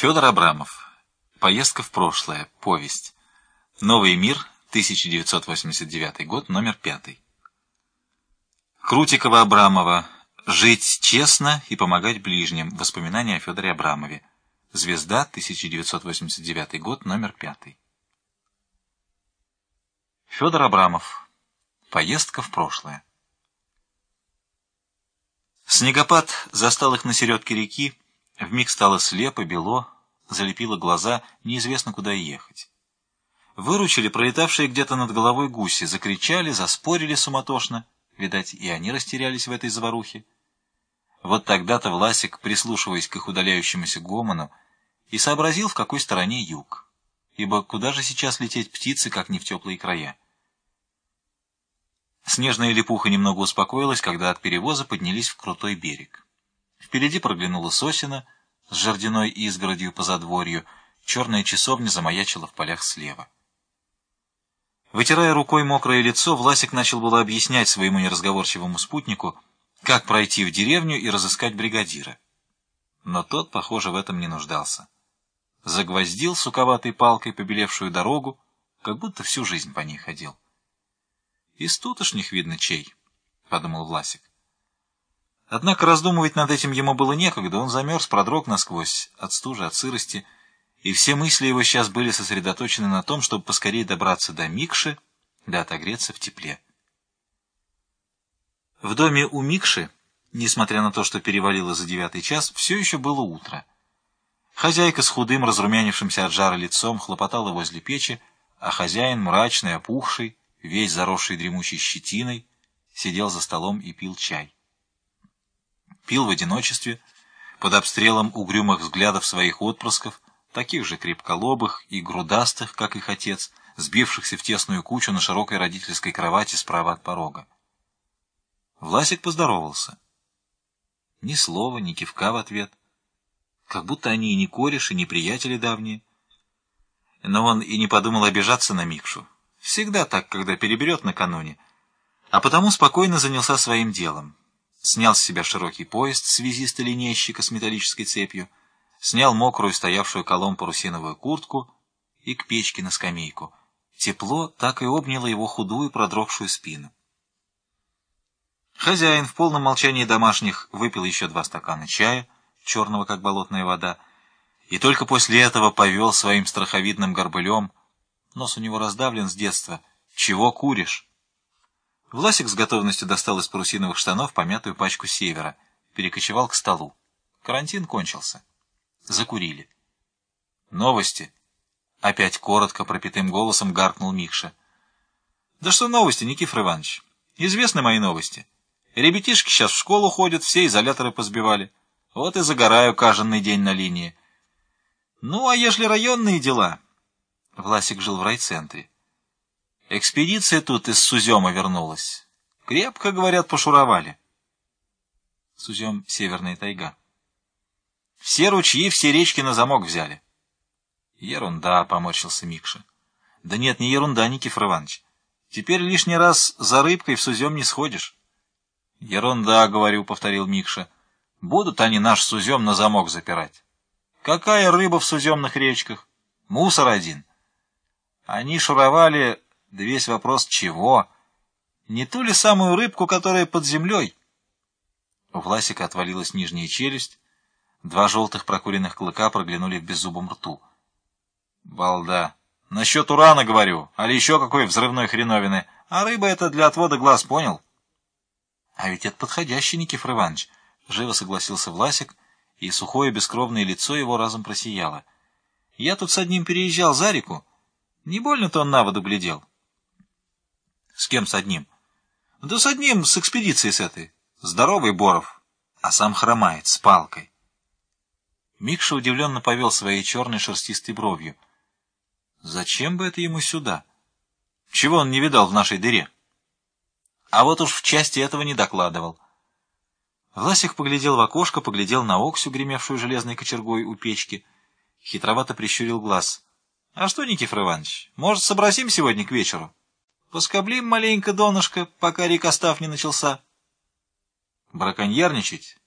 Федор Абрамов. Поездка в прошлое. Повесть. Новый мир. 1989 год. Номер пятый. Крутикова-Абрамова. Жить честно и помогать ближним. Воспоминания о Федоре Абрамове. Звезда. 1989 год. Номер пятый. Федор Абрамов. Поездка в прошлое. Снегопад застал их на середке реки, Вмиг стало слепо, бело, залепило глаза, неизвестно куда ехать. Выручили пролетавшие где-то над головой гуси, закричали, заспорили суматошно. Видать, и они растерялись в этой заварухе. Вот тогда-то Власик, прислушиваясь к их удаляющемуся гомону, и сообразил, в какой стороне юг. Ибо куда же сейчас лететь птицы, как не в теплые края? Снежная лепуха немного успокоилась, когда от перевоза поднялись в крутой берег. Впереди проглянула сосена с жердяной изгородью по задворью, черная часовня замаячила в полях слева. Вытирая рукой мокрое лицо, Власик начал было объяснять своему неразговорчивому спутнику, как пройти в деревню и разыскать бригадира. Но тот, похоже, в этом не нуждался. Загвоздил суковатой палкой побелевшую дорогу, как будто всю жизнь по ней ходил. «Из тутошних видно чей», — подумал Власик. Однако раздумывать над этим ему было некогда, он замерз, продрог насквозь от стужи, от сырости, и все мысли его сейчас были сосредоточены на том, чтобы поскорее добраться до Микши, да отогреться в тепле. В доме у Микши, несмотря на то, что перевалило за девятый час, все еще было утро. Хозяйка с худым, разрумянившимся от жара лицом, хлопотала возле печи, а хозяин, мрачный, опухший, весь заросший дремучей щетиной, сидел за столом и пил чай пил в одиночестве, под обстрелом угрюмых взглядов своих отпрысков, таких же крепколобых и грудастых, как их отец, сбившихся в тесную кучу на широкой родительской кровати справа от порога. Власик поздоровался. Ни слова, ни кивка в ответ. Как будто они и не кореш, и не приятели давние. Но он и не подумал обижаться на Микшу. Всегда так, когда переберет накануне. А потому спокойно занялся своим делом снял с себя широкий поезд связиста-линейщика с металлической цепью, снял мокрую, стоявшую колом парусиновую куртку и к печке на скамейку. Тепло так и обняло его худую, продрогшую спину. Хозяин в полном молчании домашних выпил еще два стакана чая, черного, как болотная вода, и только после этого повел своим страховидным горбылем. Нос у него раздавлен с детства. «Чего куришь?» Власик с готовностью достал из парусиновых штанов помятую пачку севера, перекочевал к столу. Карантин кончился. Закурили. Новости. Опять коротко, пропитым голосом гаркнул Микша. Да что новости, Никифор Иванович? Известны мои новости. Ребятишки сейчас в школу ходят, все изоляторы позбивали. Вот и загораю каждый день на линии. Ну, а ежели районные дела? Власик жил в райцентре. Экспедиция тут из Сузема вернулась. Крепко, говорят, пошуровали. Сузем — северная тайга. Все ручьи, все речки на замок взяли. Ерунда, — поморщился Микша. Да нет, не ерунда, Никифор Иванович. Теперь лишний раз за рыбкой в Сузем не сходишь. Ерунда, — говорю, — повторил Микша. Будут они наш Сузем на замок запирать. Какая рыба в суземных речках? Мусор один. Они шуровали да весь вопрос чего? Не ту ли самую рыбку, которая под землей? У Власика отвалилась нижняя челюсть, два желтых прокуренных клыка проглянули в беззубом рту. Балда. Насчет урана говорю, али еще какой взрывной хреновины. А рыба это для отвода глаз, понял? А ведь это подходящий, Никифор Иванович. Живо согласился Власик, и сухое бескровное лицо его разом просияло. Я тут с одним переезжал за реку. Не больно-то он на воду глядел. С кем с одним? Да с одним, с экспедицией с этой. Здоровый Боров, а сам хромает, с палкой. Микша удивленно повел своей черной шерстистой бровью. Зачем бы это ему сюда? Чего он не видал в нашей дыре? А вот уж в части этого не докладывал. Власик поглядел в окошко, поглядел на Оксю, гремевшую железной кочергой у печки. Хитровато прищурил глаз. — А что, Никифор Иванович, может, сообразим сегодня к вечеру? Поскоблим маленько донышко, пока рекостав не начался. Браконьерничать?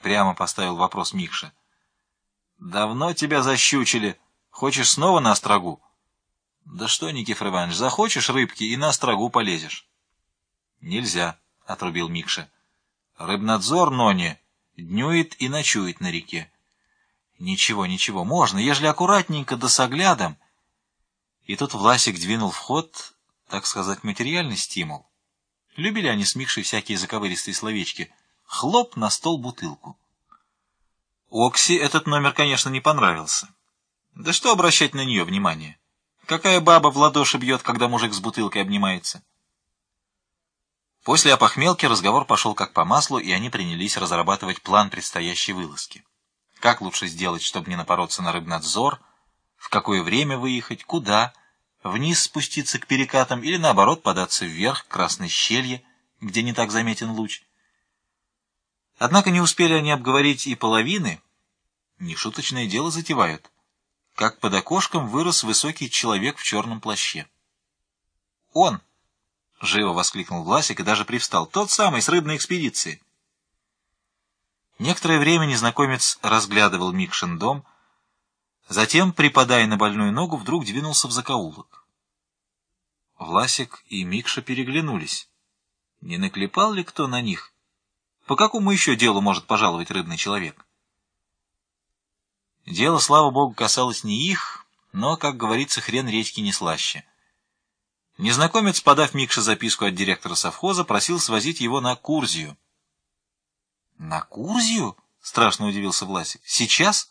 Прямо поставил вопрос Микша. Давно тебя защучили. Хочешь снова на острогу? Да что, Никифор Иванович, захочешь рыбки и на острогу полезешь. Нельзя, — отрубил Микша. Рыбнадзор, Нони, днюет и ночует на реке. Ничего, ничего, можно, ежели аккуратненько да с оглядом. И тут Власик двинул в ход, так сказать, материальный стимул. Любили они с Микшей всякие заковыристые словечки. Хлоп на стол бутылку. Окси этот номер, конечно, не понравился. Да что обращать на нее внимание? Какая баба в ладоши бьет, когда мужик с бутылкой обнимается? После опохмелки разговор пошел как по маслу, и они принялись разрабатывать план предстоящей вылазки. Как лучше сделать, чтобы не напороться на рыбнадзор, в какое время выехать, куда, вниз спуститься к перекатам или, наоборот, податься вверх к красной щелье, где не так заметен луч. Однако не успели они обговорить и половины, нешуточное дело затевают, как под окошком вырос высокий человек в черном плаще. «Он!» — живо воскликнул Власик и даже привстал. «Тот самый, с рыбной экспедиции!» Некоторое время незнакомец разглядывал Микшин дом, затем, припадая на больную ногу, вдруг двинулся в закоулок. Власик и Микша переглянулись. Не наклепал ли кто на них? По какому еще делу может пожаловать рыбный человек? Дело, слава богу, касалось не их, но, как говорится, хрен редьки не слаще. Незнакомец, подав Микше записку от директора совхоза, просил свозить его на Курзию. «На Курзию?» — страшно удивился Власик. «Сейчас?»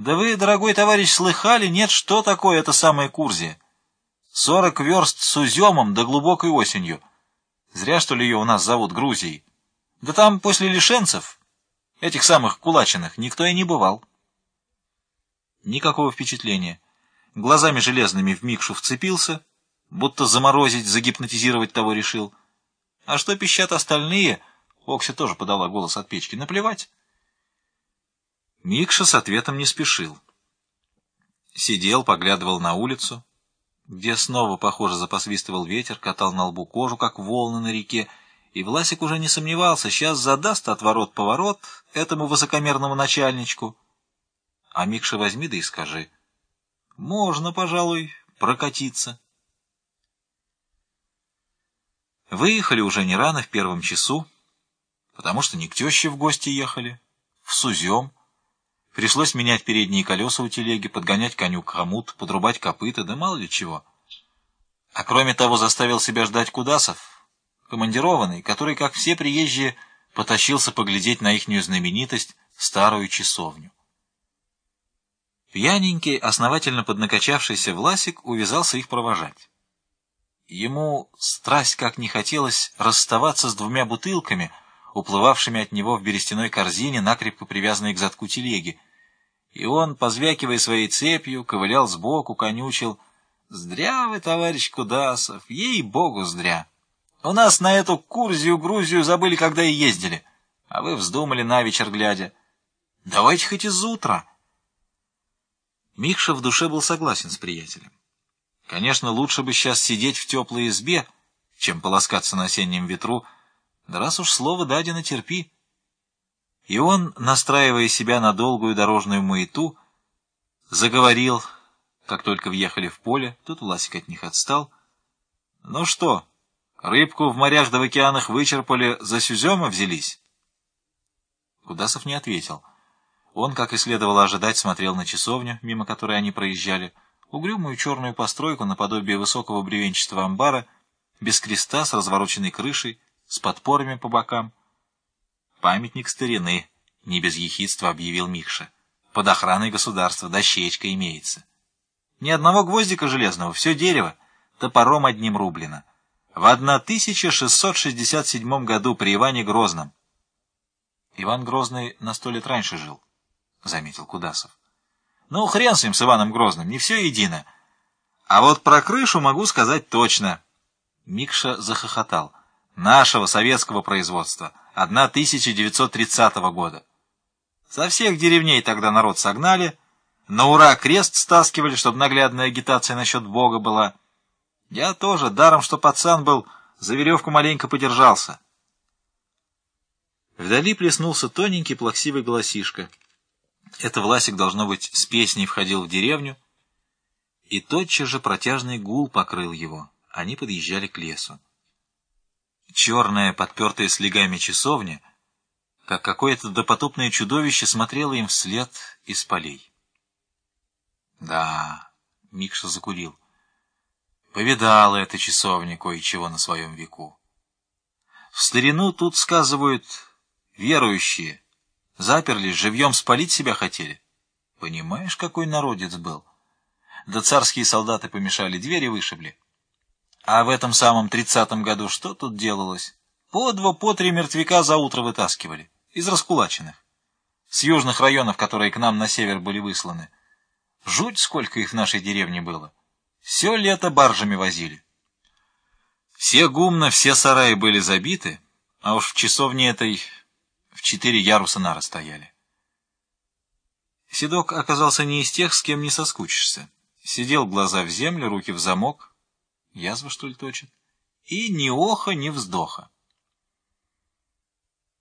«Да вы, дорогой товарищ, слыхали? Нет, что такое это самая Курзия? Сорок верст с уземом да глубокой осенью. Зря, что ли, ее у нас зовут Грузией. Да там после лишенцев, этих самых кулачиных, никто и не бывал». Никакого впечатления. Глазами железными в Микшу вцепился, будто заморозить, загипнотизировать того решил. А что пищат остальные — Окси тоже подала голос от печки. Наплевать. Микша с ответом не спешил. Сидел, поглядывал на улицу, где снова, похоже, запосвистывал ветер, катал на лбу кожу, как волны на реке, и Власик уже не сомневался, сейчас задаст отворот-поворот этому высокомерному начальничку. А Микша возьми да и скажи. Можно, пожалуй, прокатиться. Выехали уже не рано, в первом часу, потому что не к теще в гости ехали, в Сузем. Пришлось менять передние колеса у телеги, подгонять коню к хомут, подрубать копыта, да мало ли чего. А кроме того заставил себя ждать Кудасов, командированный, который, как все приезжие, потащился поглядеть на ихнюю знаменитость, старую часовню. Пьяненький, основательно поднакачавшийся Власик увязался их провожать. Ему страсть как не хотелось расставаться с двумя бутылками — уплывавшими от него в берестяной корзине, накрепко привязанной к задку телеги. И он, позвякивая своей цепью, ковылял сбоку, конючил. «Здря вы, товарищ Кудасов, ей-богу, здря! У нас на эту Курзию-Грузию забыли, когда и ездили, а вы вздумали на вечер глядя. Давайте хоть из утра!» Микша в душе был согласен с приятелем. Конечно, лучше бы сейчас сидеть в теплой избе, чем полоскаться на осеннем ветру, да раз уж слово дадено, терпи. И он, настраивая себя на долгую дорожную маяту, заговорил, как только въехали в поле, тут Власик от них отстал. Ну что, рыбку в морях да в океанах вычерпали, за сюзема взялись? Кудасов не ответил. Он, как и следовало ожидать, смотрел на часовню, мимо которой они проезжали, угрюмую черную постройку наподобие высокого бревенчатого амбара, без креста с развороченной крышей, с подпорами по бокам. Памятник старины, не без ехидства объявил Микша. Под охраной государства дощечка имеется. Ни одного гвоздика железного, все дерево, топором одним рублено. В 1667 году при Иване Грозном. Иван Грозный на сто лет раньше жил, — заметил Кудасов. Ну, хрен с ним, с Иваном Грозным, не все едино. А вот про крышу могу сказать точно. Микша захохотал нашего советского производства, 1930 года. Со всех деревней тогда народ согнали, на ура крест стаскивали, чтобы наглядная агитация насчет Бога была. Я тоже, даром что пацан был, за веревку маленько подержался. Вдали плеснулся тоненький плаксивый голосишка. Это Власик, должно быть, с песней входил в деревню, и тотчас же протяжный гул покрыл его. Они подъезжали к лесу. Черная, подпертая слегами часовня, как какое-то допотопное чудовище, смотрело им вслед из полей. Да, Микша закурил. Повидала эта часовня кое-чего на своем веку. В старину тут, сказывают, верующие, заперлись, живьем спалить себя хотели. Понимаешь, какой народец был? Да царские солдаты помешали, двери вышибли. А в этом самом тридцатом году что тут делалось? По два, по три мертвяка за утро вытаскивали. Из раскулаченных. С южных районов, которые к нам на север были высланы. Жуть, сколько их в нашей деревне было. Все лето баржами возили. Все гумна, все сараи были забиты, а уж в часовне этой в четыре яруса нары стояли. Седок оказался не из тех, с кем не соскучишься. Сидел глаза в землю, руки в замок. Язва, что ли, точит? И ни оха, ни вздоха.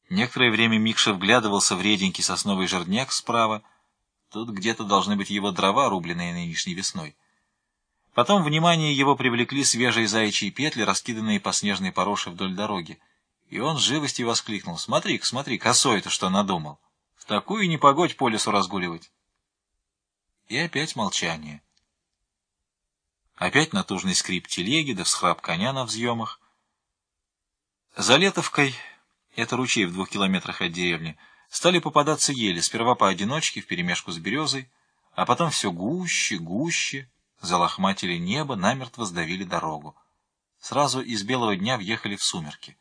Некоторое время Микша вглядывался в реденький сосновый жердняк справа. Тут где-то должны быть его дрова, рубленные нынешней весной. Потом внимание его привлекли свежие заячьи петли, раскиданные по снежной пороше вдоль дороги. И он с живостью воскликнул. «Смотри-ка, смотри, косой-то что надумал! В такую непогодь по лесу разгуливать!» И опять молчание. Опять натужный скрип телеги, да всхрап коня на взъемах. За Летовкой, это ручей в двух километрах от деревни, стали попадаться ели, сперва поодиночке, вперемешку с березой, а потом все гуще, гуще, залохматили небо, намертво сдавили дорогу. Сразу из белого дня въехали в сумерки.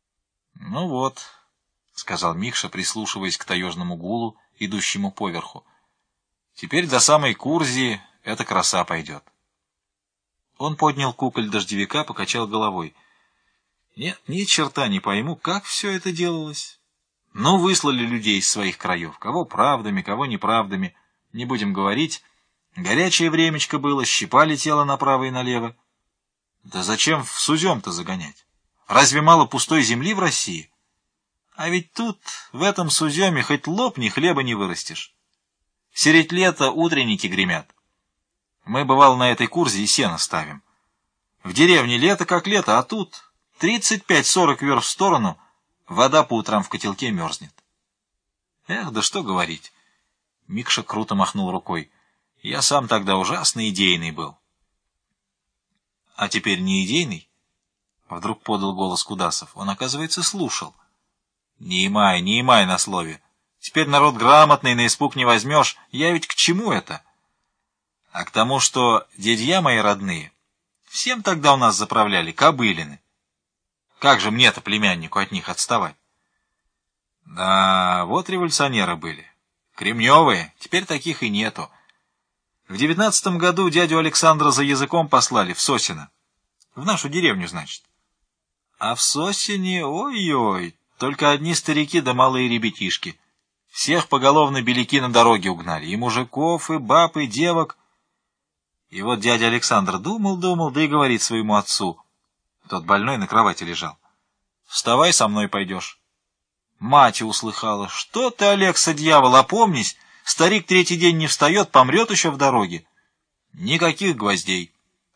— Ну вот, — сказал Микша, прислушиваясь к таежному гулу, идущему поверху. — Теперь до самой Курзии эта краса пойдет. Он поднял куколь дождевика, покачал головой. — Нет, ни черта не пойму, как все это делалось. Ну, выслали людей из своих краев, кого правдами, кого неправдами, не будем говорить. Горячее времечко было, щипали тело направо и налево. Да зачем в сузем-то загонять? Разве мало пустой земли в России? А ведь тут, в этом суземе, хоть лопни, хлеба не вырастешь. Середь лета утренники гремят. Мы, бывало, на этой курсе и сено ставим. В деревне лето как лето, а тут 35-40 верст в сторону вода по утрам в котелке мерзнет. Эх, да что говорить. Микша круто махнул рукой. Я сам тогда ужасно идейный был. А теперь не идейный? Вдруг подал голос Кудасов. Он, оказывается, слушал. Не имай, не имай на слове. Теперь народ грамотный, на испуг не возьмешь. Я ведь к чему это? А к тому, что дядья мои родные всем тогда у нас заправляли кобылины. Как же мне-то, племяннику, от них отставать? Да, вот революционеры были. Кремневые, теперь таких и нету. В девятнадцатом году дядю Александра за языком послали в Сосино. В нашу деревню, значит. А в Сосине, ой-ой, только одни старики да малые ребятишки. Всех поголовно беляки на дороге угнали. И мужиков, и баб, и девок. И вот дядя Александр думал-думал, да и говорит своему отцу. Тот больной на кровати лежал. «Вставай, со мной пойдешь». Мать услыхала. «Что ты, Алекса, дьявол, опомнись! Старик третий день не встает, помрет еще в дороге». «Никаких гвоздей.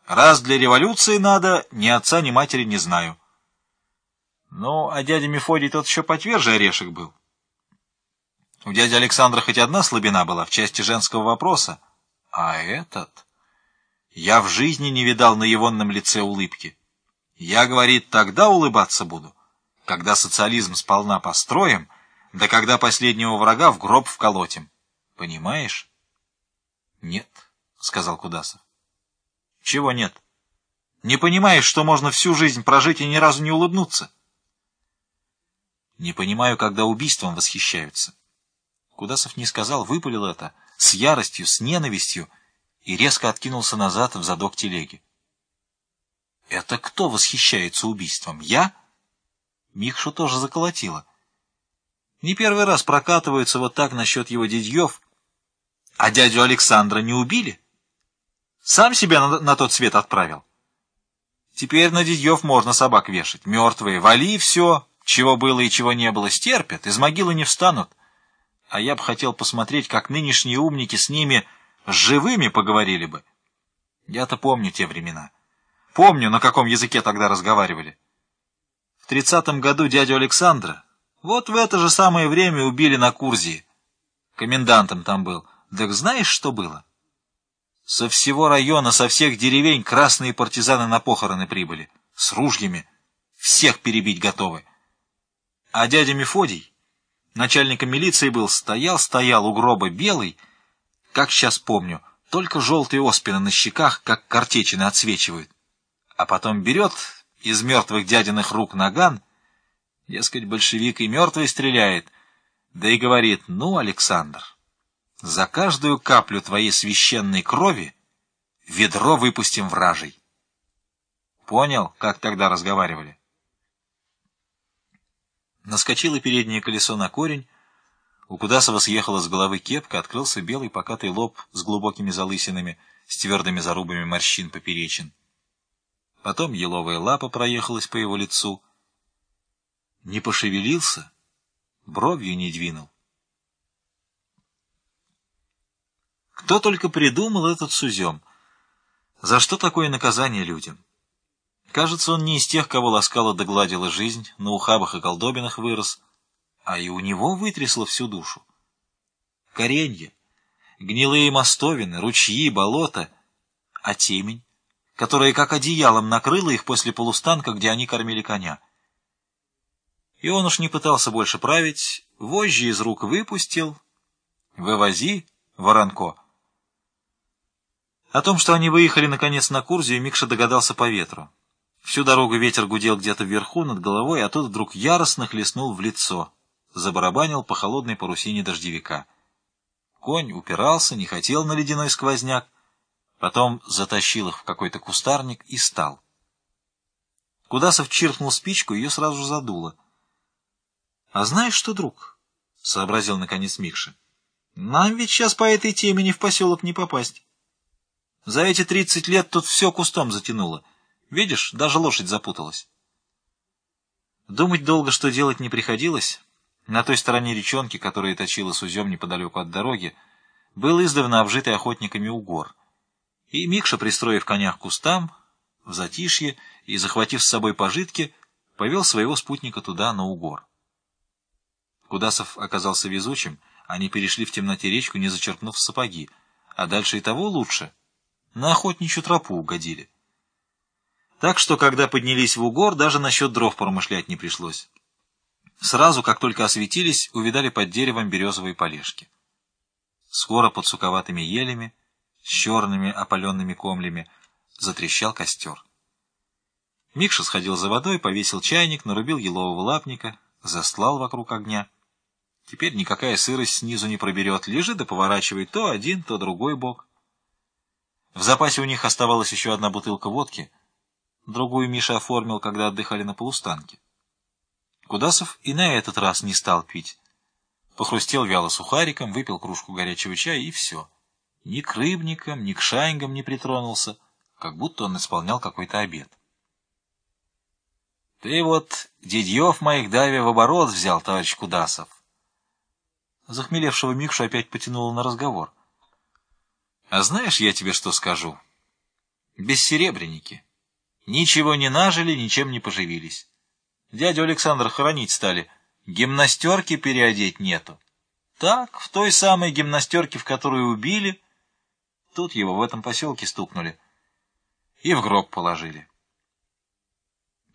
Раз для революции надо, ни отца, ни матери не знаю». Ну, а дядя Мефодий тот еще потверже орешек был. У дяди Александра хоть одна слабина была в части женского вопроса, а этот... Я в жизни не видал на егонном лице улыбки. Я, говорит, тогда улыбаться буду, когда социализм сполна построим, да когда последнего врага в гроб вколотим. Понимаешь? Нет, — сказал Кудасов. Чего нет? Не понимаешь, что можно всю жизнь прожить и ни разу не улыбнуться? Не понимаю, когда убийством восхищаются. Кудасов не сказал, выпалил это, с яростью, с ненавистью, и резко откинулся назад в задок телеги. «Это кто восхищается убийством? Я?» Михшу тоже заколотило. Не первый раз прокатываются вот так насчет его дядьев. А дядю Александра не убили? Сам себя на, на тот свет отправил. Теперь на дядьев можно собак вешать. Мертвые, вали все, чего было и чего не было, стерпят, из могилы не встанут. а я бы хотел посмотреть, как нынешние умники с ними живыми поговорили бы. Я-то помню те времена. Помню, на каком языке тогда разговаривали. В тридцатом году дядю Александра вот в это же самое время убили на Курзии. Комендантом там был. Так знаешь, что было? Со всего района, со всех деревень красные партизаны на похороны прибыли. С ружьями. Всех перебить готовы. А дядя Мефодий, начальником милиции был, стоял-стоял у гроба белый, как сейчас помню, только желтые оспины на щеках, как картечины отсвечивают. А потом берет из мертвых дядиных рук наган, дескать, большевик и мертвый стреляет, да и говорит, ну, Александр, за каждую каплю твоей священной крови ведро выпустим вражей. Понял, как тогда разговаривали? Наскочило переднее колесо на корень, у Кудасова съехала с головы кепка, открылся белый покатый лоб с глубокими залысинами, с твердыми зарубами морщин поперечин. Потом еловая лапа проехалась по его лицу. Не пошевелился, бровью не двинул. Кто только придумал этот сузем? За что такое наказание людям? Кажется, он не из тех, кого ласкала да жизнь, на ухабах и колдобинах вырос, а и у него вытрясло всю душу. Коренья, гнилые мостовины, ручьи, болота, а темень, которая как одеялом накрыла их после полустанка, где они кормили коня. И он уж не пытался больше править, вожжи из рук выпустил. Вывози, воронко. О том, что они выехали наконец на Курзию, Микша догадался по ветру. Всю дорогу ветер гудел где-то вверху, над головой, а тот вдруг яростно хлестнул в лицо, забарабанил по холодной парусине дождевика. Конь упирался, не хотел на ледяной сквозняк, потом затащил их в какой-то кустарник и стал. Кудасов чиркнул спичку, ее сразу же задуло. — А знаешь что, друг? — сообразил наконец Микша. — Нам ведь сейчас по этой теме не в поселок не попасть. За эти тридцать лет тут все кустом затянуло. Видишь, даже лошадь запуталась. Думать долго, что делать не приходилось. На той стороне речонки, которая точила сузем неподалеку от дороги, был издавна обжитый охотниками угор. И Микша, пристроив коня к кустам, в затишье и захватив с собой пожитки, повел своего спутника туда, на угор. Кудасов оказался везучим, они перешли в темноте речку, не зачерпнув сапоги, а дальше и того лучше. На охотничью тропу угодили. Так что, когда поднялись в угор, даже насчет дров промышлять не пришлось. Сразу, как только осветились, увидали под деревом березовые полежки. Скоро под суковатыми елями, с черными опаленными комлями, затрещал костер. Микша сходил за водой, повесил чайник, нарубил елового лапника, застлал вокруг огня. Теперь никакая сырость снизу не проберет, лежит да поворачивает то один, то другой бок. В запасе у них оставалась еще одна бутылка водки — Другую Миша оформил, когда отдыхали на полустанке. Кудасов и на этот раз не стал пить. Похрустел вяло сухариком, выпил кружку горячего чая и все. Ни к рыбникам, ни к шаингам не притронулся, как будто он исполнял какой-то обед. — Ты вот дедьев моих дави в оборот взял, товарищ Кудасов. Захмелевшего Микшу опять потянуло на разговор. — А знаешь, я тебе что скажу? Бессеребренники. Ничего не нажили, ничем не поживились. Дядю Александра хоронить стали. Гимнастерки переодеть нету. Так, в той самой гимнастерке, в которую убили, тут его в этом поселке стукнули. И в гроб положили.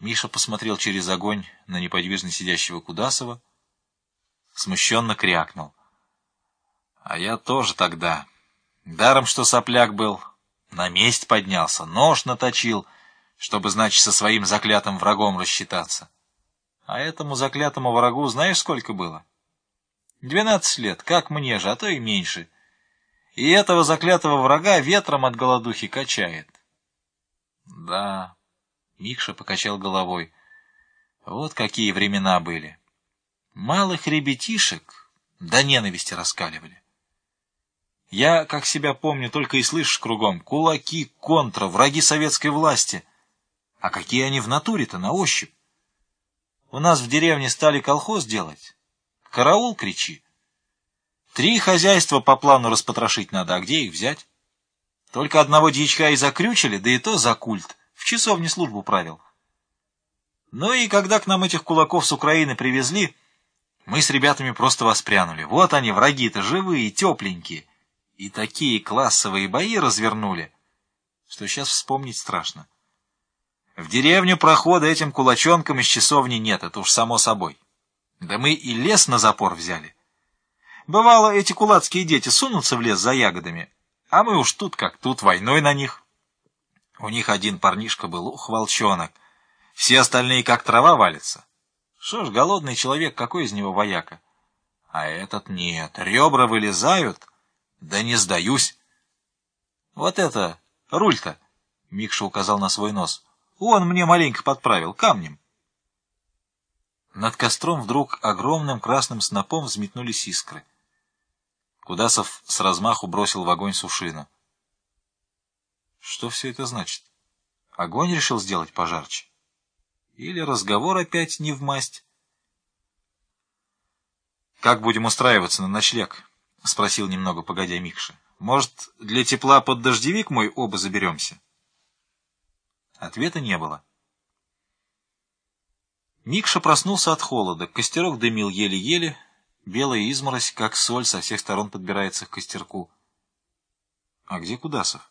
Миша посмотрел через огонь на неподвижно сидящего Кудасова, смущенно крякнул. А я тоже тогда. Даром, что сопляк был, на месть поднялся, нож наточил — чтобы, значит, со своим заклятым врагом рассчитаться. А этому заклятому врагу знаешь, сколько было? Двенадцать лет, как мне же, а то и меньше. И этого заклятого врага ветром от голодухи качает. Да, Микша покачал головой. Вот какие времена были. Малых ребятишек до ненависти раскаливали. Я, как себя помню, только и слышишь кругом кулаки, контра, враги советской власти — а какие они в натуре-то, на ощупь? У нас в деревне стали колхоз делать. Караул кричи. Три хозяйства по плану распотрошить надо, а где их взять? Только одного дьячка и закрючили, да и то за культ. В часовне службу правил. Ну и когда к нам этих кулаков с Украины привезли, мы с ребятами просто воспрянули. Вот они, враги-то, живые, тепленькие. И такие классовые бои развернули, что сейчас вспомнить страшно. В деревню прохода этим кулачонкам из часовни нет, это уж само собой. Да мы и лес на запор взяли. Бывало, эти кулацкие дети сунутся в лес за ягодами, а мы уж тут как тут, войной на них. У них один парнишка был, ух, волчонок. Все остальные как трава валятся. Что ж, голодный человек, какой из него вояка? А этот нет, ребра вылезают, да не сдаюсь. Вот это, руль-то, Микша указал на свой нос. Он мне маленько подправил, камнем. Над костром вдруг огромным красным снопом взметнулись искры. Кудасов с размаху бросил в огонь сушину. Что все это значит? Огонь решил сделать пожарче? Или разговор опять не в масть? «Как будем устраиваться на ночлег?» — спросил немного погодя Микша. «Может, для тепла под дождевик мой оба заберемся?» Ответа не было. Микша проснулся от холода, костерок дымил еле-еле, Белая изморозь, как соль, со всех сторон подбирается к костерку. А где Кудасов?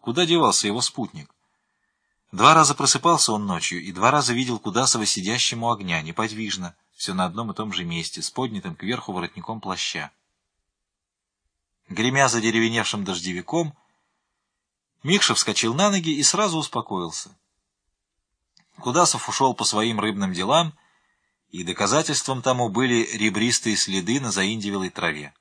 Куда девался его спутник? Два раза просыпался он ночью, и два раза видел Кудасова сидящему у огня, неподвижно, все на одном и том же месте, с поднятым кверху воротником плаща. Гремя за деревеневшим дождевиком, Микша вскочил на ноги и сразу успокоился. Кудасов ушел по своим рыбным делам — и доказательством тому были ребристые следы на заиндивелой траве.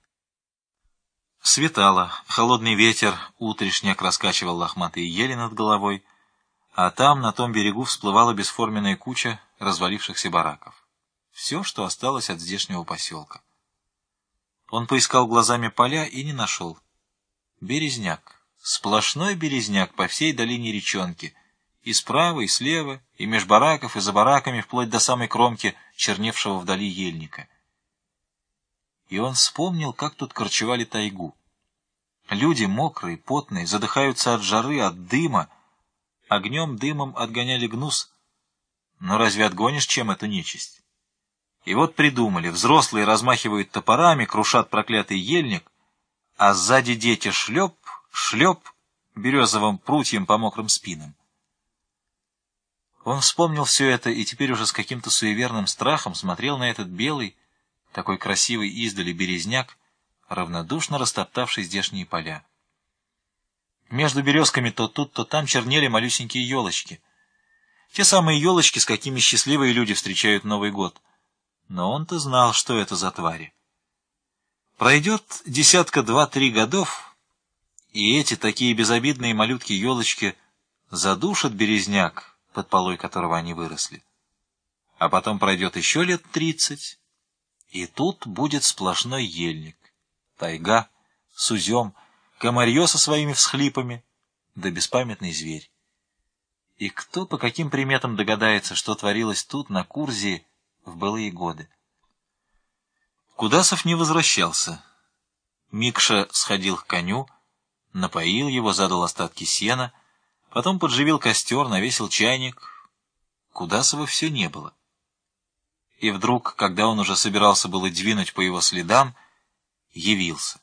Светало, холодный ветер утрешняк раскачивал лохматые ели над головой, а там, на том берегу, всплывала бесформенная куча развалившихся бараков. Все, что осталось от здешнего поселка. Он поискал глазами поля и не нашел. Березняк. Сплошной березняк по всей долине речонки — и справа, и слева, и меж бараков, и за бараками, вплоть до самой кромки черневшего вдали ельника. И он вспомнил, как тут корчевали тайгу. Люди мокрые, потные, задыхаются от жары, от дыма. Огнем, дымом отгоняли гнус. Но разве отгонишь чем эту нечисть? И вот придумали, взрослые размахивают топорами, крушат проклятый ельник, а сзади дети шлеп, шлеп березовым прутьем по мокрым спинам. Он вспомнил все это и теперь уже с каким-то суеверным страхом смотрел на этот белый, такой красивый издали березняк, равнодушно растоптавший здешние поля. Между березками то тут, то там чернели малюсенькие елочки. Те самые елочки, с какими счастливые люди встречают Новый год. Но он-то знал, что это за твари. Пройдет десятка два-три годов, и эти такие безобидные малютки-елочки задушат березняк, под полой которого они выросли. А потом пройдет еще лет тридцать, и тут будет сплошной ельник, тайга, сузем, комарье со своими всхлипами, да беспамятный зверь. И кто по каким приметам догадается, что творилось тут, на Курзе, в былые годы? Кудасов не возвращался. Микша сходил к коню, напоил его, задал остатки сена — Потом подживил костер, навесил чайник. Кудасова все не было. И вдруг, когда он уже собирался было двинуть по его следам, явился.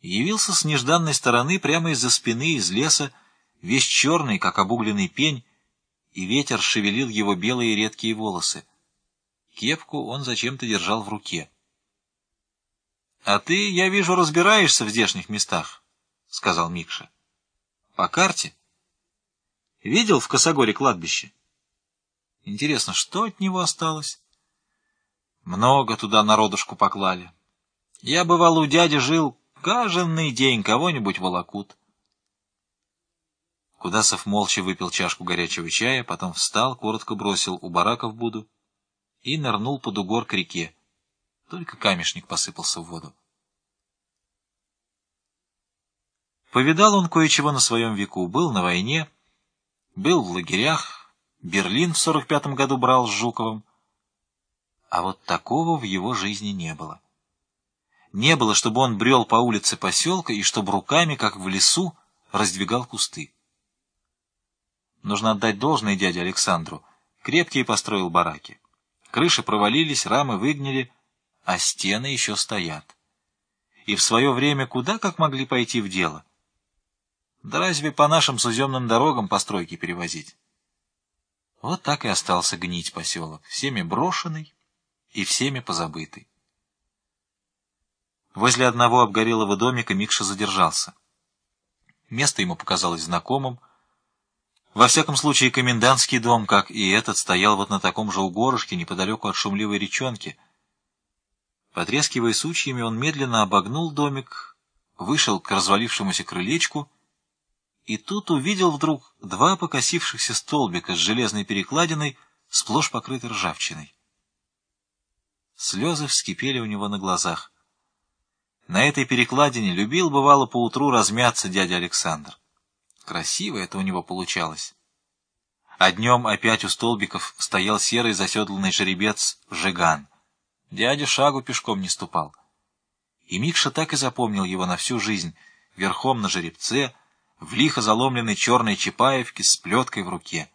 Явился с нежданной стороны прямо из-за спины, из леса, весь черный, как обугленный пень, и ветер шевелил его белые редкие волосы. Кепку он зачем-то держал в руке. — А ты, я вижу, разбираешься в здешних местах, — сказал Микша. — По карте? — Видел в Косогоре кладбище? Интересно, что от него осталось? Много туда народушку поклали. Я, бывал, у дяди жил, каждый день кого-нибудь волокут. Кудасов молча выпил чашку горячего чая, потом встал, коротко бросил у бараков буду и нырнул под угор к реке. Только камешник посыпался в воду. Повидал он кое-чего на своем веку, был на войне, был в лагерях, Берлин в 45-м году брал с Жуковым. А вот такого в его жизни не было. Не было, чтобы он брел по улице поселка и чтобы руками, как в лесу, раздвигал кусты. Нужно отдать должное дяде Александру. Крепкие построил бараки. Крыши провалились, рамы выгнили, а стены еще стоят. И в свое время куда как могли пойти в дело? Да разве по нашим суземным дорогам постройки перевозить? Вот так и остался гнить поселок, всеми брошенный и всеми позабытый. Возле одного обгорелого домика Микша задержался. Место ему показалось знакомым. Во всяком случае, комендантский дом, как и этот, стоял вот на таком же угорышке, неподалеку от шумливой речонки. Потрескивая сучьями, он медленно обогнул домик, вышел к развалившемуся крылечку и тут увидел вдруг два покосившихся столбика с железной перекладиной, сплошь покрытой ржавчиной. Слезы вскипели у него на глазах. На этой перекладине любил, бывало, поутру размяться дядя Александр. Красиво это у него получалось. А днем опять у столбиков стоял серый заседланный жеребец Жиган. Дядя шагу пешком не ступал. И Микша так и запомнил его на всю жизнь, верхом на жеребце, в лихо заломленной черной чапаевке с плеткой в руке.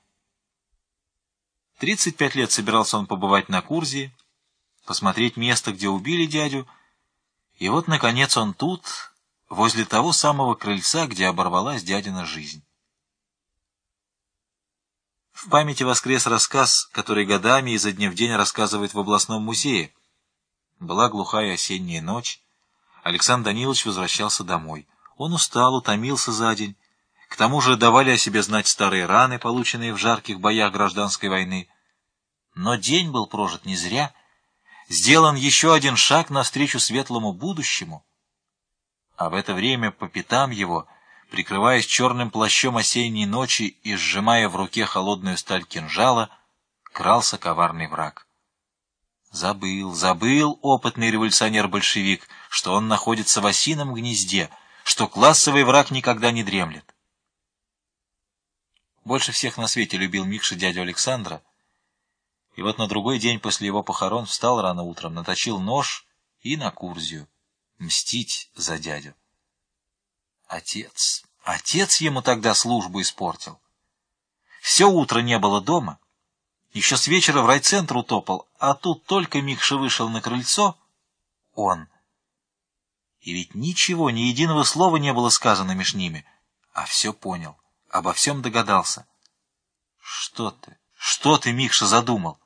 Тридцать пять лет собирался он побывать на Курзии, посмотреть место, где убили дядю, и вот, наконец, он тут, возле того самого крыльца, где оборвалась дядина жизнь. В памяти воскрес рассказ, который годами изо дня в день рассказывает в областном музее. Была глухая осенняя ночь. Александр Данилович возвращался домой. Он устал, утомился за день. К тому же давали о себе знать старые раны, полученные в жарких боях гражданской войны. Но день был прожит не зря — сделан еще один шаг навстречу светлому будущему. А в это время по пятам его, прикрываясь черным плащом осенней ночи и сжимая в руке холодную сталь кинжала, крался коварный враг. Забыл, забыл опытный революционер-большевик, что он находится в осином гнезде, что классовый враг никогда не дремлет. Больше всех на свете любил Микша дядю Александра, и вот на другой день после его похорон встал рано утром, наточил нож и на Курзию. Мстить за дядю. Отец, отец ему тогда службу испортил. Все утро не было дома. Еще с вечера в райцентр утопал, а тут только Микша вышел на крыльцо. Он. И ведь ничего, ни единого слова не было сказано меж ними, а все понял, обо всем догадался. Что ты, что ты, Микша, задумал?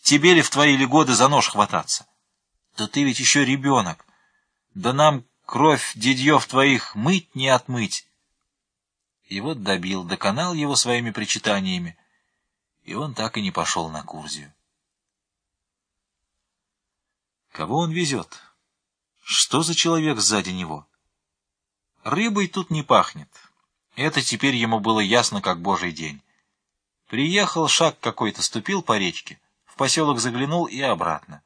Тебе ли в твои ли годы за нож хвататься? Да ты ведь еще ребенок. Да нам кровь дедьев твоих мыть не отмыть. И вот добил, доконал его своими причитаниями, и он так и не пошел на Курзию. Кого он везет? Что за человек сзади него? Рыбой тут не пахнет. Это теперь ему было ясно, как божий день. Приехал, шаг какой-то ступил по речке, в поселок заглянул и обратно.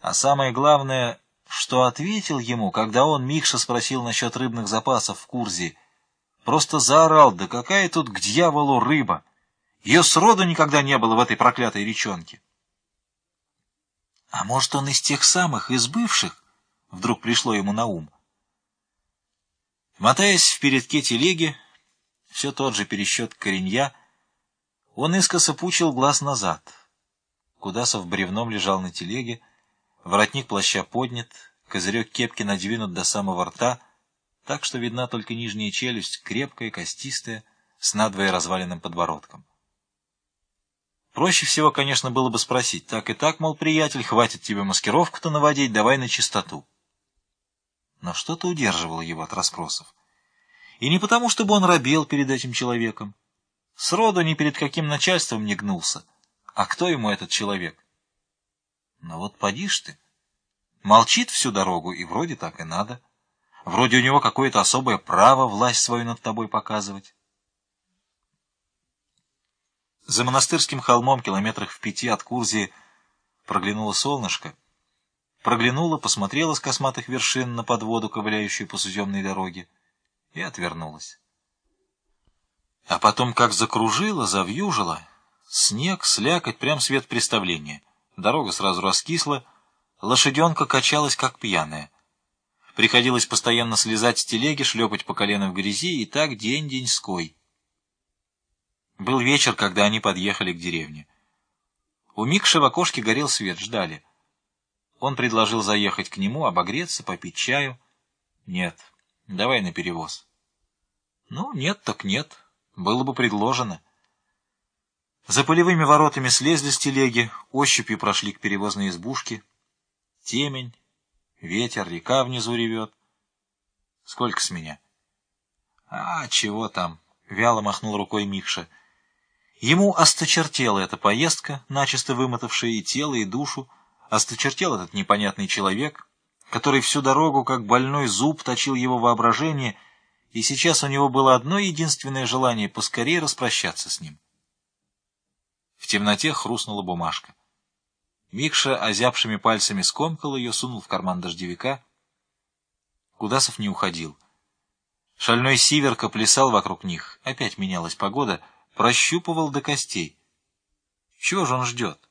А самое главное, что ответил ему, когда он Микша спросил насчет рыбных запасов в Курзе, просто заорал, да какая тут к дьяволу рыба! Ее сроду никогда не было в этой проклятой речонке. А может, он из тех самых, из бывших? Вдруг пришло ему на ум. Мотаясь в передке телеги, все тот же пересчет коренья, он искоса пучил глаз назад — Кудасов бревном лежал на телеге, воротник плаща поднят, козырек кепки надвинут до самого рта, так что видна только нижняя челюсть, крепкая, костистая, с надвое разваленным подбородком. Проще всего, конечно, было бы спросить, так и так, мол, приятель, хватит тебе маскировку-то наводить, давай на чистоту. Но что-то удерживало его от расспросов. И не потому, чтобы он робел перед этим человеком. Сроду ни перед каким начальством не гнулся. А кто ему этот человек? Ну вот поди ж ты. Молчит всю дорогу, и вроде так и надо. Вроде у него какое-то особое право власть свою над тобой показывать. За монастырским холмом, километрах в пяти от Курзии, проглянуло солнышко. Проглянуло, посмотрела с косматых вершин на подводу, ковыляющую по суземной дороге, и отвернулась. А потом как закружила, завьюжила — Снег, слякоть, прям свет представления. Дорога сразу раскисла, Лошаденка качалась, как пьяная. Приходилось постоянно слезать с телеги, шлепать по колено в грязи, и так день-деньской. Был вечер, когда они подъехали к деревне. У Микши в окошке горел свет, ждали. Он предложил заехать к нему, обогреться, попить чаю. Нет, давай на перевоз. Ну, нет так нет, было бы предложено. За полевыми воротами слезли с телеги, ощупью прошли к перевозной избушке. Темень, ветер, река внизу ревет. Сколько с меня? А, чего там? Вяло махнул рукой Микша. Ему осточертела эта поездка, начисто вымотавшая и тело, и душу. Осточертел этот непонятный человек, который всю дорогу, как больной зуб, точил его воображение, и сейчас у него было одно единственное желание — поскорее распрощаться с ним. В темноте хрустнула бумажка. Микша озябшими пальцами скомкал ее, сунул в карман дождевика. Кудасов не уходил. Шальной сиверка плясал вокруг них. Опять менялась погода, прощупывал до костей. Чего же он ждет?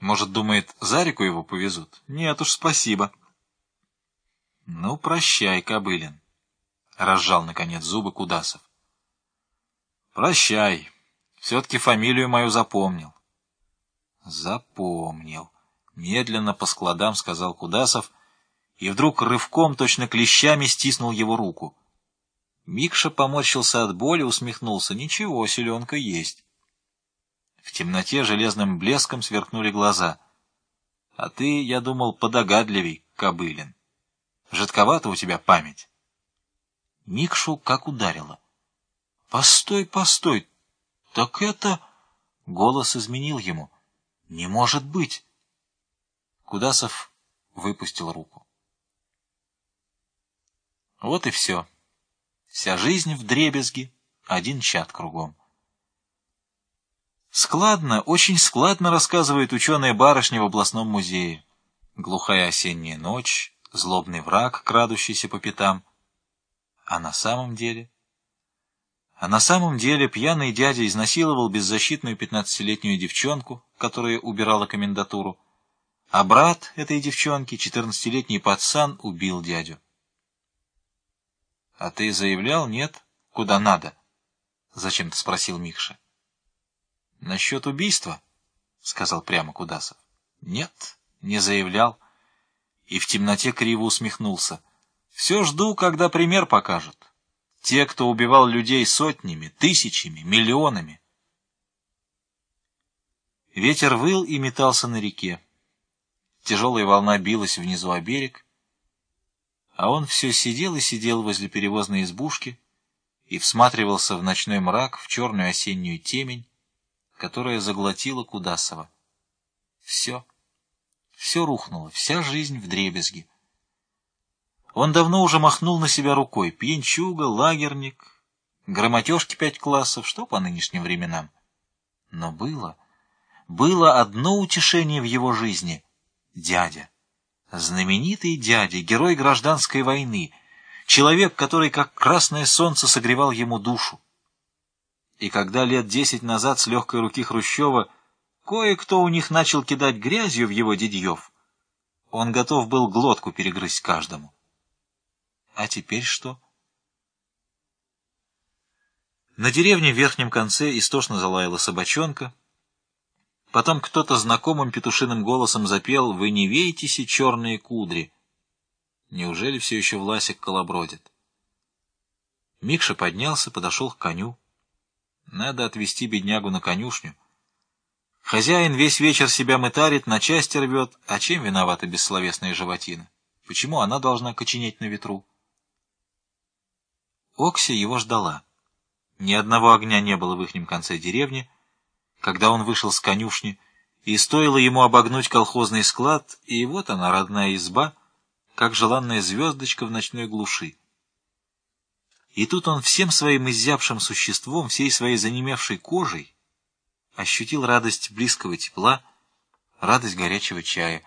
Может, думает, за реку его повезут? Нет уж, спасибо. Ну, прощай, Кобылин. Разжал, наконец, зубы Кудасов. Прощай. Все-таки фамилию мою запомнил. Запомнил. Медленно по складам сказал Кудасов, и вдруг рывком, точно клещами, стиснул его руку. Микша поморщился от боли, усмехнулся. Ничего, селенка есть. В темноте железным блеском сверкнули глаза. А ты, я думал, подогадливей, Кобылин. Жидковата у тебя память. Микшу как ударило. Постой, постой, так это... Голос изменил ему. Не может быть. Кудасов выпустил руку. Вот и все. Вся жизнь в дребезги, один чат кругом. Складно, очень складно рассказывает ученая барышня в областном музее. Глухая осенняя ночь, злобный враг, крадущийся по пятам. А на самом деле... А на самом деле пьяный дядя изнасиловал беззащитную пятнадцатилетнюю девчонку, которая убирала комендатуру, а брат этой девчонки, четырнадцатилетний пацан, убил дядю. — А ты заявлял, нет? Куда надо? — зачем-то спросил Микша. — Насчет убийства? — сказал прямо Кудасов. — Нет, не заявлял. И в темноте криво усмехнулся. — Все жду, когда пример покажут. Те, кто убивал людей сотнями, тысячами, миллионами. Ветер выл и метался на реке. Тяжелая волна билась внизу о берег, а он все сидел и сидел возле перевозной избушки и всматривался в ночной мрак, в черную осеннюю темень, которая заглотила Кудасова. Все, все рухнуло, вся жизнь в дребезги. Он давно уже махнул на себя рукой. Пьянчуга, лагерник, грамотежки пять классов, что по нынешним временам. Но было, было одно утешение в его жизни — дядя. Знаменитый дядя, герой гражданской войны, человек, который как красное солнце согревал ему душу. И когда лет десять назад с легкой руки Хрущева кое-кто у них начал кидать грязью в его дедьев, он готов был глотку перегрызть каждому. А теперь что? На деревне в верхнем конце истошно залаяла собачонка. Потом кто-то знакомым петушиным голосом запел «Вы не веетесь и черные кудри». Неужели все еще Власик колобродит? Микша поднялся, подошел к коню. Надо отвезти беднягу на конюшню. Хозяин весь вечер себя мытарит, на части рвет. А чем виновата бессловесная животина? Почему она должна коченеть на ветру? Окси его ждала. Ни одного огня не было в ихнем конце деревни, когда он вышел с конюшни, и стоило ему обогнуть колхозный склад, и вот она, родная изба, как желанная звездочка в ночной глуши. И тут он всем своим изябшим существом, всей своей занемевшей кожей ощутил радость близкого тепла, радость горячего чая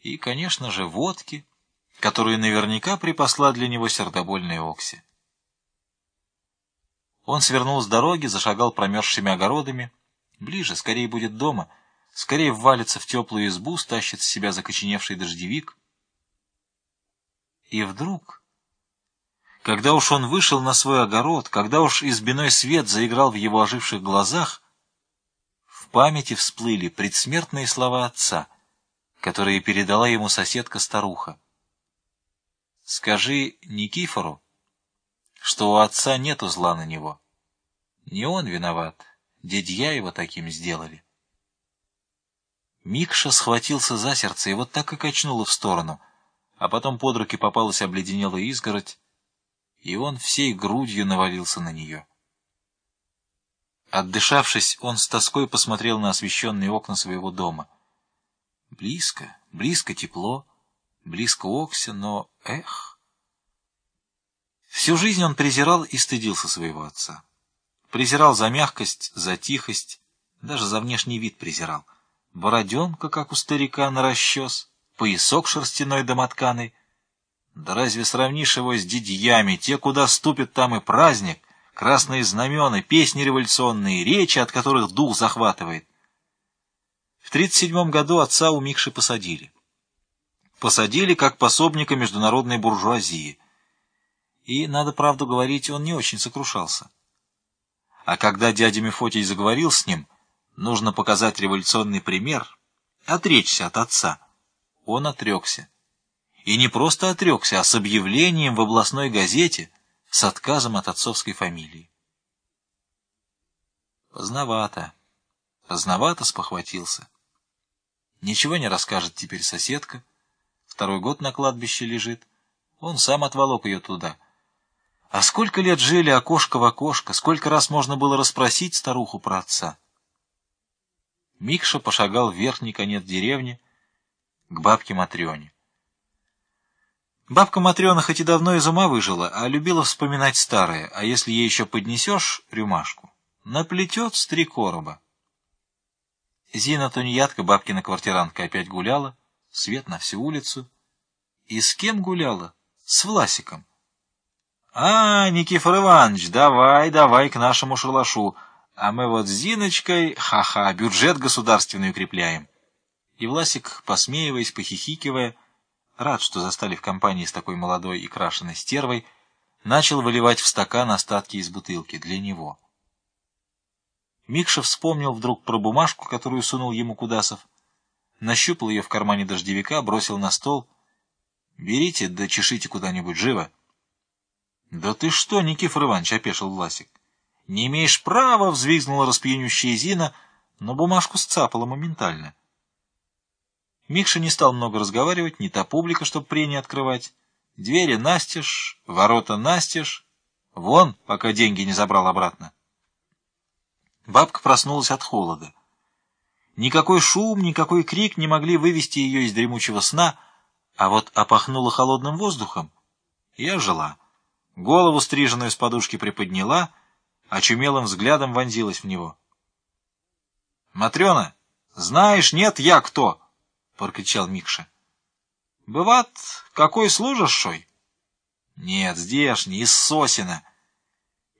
и, конечно же, водки, которую наверняка припасла для него сердобольная Окси. Он свернул с дороги, зашагал промерзшими огородами. Ближе, скорее будет дома. скорее ввалится в теплую избу, стащит с себя закоченевший дождевик. И вдруг, когда уж он вышел на свой огород, когда уж избиной свет заиграл в его оживших глазах, в памяти всплыли предсмертные слова отца, которые передала ему соседка-старуха. «Скажи Никифору, что у отца нету зла на него. Не он виноват, дядья его таким сделали». Микша схватился за сердце и вот так и качнуло в сторону, а потом под руки попалась обледенелая изгородь, и он всей грудью навалился на нее. Отдышавшись, он с тоской посмотрел на освещенные окна своего дома. Близко, близко тепло, близко Окся, но эх! Всю жизнь он презирал и стыдился своего отца. Презирал за мягкость, за тихость, даже за внешний вид презирал бороденка, как у старика, на расчес, поясок шерстяной домотканый. Да разве сравнишь его с дидьями, те, куда ступит, там и праздник, красные знамена, песни революционные, речи, от которых дух захватывает. В 37 году отца у Микши посадили. Посадили как пособника международной буржуазии. И, надо правду говорить, он не очень сокрушался. А когда дядя Мефотий заговорил с ним, Нужно показать революционный пример, отречься от отца. Он отрекся. И не просто отрекся, а с объявлением в областной газете с отказом от отцовской фамилии. Поздновато, поздновато спохватился. Ничего не расскажет теперь соседка. Второй год на кладбище лежит. Он сам отволок ее туда. А сколько лет жили окошко в окошко, сколько раз можно было расспросить старуху про отца. Микша пошагал в верхний конец деревни, к бабке Матрёне. Бабка Матрёна хоть и давно из ума выжила, а любила вспоминать старое, а если ей еще поднесешь рюмашку, наплетет с три короба. Зина Тунеядка, бабкина квартирантка, опять гуляла, свет на всю улицу. И с кем гуляла? С Власиком. — А, Никифор Иванович, давай, давай к нашему шалашу. А мы вот с Зиночкой, ха-ха, бюджет государственный укрепляем. И Власик, посмеиваясь, похихикивая, рад, что застали в компании с такой молодой и крашеной стервой, начал выливать в стакан остатки из бутылки для него. Микша вспомнил вдруг про бумажку, которую сунул ему Кудасов, нащупал ее в кармане дождевика, бросил на стол. «Берите, да чешите куда-нибудь живо». «Да ты что, Никифор Иванович?» — опешил Власик. «Не имеешь права!» — взвизгнула распьянющая Зина, но бумажку сцапала моментально. Микша не стал много разговаривать, не та публика, чтобы прения открывать. Двери настежь, ворота настежь. Вон, пока деньги не забрал обратно. Бабка проснулась от холода. Никакой шум, никакой крик не могли вывести ее из дремучего сна, а вот опахнула холодным воздухом и ожила. Голову, стриженную с подушки, приподняла — очумелым взглядом вонзилась в него. — Матрена, знаешь, нет, я кто? — прокричал Микша. — Быват, какой служишь, шой? — Нет, здешний, из сосина.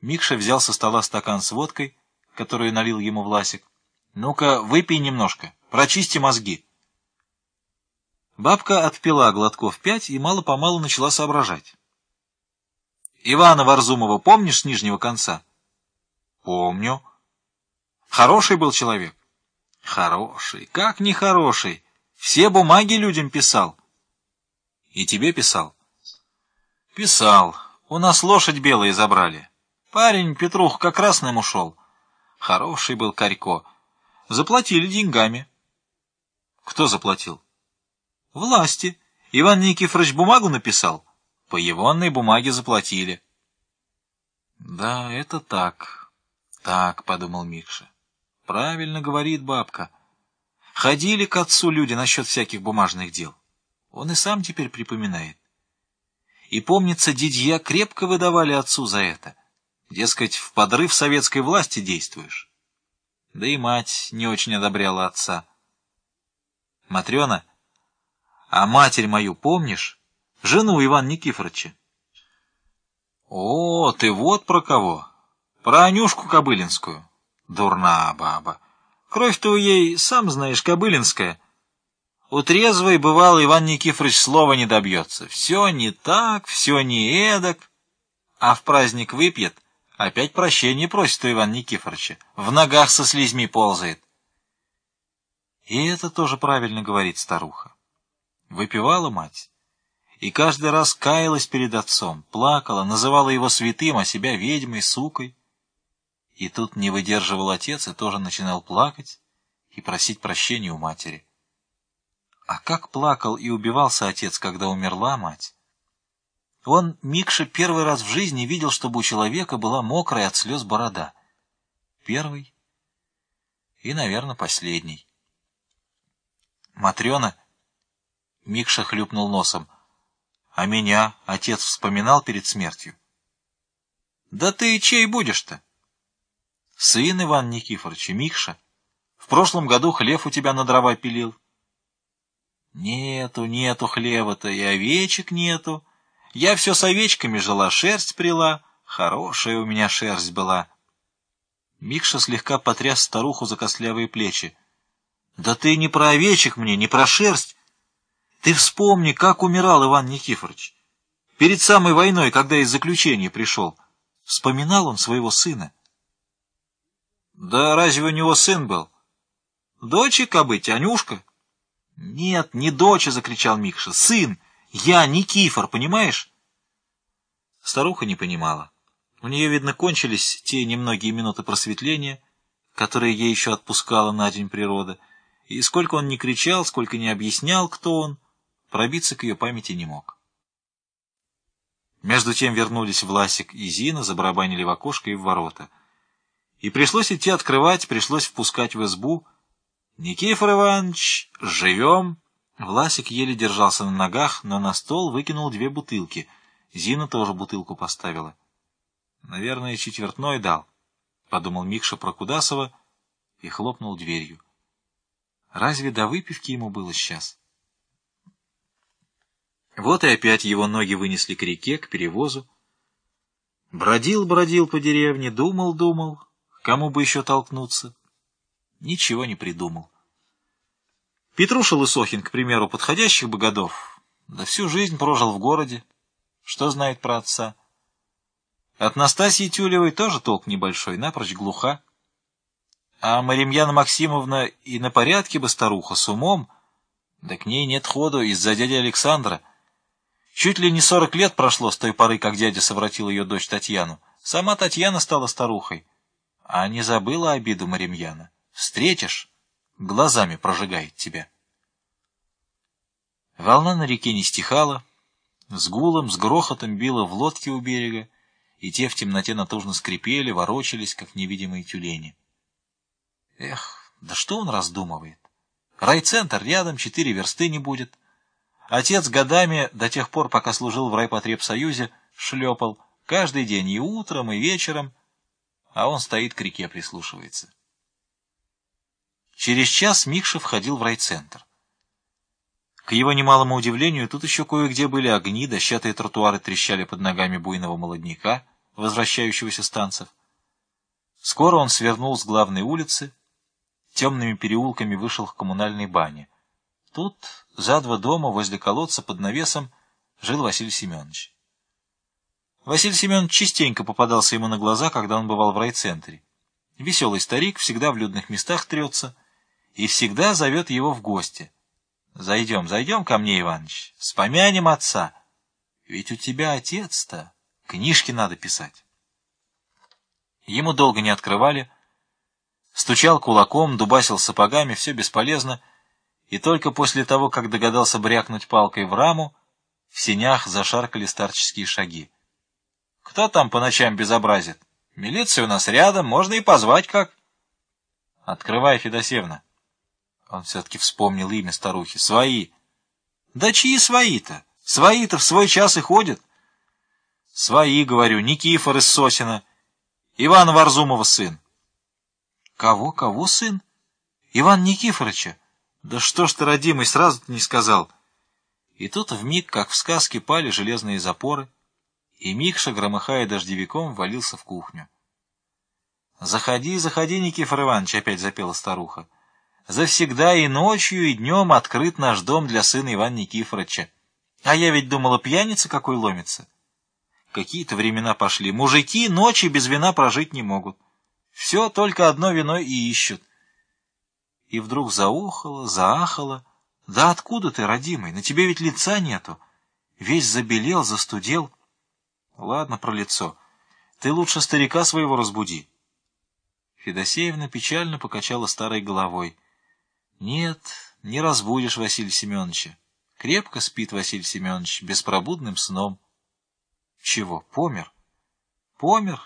Микша взял со стола стакан с водкой, которую налил ему Власик. — Ну-ка, выпей немножко, прочисти мозги. Бабка отпила глотков пять и мало-помалу начала соображать. — Ивана Варзумова помнишь с нижнего конца? — Помню. Хороший был человек? Хороший. Как не хороший? Все бумаги людям писал. И тебе писал? Писал. У нас лошадь белая забрали. Парень, Петрух, как красным ушел. Хороший был Карько. Заплатили деньгами. Кто заплатил? Власти. Иван Никифорович бумагу написал. По егонной бумаге заплатили. Да, это так. Так, — подумал Микша, — правильно говорит бабка. Ходили к отцу люди насчет всяких бумажных дел. Он и сам теперь припоминает. И, помнится, дидья крепко выдавали отцу за это. Дескать, в подрыв советской власти действуешь. Да и мать не очень одобряла отца. Матрена, а матерь мою помнишь? Жену Ивана Никифоровича. О, ты вот про кого! Про Анюшку Кобылинскую. Дурна баба. Кровь-то у ей, сам знаешь, кобылинская. У трезвой, бывало, Иван Никифорович слова не добьется. Все не так, все не эдак. А в праздник выпьет, опять прощения просит у Ивана Никифоровича. В ногах со слезьми ползает. И это тоже правильно говорит старуха. Выпивала мать. И каждый раз каялась перед отцом, плакала, называла его святым, а себя ведьмой, сукой. И тут не выдерживал отец и тоже начинал плакать и просить прощения у матери. А как плакал и убивался отец, когда умерла мать? Он, Микша, первый раз в жизни видел, чтобы у человека была мокрая от слез борода. Первый и, наверное, последний. Матрена... Микша хлюпнул носом. А меня отец вспоминал перед смертью. Да ты чей будешь-то? Сын Иван Никифорович, Микша. В прошлом году хлеб у тебя на дрова пилил. Нету, нету хлеба-то, и овечек нету. Я все с овечками жила, шерсть прила. Хорошая у меня шерсть была. Микша слегка потряс старуху за костлявые плечи. Да ты не про овечек мне, не про шерсть. Ты вспомни, как умирал Иван Никифорович. Перед самой войной, когда из заключения пришел, вспоминал он своего сына. Да разве у него сын был? Дочек быть, Анюшка? Нет, не дочь, закричал Микша, сын. Я Никифор, понимаешь? Старуха не понимала. У нее, видно, кончились те немногие минуты просветления, которые ей еще отпускала на день природа, и сколько он не кричал, сколько не объяснял, кто он, пробиться к ее памяти не мог. Между тем вернулись Власик и Зина, забарабанили в окошко и в ворота. И пришлось идти открывать, пришлось впускать в избу. «Никифор Иванович, живем!» Власик еле держался на ногах, но на стол выкинул две бутылки. Зина тоже бутылку поставила. «Наверное, четвертной дал», — подумал Микша про Кудасова и хлопнул дверью. Разве до выпивки ему было сейчас? Вот и опять его ноги вынесли к реке, к перевозу. Бродил-бродил по деревне, думал-думал, кому бы еще толкнуться. Ничего не придумал. Петруша Лысохин, к примеру, подходящих бы годов, да всю жизнь прожил в городе. Что знает про отца? От Настасьи Тюлевой тоже толк небольшой, напрочь глуха. А Маримьяна Максимовна и на порядке бы старуха, с умом, да к ней нет ходу из-за дяди Александра. Чуть ли не сорок лет прошло с той поры, как дядя совратил ее дочь Татьяну. Сама Татьяна стала старухой. А не забыла обиду Маримьяна. Встретишь, глазами прожигает тебя. Волна на реке не стихала, с гулом, с грохотом била в лодке у берега, и те в темноте натужно скрипели, ворочались, как невидимые тюлени. Эх, да что он раздумывает? Райцентр рядом, четыре версты не будет. Отец годами, до тех пор, пока служил в райпотребсоюзе, шлепал каждый день и утром, и вечером, а он стоит к реке прислушивается. Через час Микша входил в райцентр. К его немалому удивлению, тут еще кое-где были огни, дощатые тротуары трещали под ногами буйного молодняка, возвращающегося с танцев. Скоро он свернул с главной улицы, темными переулками вышел к коммунальной бане. Тут, за два дома, возле колодца, под навесом, жил Василий Семенович. Василий Семенович частенько попадался ему на глаза, когда он бывал в райцентре. Веселый старик, всегда в людных местах трется, и всегда зовет его в гости. «Зайдем, зайдем ко мне, Иваныч, спомянем отца. Ведь у тебя отец-то, книжки надо писать». Ему долго не открывали, — Стучал кулаком, дубасил сапогами, все бесполезно, и только после того, как догадался брякнуть палкой в раму, в сенях зашаркали старческие шаги. «Кто там по ночам безобразит? Милиция у нас рядом, можно и позвать как». «Открывай, Федосевна». Он все-таки вспомнил имя старухи. «Свои». «Да чьи свои-то? Свои-то в свой час и ходят». «Свои, говорю, Никифор из Сосина, Иван Варзумова сын». Кого, кого сын? Иван Никифоровича. Да что ж ты, родимый, сразу-то не сказал. И тут вмиг, как в сказке, пали железные запоры, и Микша, громыхая дождевиком, валился в кухню. «Заходи, заходи, Никифор Иванович», — опять запела старуха. «Завсегда и ночью, и днем открыт наш дом для сына Ивана Никифоровича. А я ведь думала, пьяница какой ломится». Какие-то времена пошли. Мужики ночи без вина прожить не могут. Все только одно вино и ищут. И вдруг заухало, заахало. Да откуда ты, родимый? На тебе ведь лица нету. Весь забелел, застудел. Ладно про лицо. Ты лучше старика своего разбуди. Федосеевна печально покачала старой головой. Нет, не разбудишь Василия Семеновича. Крепко спит Василий Семенович, беспробудным сном. Чего, помер? Помер,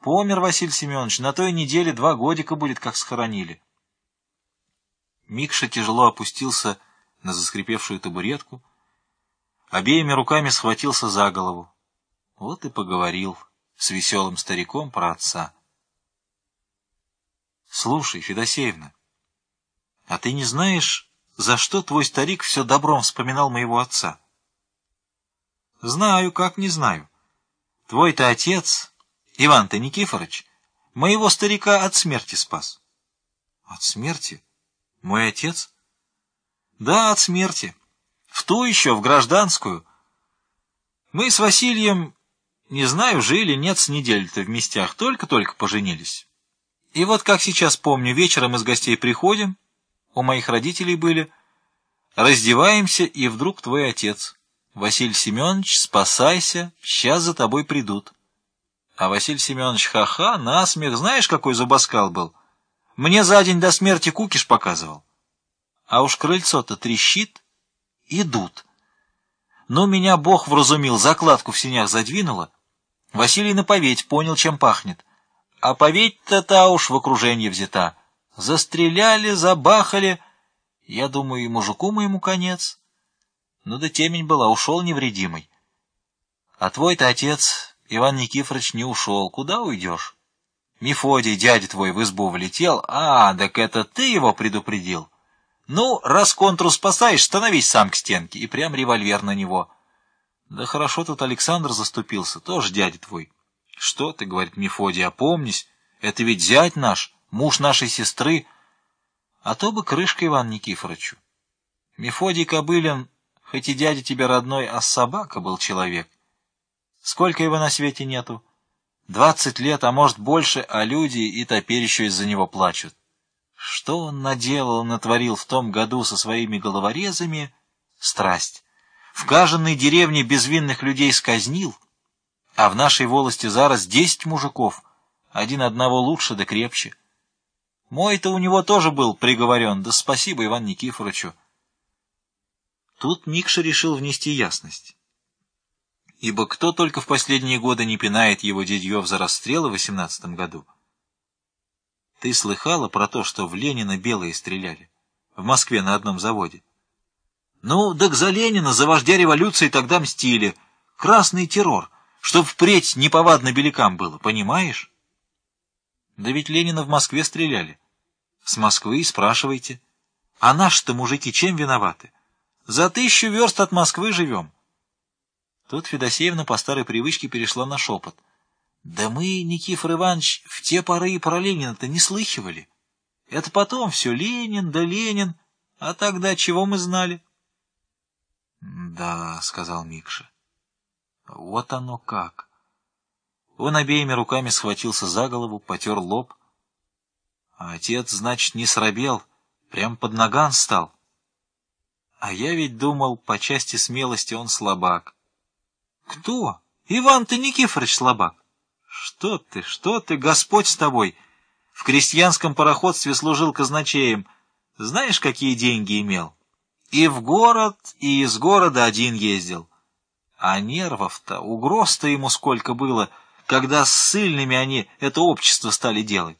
помер Василий Семенович. На той неделе два годика будет, как схоронили. Микша тяжело опустился на заскрипевшую табуретку, обеими руками схватился за голову. Вот и поговорил с веселым стариком про отца. Слушай, Федосеевна, а ты не знаешь, за что твой старик все добром вспоминал моего отца? Знаю, как не знаю. Твой-то отец, Иван-то Никифорович, моего старика от смерти спас. От смерти? Мой отец? Да, от смерти. В ту еще, в гражданскую. Мы с Василием, не знаю, жили, нет, с недели-то в местях, только-только поженились. И вот как сейчас помню, вечером из гостей приходим, у моих родителей были, раздеваемся, и вдруг твой отец. Василий Семенович, спасайся, сейчас за тобой придут. А Василий Семенович ха-ха, насмех, знаешь, какой зубоскал был? Мне за день до смерти кукиш показывал. А уж крыльцо-то трещит, идут. Но меня Бог вразумил, закладку в синях задвинула. Василий на поведь понял, чем пахнет. А поведь-то та уж в окружении взята. Застреляли, забахали. Я думаю, и мужику моему конец. Ну да темень была, ушел невредимый. А твой-то отец, Иван Никифорович, не ушел. Куда уйдешь? Мефодий, дядя твой, в избу влетел. А, так это ты его предупредил. Ну, раз контру спасаешь, становись сам к стенке. И прям револьвер на него. Да хорошо тут Александр заступился, тоже дядя твой. Что ты, говорит Мефодий, опомнись. Это ведь зять наш, муж нашей сестры. А то бы крышка Иван Никифоровичу. Мефодий Кобылин Хоть и дядя тебе родной, а собака был человек. Сколько его на свете нету? Двадцать лет, а может больше, а люди и теперь еще из-за него плачут. Что он наделал, натворил в том году со своими головорезами? Страсть. В каждой деревне безвинных людей сказнил, а в нашей волости зараз десять мужиков, один одного лучше да крепче. Мой-то у него тоже был приговорен, да спасибо Иван Никифоровичу. Тут Микша решил внести ясность. Ибо кто только в последние годы не пинает его дядьев за расстрелы в восемнадцатом году? Ты слыхала про то, что в Ленина белые стреляли? В Москве на одном заводе. Ну, так за Ленина, за вождя революции тогда мстили. Красный террор, чтоб впредь неповадно белякам было, понимаешь? Да ведь Ленина в Москве стреляли. С Москвы и спрашивайте. А наши-то мужики чем виноваты? За тысячу верст от Москвы живем. Тут Федосеевна по старой привычке перешла на шепот. Да мы, Никифор Иванович, в те поры и про Ленина-то не слыхивали. Это потом все Ленин да Ленин, а тогда чего мы знали? — Да, — сказал Микша. — Вот оно как. Он обеими руками схватился за голову, потер лоб. А отец, значит, не срабел, прям под наган стал. А я ведь думал, по части смелости он слабак. Кто? Иван ты Никифорович слабак. Что ты, что ты, Господь с тобой. В крестьянском пароходстве служил казначеем. Знаешь, какие деньги имел? И в город, и из города один ездил. А нервов-то, угроз-то ему сколько было, когда с сильными они это общество стали делать.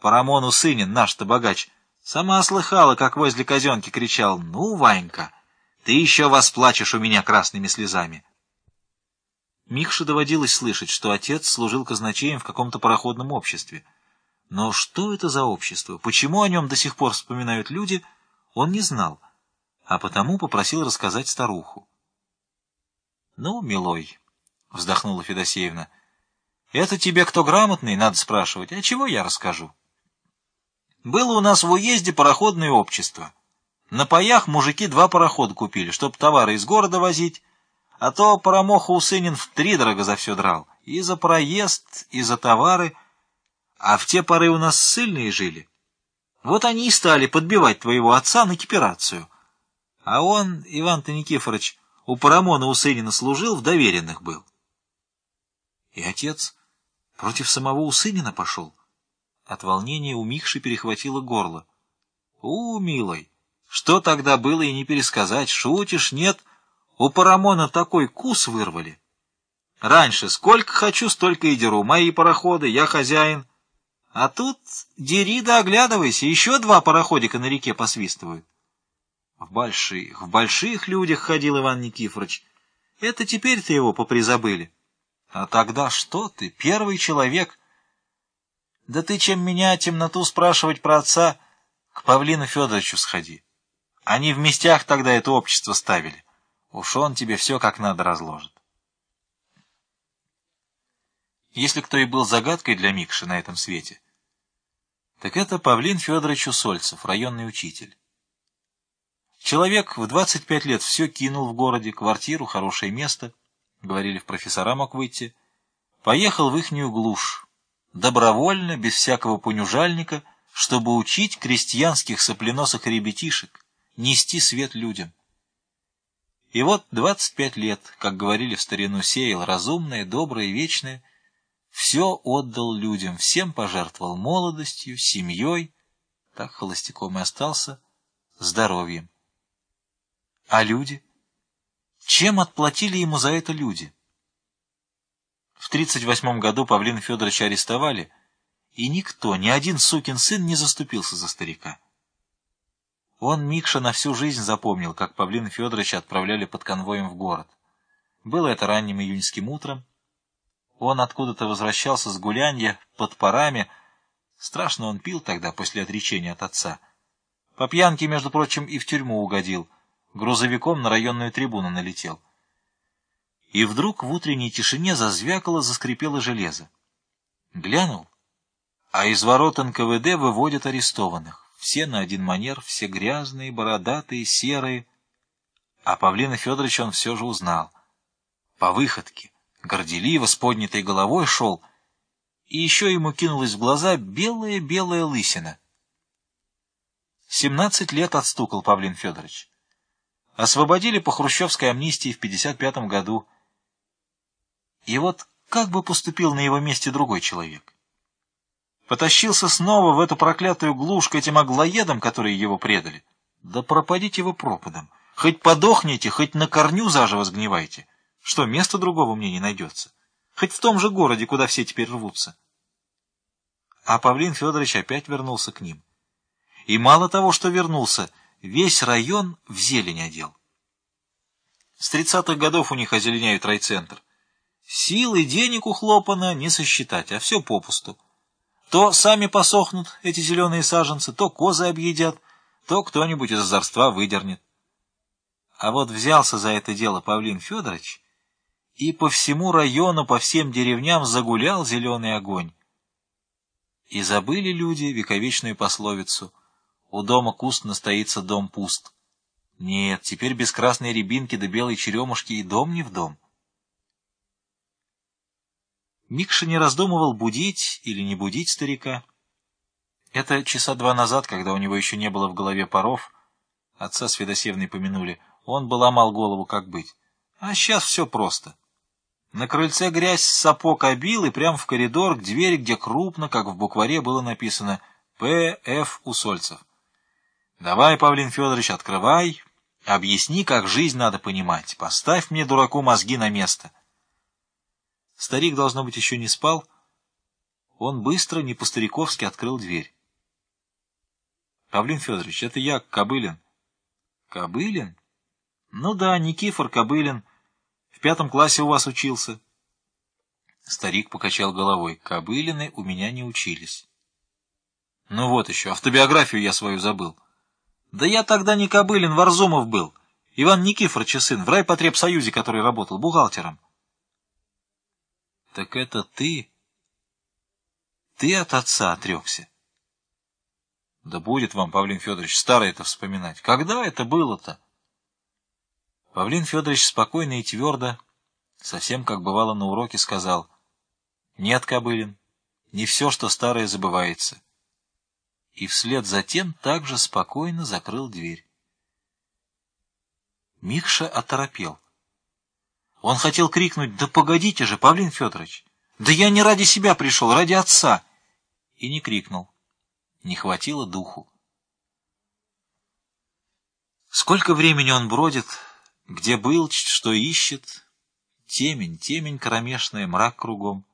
Парамон Усынин, наш-то богач, Сама слыхала, как возле казенки кричал «Ну, Ванька, ты еще восплачешь у меня красными слезами». Микше доводилось слышать, что отец служил казначеем в каком-то пароходном обществе. Но что это за общество, почему о нем до сих пор вспоминают люди, он не знал, а потому попросил рассказать старуху. — Ну, милой, — вздохнула Федосеевна, Это тебе кто грамотный, надо спрашивать. А чего я расскажу? Было у нас в уезде пароходное общество. На паях мужики два парохода купили, чтоб товары из города возить, а то Парамоха Усынин втридорого за все драл. И за проезд, и за товары. А в те поры у нас ссыльные жили. Вот они и стали подбивать твоего отца на кипирацию. А он, Иван-то Никифорович, у Парамона Усынина служил, в доверенных был. И отец против самого Усынина пошел. От волнения у Михши перехватило горло. — У, милой, что тогда было и не пересказать, шутишь, нет? У Парамона такой кус вырвали. Раньше сколько хочу, столько и деру, мои пароходы, я хозяин. А тут дери да оглядывайся, еще два пароходика на реке посвистывают. В больших, в больших людях ходил Иван Никифорович. Это теперь-то его попризабыли. А тогда что ты, первый человек? Да ты чем меня темноту спрашивать про отца, к Павлину Федоровичу сходи. Они в местях тогда это общество ставили. Уж он тебе все как надо разложит. Если кто и был загадкой для Микши на этом свете, так это Павлин Федорович Усольцев, районный учитель. Человек в 25 лет все кинул в городе, квартиру, хорошее место, говорили, в профессора мог выйти, поехал в ихнюю глушь, добровольно, без всякого понюжальника, чтобы учить крестьянских сопленосых ребятишек, нести свет людям. И вот 25 лет, как говорили в старину, сеял разумное, доброе, вечное, все отдал людям, всем пожертвовал молодостью, семьей, так холостяком и остался, здоровьем. А люди? Чем отплатили ему за это люди? В 38 году Павлина Федоровича арестовали, и никто, ни один сукин сын не заступился за старика. Он Микша на всю жизнь запомнил, как Павлина Федоровича отправляли под конвоем в город. Было это ранним июньским утром. Он откуда-то возвращался с гулянья под парами. Страшно он пил тогда, после отречения от отца. По пьянке, между прочим, и в тюрьму угодил — грузовиком на районную трибуну налетел. И вдруг в утренней тишине зазвякало, заскрипело железо. Глянул, а из ворот НКВД выводят арестованных. Все на один манер, все грязные, бородатые, серые. А Павлина Федоровича он все же узнал. По выходке, горделиво, с поднятой головой шел, и еще ему кинулась в глаза белая-белая лысина. Семнадцать лет отстукал Павлин Федорович. Освободили по хрущевской амнистии в 55 году. И вот как бы поступил на его месте другой человек? Потащился снова в эту проклятую глушь к этим аглоедам, которые его предали. Да пропадите вы пропадом. Хоть подохните, хоть на корню заживо сгнивайте. Что, места другого мне не найдется. Хоть в том же городе, куда все теперь рвутся. А Павлин Федорович опять вернулся к ним. И мало того, что вернулся, весь район в зелень одел. С тридцатых годов у них озеленяют райцентр. Сил и денег ухлопано не сосчитать, а все попусту. То сами посохнут эти зеленые саженцы, то козы объедят, то кто-нибудь из озорства выдернет. А вот взялся за это дело Павлин Федорович и по всему району, по всем деревням загулял зеленый огонь. И забыли люди вековечную пословицу — у дома куст настоится дом пуст. Нет, теперь без красной рябинки да белой черемушки и дом не в дом. Микша не раздумывал, будить или не будить старика. Это часа два назад, когда у него еще не было в голове паров, отца с Федосевной помянули, он бы ломал голову, как быть. А сейчас все просто. На крыльце грязь с сапог обил и прямо в коридор к двери, где крупно, как в букваре, было написано «П. Ф. Усольцев». Давай, Павлин Федорович, открывай, объясни, как жизнь надо понимать. Поставь мне, дураку, мозги на место. Старик, должно быть, еще не спал. Он быстро, не по-стариковски открыл дверь. Павлин Федорович, это я, Кобылин. Кобылин? Ну да, Никифор Кобылин. В пятом классе у вас учился. Старик покачал головой. Кобылины у меня не учились. Ну вот еще, автобиографию я свою забыл. Да я тогда не Кобылин, Варзумов был. Иван Никифорович сын, в райпотребсоюзе, который работал бухгалтером. Так это ты, Ты от отца отрекся. Да будет вам, Павлин Федорович, старое это вспоминать. Когда это было-то? Павлин Федорович спокойно и твердо, совсем как бывало на уроке, сказал, «Нет, Кобылин, не все, что старое, забывается». И вслед за тем также спокойно закрыл дверь. Микша оторопел. Он хотел крикнуть, «Да погодите же, Павлин Федорович! Да я не ради себя пришел, ради отца!» И не крикнул. Не хватило духу. Сколько времени он бродит, где был, что ищет? Темень, темень кромешная, мрак кругом.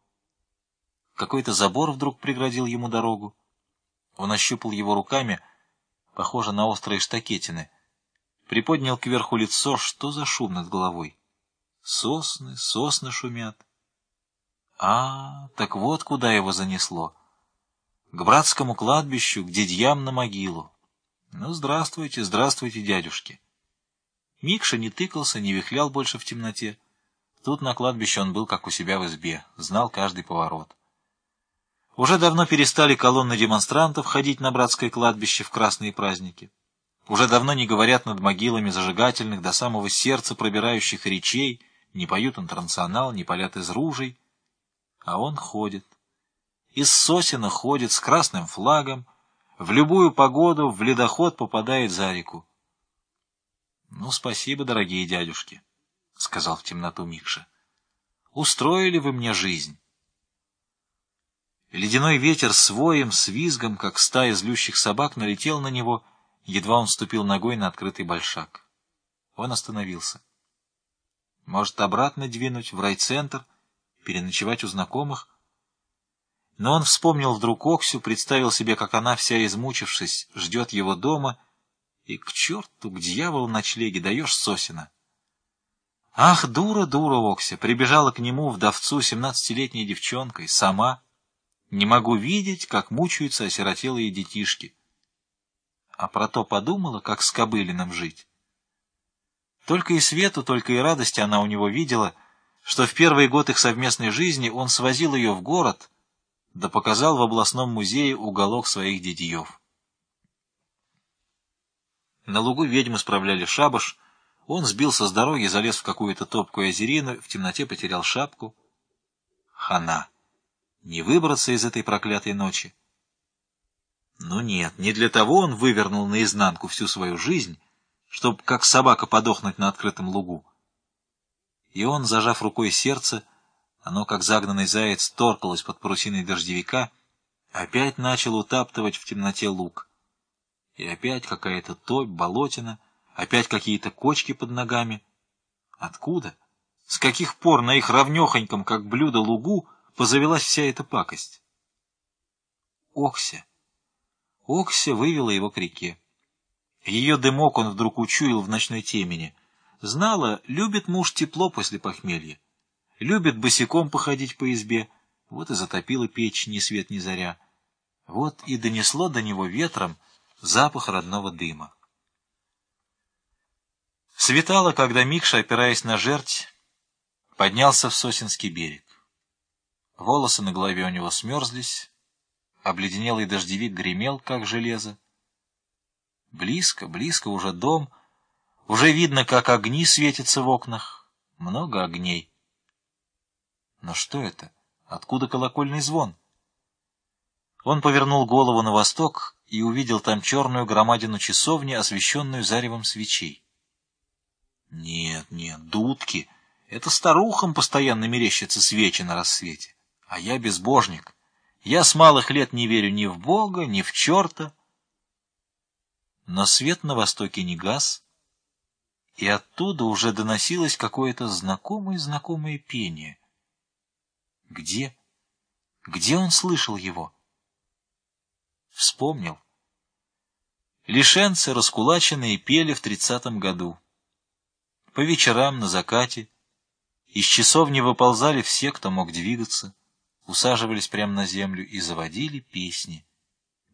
Какой-то забор вдруг преградил ему дорогу. Он ощупал его руками, похоже на острые штакетины. Приподнял кверху лицо, что за шум над головой? Сосны, сосны шумят. А, так вот куда его занесло. К братскому кладбищу, к дядьям на могилу. Ну, здравствуйте, здравствуйте, дядюшки. Микша не тыкался, не вихлял больше в темноте. Тут на кладбище он был как у себя в избе, знал каждый поворот. Уже давно перестали колонны демонстрантов ходить на братское кладбище в красные праздники. Уже давно не говорят над могилами зажигательных до самого сердца пробирающих речей, не поют интернационал, не палят из ружей. А он ходит. Из сосена ходит с красным флагом, в любую погоду в ледоход попадает за реку. — Ну, спасибо, дорогие дядюшки, — сказал в темноту Микша. — Устроили вы мне жизнь. Ледяной ветер с воем, с визгом, как стая злющих собак, налетел на него, едва он ступил ногой на открытый большак. Он остановился. Может, обратно двинуть в райцентр, переночевать у знакомых? Но он вспомнил вдруг Оксю, представил себе, как она, вся измучившись, ждет его дома, и к черту, к дьяволу ночлеги даешь сосина. Ах, дура, дура Окся, прибежала к нему вдовцу семнадцатилетней девчонкой, сама. Не могу видеть, как мучаются осиротелые детишки. А про то подумала, как с Кобылиным жить. Только и свету, только и радости она у него видела, что в первый год их совместной жизни он свозил ее в город, да показал в областном музее уголок своих дядьев. На лугу ведьмы справляли шабаш, он сбился с дороги, залез в какую-то топкую озерину, в темноте потерял шапку. Хана! Не выбраться из этой проклятой ночи. Ну нет, не для того он вывернул наизнанку всю свою жизнь, чтобы как собака подохнуть на открытом лугу. И он, зажав рукой сердце, оно, как загнанный заяц, торкалось под парусиной дождевика, опять начал утаптывать в темноте луг. И опять какая-то топь, болотина, опять какие-то кочки под ногами. Откуда? С каких пор на их равнехоньком, как блюдо, лугу позавелась вся эта пакость? Окся. Окся вывела его к реке. Ее дымок он вдруг учуял в ночной темени. Знала, любит муж тепло после похмелья. Любит босиком походить по избе. Вот и затопила печь ни свет ни заря. Вот и донесло до него ветром запах родного дыма. Светало, когда Микша, опираясь на жерть, поднялся в Сосинский берег. Волосы на голове у него смерзлись, обледенелый дождевик гремел, как железо. Близко, близко уже дом. Уже видно, как огни светятся в окнах. Много огней. Но что это? Откуда колокольный звон? Он повернул голову на восток и увидел там черную громадину часовни, освещенную заревом свечей. Нет, нет, дудки. Это старухам постоянно мерещатся свечи на рассвете. А я безбожник. Я с малых лет не верю ни в Бога, ни в черта. Но свет на востоке не гас, и оттуда уже доносилось какое-то знакомое-знакомое пение. Где? Где он слышал его? Вспомнил. Лишенцы, раскулаченные, пели в тридцатом году. По вечерам на закате из часовни выползали все, кто мог двигаться, усаживались прямо на землю и заводили песни.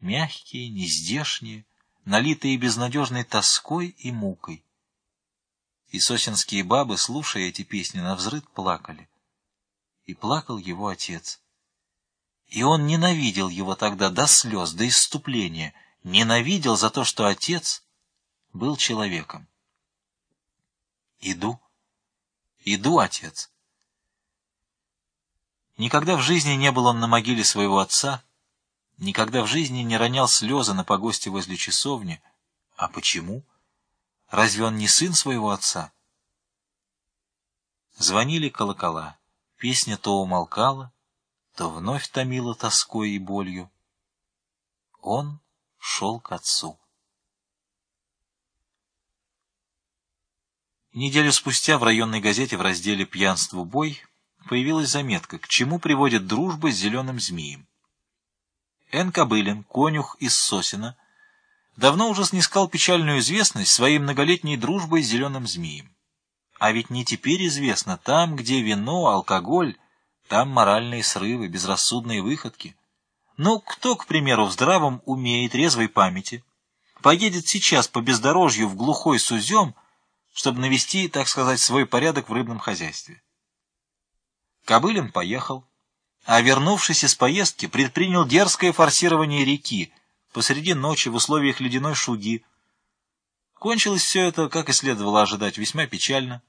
Мягкие, нездешние, налитые безнадежной тоской и мукой. И сосенские бабы, слушая эти песни, навзрыд плакали. И плакал его отец. И он ненавидел его тогда до слез, до исступления, ненавидел за то, что отец был человеком. Иду, иду, отец. Никогда в жизни не был он на могиле своего отца, никогда в жизни не ронял слезы на погосте возле часовни. А почему? Разве он не сын своего отца? Звонили колокола, песня то умолкала, то вновь томила тоской и болью. Он шел к отцу. Неделю спустя в районной газете в разделе «Пьянство бой» появилась заметка, к чему приводит дружба с зеленым змеем. Н. Кобылин, конюх из Сосина, давно уже снискал печальную известность своей многолетней дружбой с зеленым змеем. А ведь не теперь известно, там, где вино, алкоголь, там моральные срывы, безрассудные выходки. Ну, кто, к примеру, в здравом уме и трезвой памяти поедет сейчас по бездорожью в глухой сузем, чтобы навести, так сказать, свой порядок в рыбном хозяйстве? Кобылин поехал, а вернувшись из поездки, предпринял дерзкое форсирование реки посреди ночи в условиях ледяной шуги. Кончилось все это, как и следовало ожидать, весьма печально.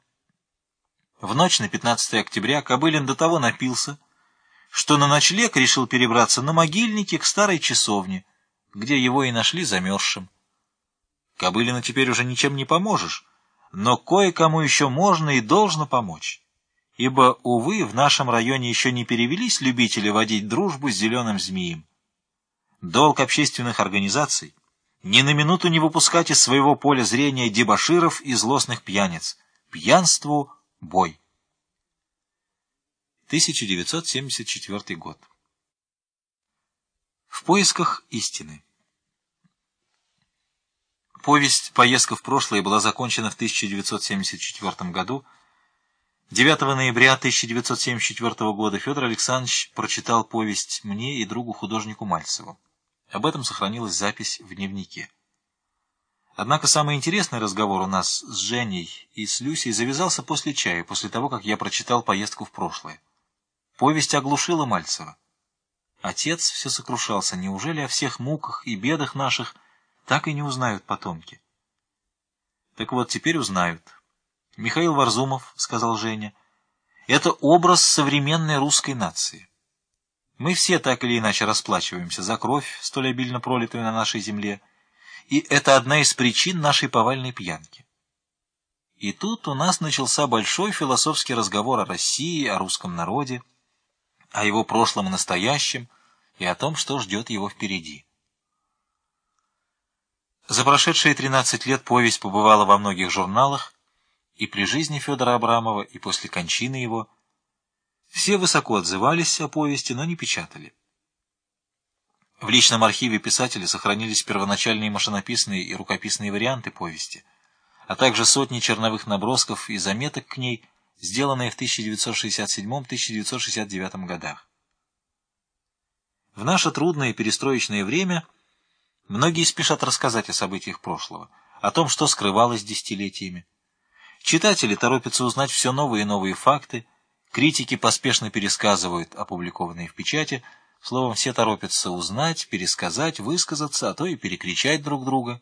В ночь на 15 октября Кобылин до того напился, что на ночлег решил перебраться на могильники к старой часовне, где его и нашли замерзшим. Кобылину теперь уже ничем не поможешь, но кое-кому еще можно и должно помочь ибо, увы, в нашем районе еще не перевелись любители водить дружбу с зеленым змеем. Долг общественных организаций — ни на минуту не выпускать из своего поля зрения дебоширов и злостных пьяниц. Пьянству — бой. 1974 год. В поисках истины. Повесть «Поездка в прошлое» была закончена в 1974 году, 9 ноября 1974 года Федор Александрович прочитал повесть мне и другу художнику Мальцеву. Об этом сохранилась запись в дневнике. Однако самый интересный разговор у нас с Женей и с Люсей завязался после чая, после того, как я прочитал поездку в прошлое. Повесть оглушила Мальцева. Отец все сокрушался, неужели о всех муках и бедах наших так и не узнают потомки? Так вот, теперь узнают. Михаил Варзумов, — сказал Женя, — это образ современной русской нации. Мы все так или иначе расплачиваемся за кровь, столь обильно пролитую на нашей земле, и это одна из причин нашей повальной пьянки. И тут у нас начался большой философский разговор о России, о русском народе, о его прошлом и настоящем, и о том, что ждет его впереди. За прошедшие 13 лет повесть побывала во многих журналах, и при жизни Федора Абрамова, и после кончины его. Все высоко отзывались о повести, но не печатали. В личном архиве писателя сохранились первоначальные машинописные и рукописные варианты повести, а также сотни черновых набросков и заметок к ней, сделанные в 1967-1969 годах. В наше трудное перестроечное время многие спешат рассказать о событиях прошлого, о том, что скрывалось десятилетиями. Читатели торопятся узнать все новые и новые факты, критики поспешно пересказывают опубликованные в печати, словом, все торопятся узнать, пересказать, высказаться, а то и перекричать друг друга.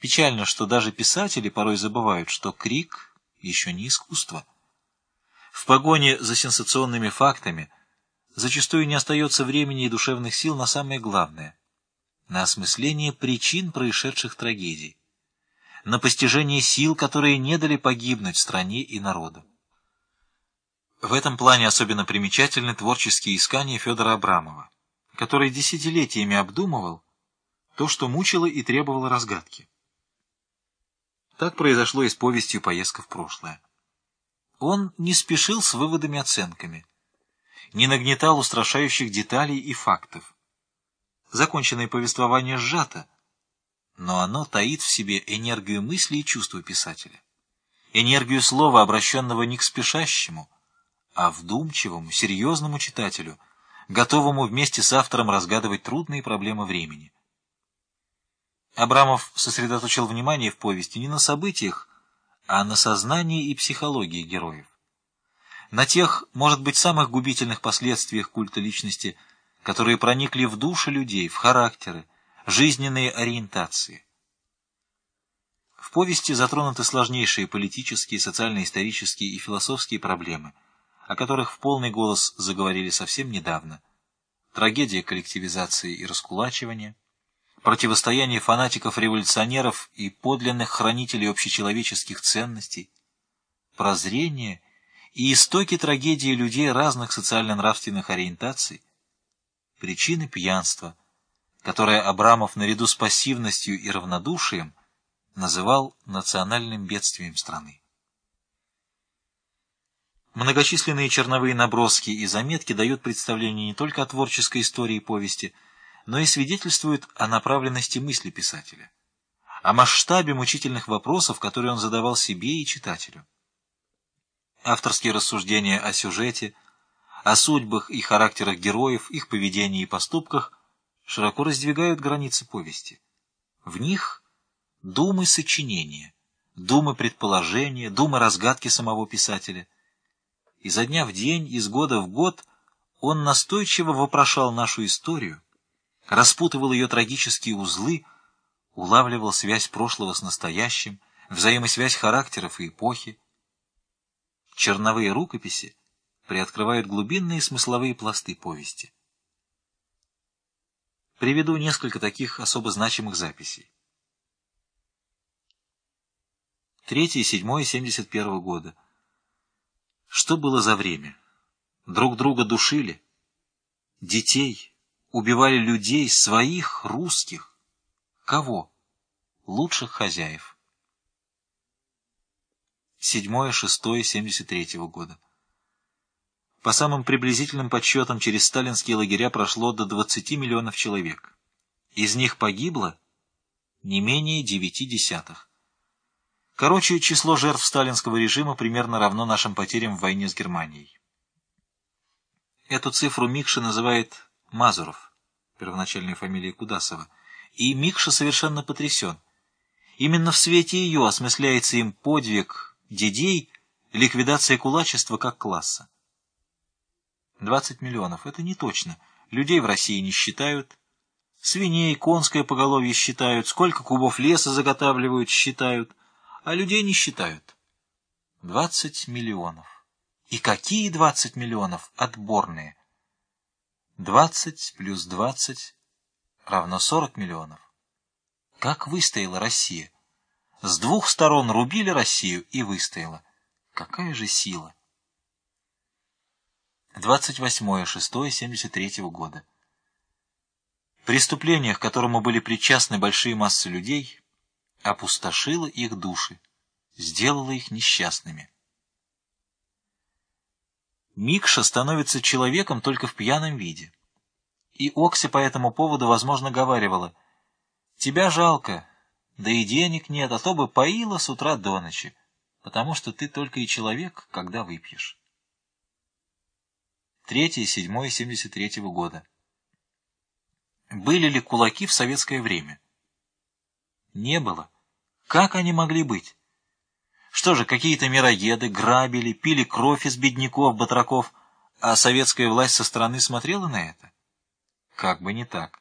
Печально, что даже писатели порой забывают, что крик еще не искусство. В погоне за сенсационными фактами зачастую не остается времени и душевных сил на самое главное — на осмысление причин происшедших трагедий на постижение сил, которые не дали погибнуть стране и народу. В этом плане особенно примечательны творческие искания Федора Абрамова, который десятилетиями обдумывал то, что мучило и требовало разгадки. Так произошло и с повестью «Поездка в прошлое». Он не спешил с выводами оценками, не нагнетал устрашающих деталей и фактов. Законченное повествование сжато, но оно таит в себе энергию мысли и чувства писателя, энергию слова, обращенного не к спешащему, а вдумчивому, серьезному читателю, готовому вместе с автором разгадывать трудные проблемы времени. Абрамов сосредоточил внимание в повести не на событиях, а на сознании и психологии героев. на тех, может быть, самых губительных последствиях культа личности, которые проникли в души людей, в характеры, жизненные ориентации. В повести затронуты сложнейшие политические, социально-исторические и философские проблемы, о которых в полный голос заговорили совсем недавно. Трагедия коллективизации и раскулачивания, противостояние фанатиков-революционеров и подлинных хранителей общечеловеческих ценностей, прозрение и истоки трагедии людей разных социально-нравственных ориентаций, причины пьянства, которое Абрамов наряду с пассивностью и равнодушием называл национальным бедствием страны. Многочисленные черновые наброски и заметки дают представление не только о творческой истории повести, но и свидетельствуют о направленности мысли писателя, о масштабе мучительных вопросов, которые он задавал себе и читателю. Авторские рассуждения о сюжете, о судьбах и характерах героев, их поведении и поступках широко раздвигают границы повести. В них думы сочинения, думы предположения, думы разгадки самого писателя. Изо дня в день, из года в год он настойчиво вопрошал нашу историю, распутывал ее трагические узлы, улавливал связь прошлого с настоящим, взаимосвязь характеров и эпохи, черновые рукописи приоткрывают глубинные смысловые пласты повести. Приведу несколько таких особо значимых записей. 3 7 71 года. Что было за время? Друг друга душили? Детей? Убивали людей, своих, русских? Кого? Лучших хозяев. 7-6-73 года. По самым приблизительным подсчетам, через сталинские лагеря прошло до 20 миллионов человек. Из них погибло не менее 9 десятых. Короче, число жертв сталинского режима примерно равно нашим потерям в войне с Германией. Эту цифру Микша называет Мазуров, первоначальная фамилия Кудасова, и Микша совершенно потрясен. Именно в свете ее осмысляется им подвиг Дидей — ликвидация кулачества как класса. 20 миллионов — это не точно. Людей в России не считают. Свиней, конское поголовье считают. Сколько кубов леса заготавливают, считают. А людей не считают. 20 миллионов. И какие 20 миллионов? Отборные. 20 плюс 20 равно 40 миллионов. Как выстояла Россия? С двух сторон рубили Россию и выстояла. Какая же сила! 28.06.73 года. Преступление, к которому были причастны большие массы людей, опустошило их души, сделало их несчастными. Микша становится человеком только в пьяном виде. И Окси по этому поводу, возможно, говаривала, «Тебя жалко, да и денег нет, а то бы поила с утра до ночи, потому что ты только и человек, когда выпьешь. 3-7-73 года. Были ли кулаки в советское время? Не было. Как они могли быть? Что же, какие-то мироеды грабили, пили кровь из бедняков, батраков, а советская власть со стороны смотрела на это? Как бы не так.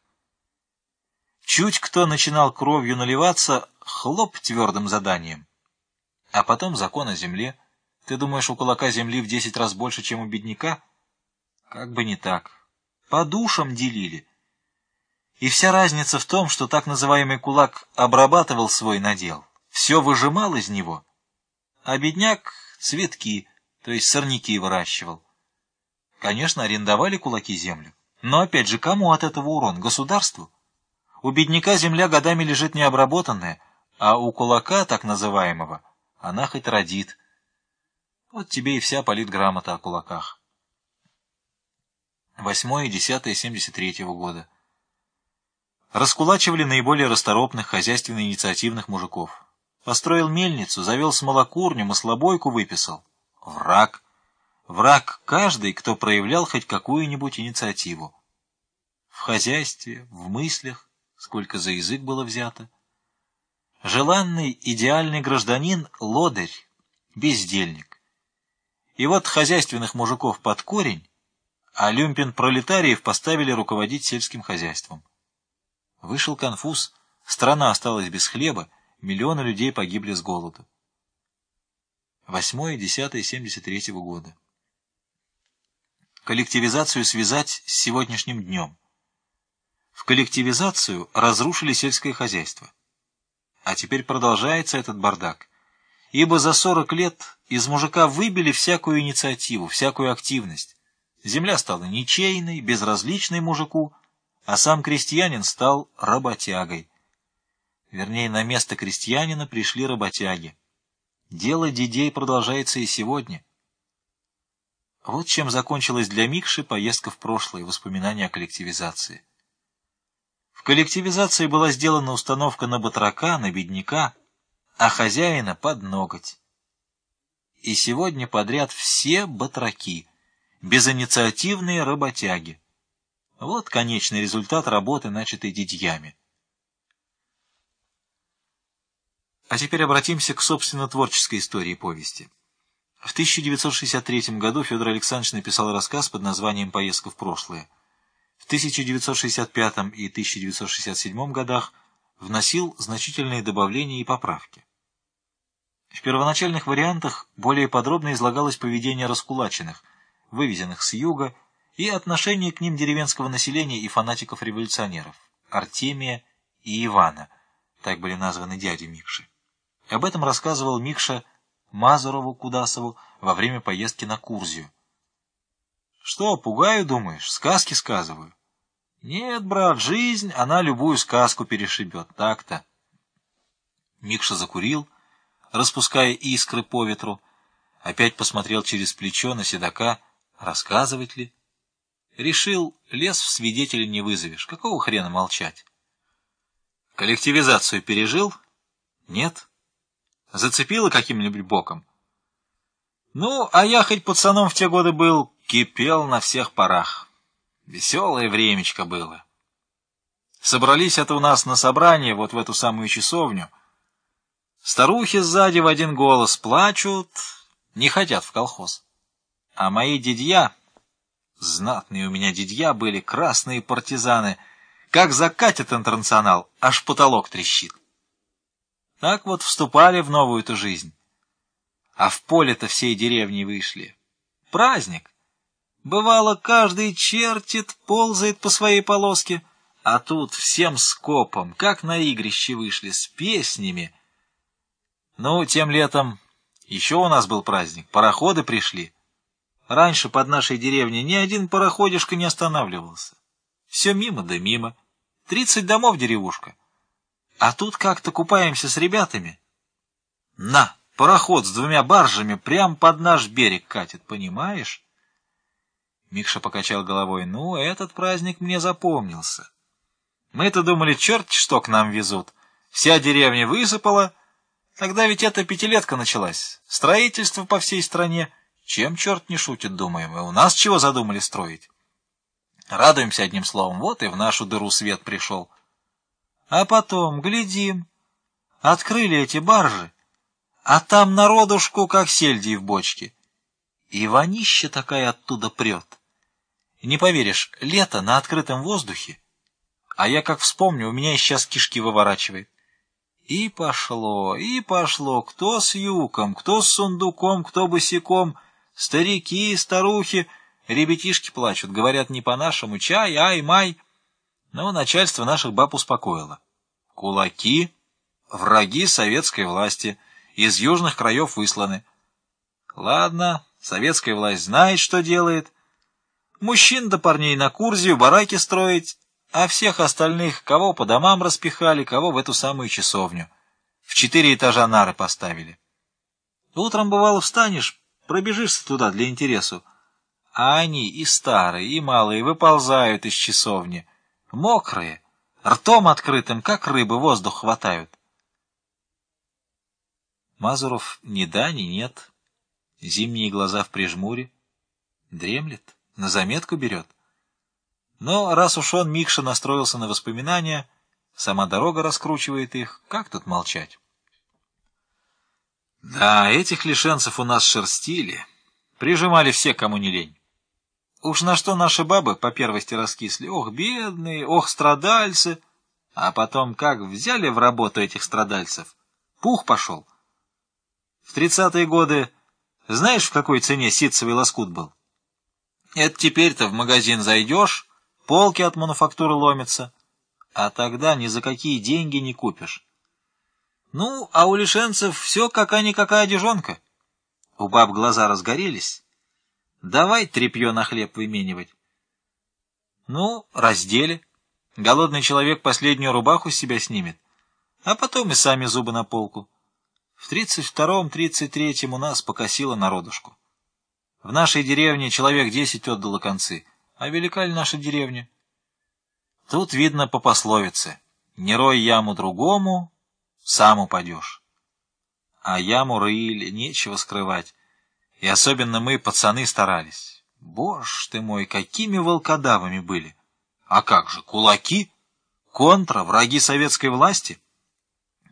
Чуть кто начинал кровью наливаться, хлоп твердым заданием. А потом закон о земле. Ты думаешь, у кулака земли в десять раз больше, чем у бедняка? Как бы не так. По душам делили. И вся разница в том, что так называемый кулак обрабатывал свой надел, все выжимал из него, а бедняк — цветки, то есть сорняки выращивал. Конечно, арендовали кулаки землю, но опять же, кому от этого урон? Государству? У бедняка земля годами лежит необработанная, а у кулака, так называемого, она хоть родит. Вот тебе и вся политграмота о кулаках. 8 и 10 73 года. Раскулачивали наиболее расторопных хозяйственно-инициативных мужиков. Построил мельницу, завел смолокурню, маслобойку выписал. Враг. Враг каждый, кто проявлял хоть какую-нибудь инициативу. В хозяйстве, в мыслях, сколько за язык было взято. Желанный идеальный гражданин — лодырь, бездельник. И вот хозяйственных мужиков под корень, а люмпен-пролетариев поставили руководить сельским хозяйством. Вышел конфуз, страна осталась без хлеба, миллионы людей погибли с голоду. 8-10-73 года. Коллективизацию связать с сегодняшним днем. В коллективизацию разрушили сельское хозяйство. А теперь продолжается этот бардак. Ибо за 40 лет из мужика выбили всякую инициативу, всякую активность. Земля стала ничейной, безразличной мужику, а сам крестьянин стал работягой. Вернее, на место крестьянина пришли работяги. Дело дидей продолжается и сегодня. Вот чем закончилась для Микши поездка в прошлое, воспоминания о коллективизации. В коллективизации была сделана установка на батрака, на бедняка, а хозяина под ноготь. И сегодня подряд все батраки, безинициативные работяги. Вот конечный результат работы, начатой дидьями. А теперь обратимся к, собственно, творческой истории повести. В 1963 году Федор Александрович написал рассказ под названием «Поездка в прошлое». В 1965 и 1967 годах вносил значительные добавления и поправки. В первоначальных вариантах более подробно излагалось поведение раскулаченных, вывезенных с юга, и отношение к ним деревенского населения и фанатиков-революционеров, Артемия и Ивана, так были названы дяди Микши. Об этом рассказывал Микша Мазурову Кудасову во время поездки на Курзию. «Что, пугаю, думаешь? Сказки сказываю?» «Нет, брат, жизнь, она любую сказку перешибет, так-то». Микша закурил, распуская искры по ветру, опять посмотрел через плечо на седока, рассказывать ли. Решил, лес в свидетели не вызовешь, какого хрена молчать? Коллективизацию пережил? Нет. Зацепило каким-нибудь боком? Ну, а я хоть пацаном в те годы был, кипел на всех парах. Веселое времечко было. Собрались это у нас на собрание, вот в эту самую часовню. Старухи сзади в один голос плачут, не хотят в колхоз. А мои дедья, знатные у меня дедья были, красные партизаны, как закатят интернационал, аж потолок трещит. Так вот вступали в новую-то жизнь. А в поле-то всей деревни вышли. Праздник. Бывало, каждый чертит, ползает по своей полоске, а тут всем скопом, как на игрище вышли, с песнями. Ну, тем летом еще у нас был праздник, пароходы пришли. Раньше под нашей деревней ни один пароходишка не останавливался. Все мимо да мимо. Тридцать домов деревушка. А тут как-то купаемся с ребятами. На, пароход с двумя баржами прям под наш берег катит, понимаешь? Микша покачал головой. Ну, этот праздник мне запомнился. Мы-то думали, черт что к нам везут. Вся деревня высыпала. Тогда ведь эта пятилетка началась. Строительство по всей стране. Чем черт не шутит, думаем. И у нас чего задумали строить? Радуемся одним словом. Вот и в нашу дыру свет пришел. А потом, глядим, открыли эти баржи, а там народушку, как сельди в бочке. И вонища такая оттуда прет. Не поверишь, лето на открытом воздухе, а я как вспомню, у меня сейчас кишки выворачивает. И пошло, и пошло, кто с юком, кто с сундуком, кто босиком, старики, старухи, ребятишки плачут, говорят не по-нашему, чай, ай, май. Но начальство наших баб успокоило. Кулаки — враги советской власти, из южных краев высланы. Ладно, советская власть знает, что делает. Мужчин да парней на Курзию, бараки строить, а всех остальных кого по домам распихали, кого в эту самую часовню. В четыре этажа нары поставили. Утром, бывало, встанешь, пробежишься туда для интересу, а они и старые, и малые выползают из часовни, мокрые, ртом открытым, как рыбы, воздух хватают. Мазуров ни да, ни нет. Зимние глаза в прижмуре. Дремлет, на заметку берет. Но раз уж он, Микша, настроился на воспоминания, сама дорога раскручивает их, как тут молчать? Да, этих лишенцев у нас шерстили. Прижимали все, кому не лень. Уж на что наши бабы по первости раскисли. Ох, бедные, ох, страдальцы. А потом как взяли в работу этих страдальцев? Пух пошел. В тридцатые годы знаешь, в какой цене ситцевый лоскут был? Это теперь-то в магазин зайдешь, полки от мануфактуры ломятся, а тогда ни за какие деньги не купишь. Ну, а у лишенцев все какая-никакая одежонка. У баб глаза разгорелись. Давай тряпье на хлеб выменивать. Ну, раздели. Голодный человек последнюю рубаху с себя снимет, а потом и сами зубы на полку. В тридцать втором-тридцать третьем у нас покосило народушку. В нашей деревне человек десять отдало концы. А велика ли наша деревня? Тут видно по пословице. Не рой яму другому, сам упадешь. А яму рыли, нечего скрывать. И особенно мы, пацаны, старались. Боже ты мой, какими волкодавами были! А как же, кулаки? Контра, враги советской власти?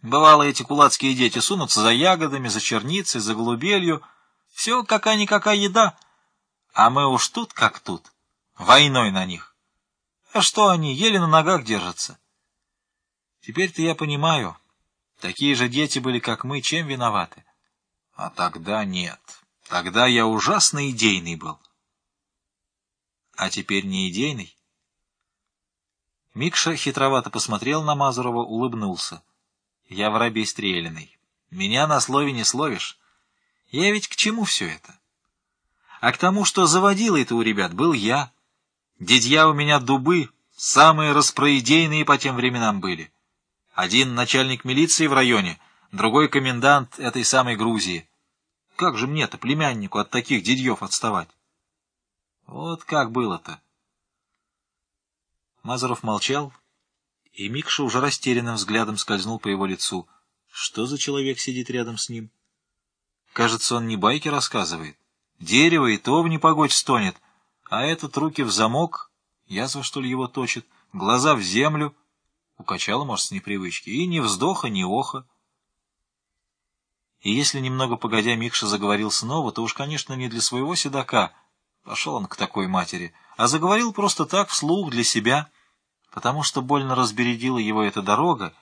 Бывало, эти кулацкие дети сунутся за ягодами, за черницей, за голубелью, все какая-никакая еда. А мы уж тут как тут, войной на них. А что они, еле на ногах держатся. Теперь-то я понимаю, такие же дети были, как мы, чем виноваты. А тогда нет. Тогда я ужасно идейный был. А теперь не идейный? Микша хитровато посмотрел на Мазурова, улыбнулся. Я воробей стреляный. Меня на слове не словишь. Я ведь к чему все это? А к тому, что заводила это у ребят, был я. Дедья у меня дубы, самые распроидейные по тем временам были. Один начальник милиции в районе, другой комендант этой самой Грузии. Как же мне-то, племяннику, от таких дедьев отставать? Вот как было-то. Мазаров молчал, и Микша уже растерянным взглядом скользнул по его лицу. Что за человек сидит рядом с ним? — Кажется, он не байки рассказывает. Дерево и то в непогодь стонет, а этот руки в замок, язва, что ли, его точит, глаза в землю. Укачало, может, с непривычки, и ни вздоха, ни оха. И если немного погодя Микша заговорил снова, то уж, конечно, не для своего седока, пошел он к такой матери, а заговорил просто так, вслух, для себя, потому что больно разбередила его эта дорога,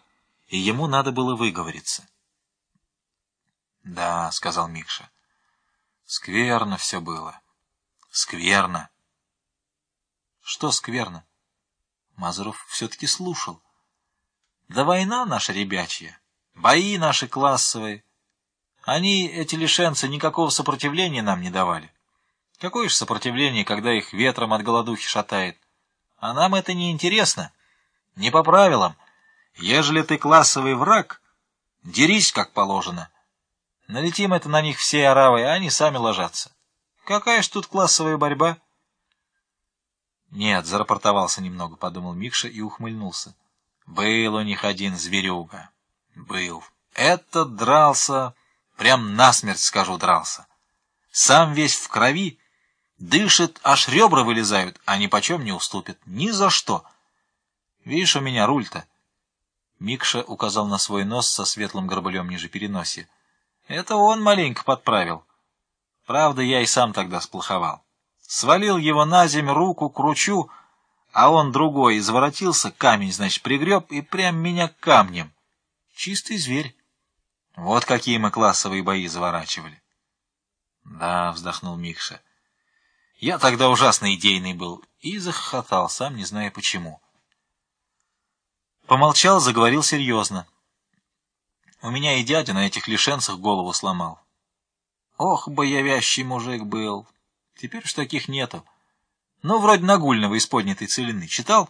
и ему надо было выговориться. — Да, — сказал Микша. — Скверно все было. Скверно. — Что скверно? Мазуров все-таки слушал. — Да война наша ребячья, бои наши классовые. Они, эти лишенцы, никакого сопротивления нам не давали. Какое же сопротивление, когда их ветром от голодухи шатает? А нам это не интересно. Не по правилам. Ежели ты классовый враг, дерись как положено — Налетим это на них всей оравой, а они сами ложатся. Какая ж тут классовая борьба? Нет, зарапортовался немного, подумал Микша и ухмыльнулся. Был у них один зверюга. Был. Этот дрался, прям насмерть, скажу, дрался. Сам весь в крови, дышит, аж ребра вылезают, а ни почем не уступит. Ни за что. Видишь, у меня руль-то. Микша указал на свой нос со светлым горбылем ниже переносе. Это он маленько подправил. Правда, я и сам тогда сплоховал. Свалил его на землю, руку кручу, а он другой изворотился, камень, значит, пригреб и прям меня камнем. Чистый зверь. Вот какие мы классовые бои заворачивали. Да, вздохнул Микша. Я тогда ужасно идейный был и захохотал, сам не зная почему. Помолчал, заговорил серьезно. У меня и дядя на этих лишенцах голову сломал. Ох, боявящий мужик был. Теперь уж таких нету. Ну, вроде Нагульного из поднятой целины. Читал?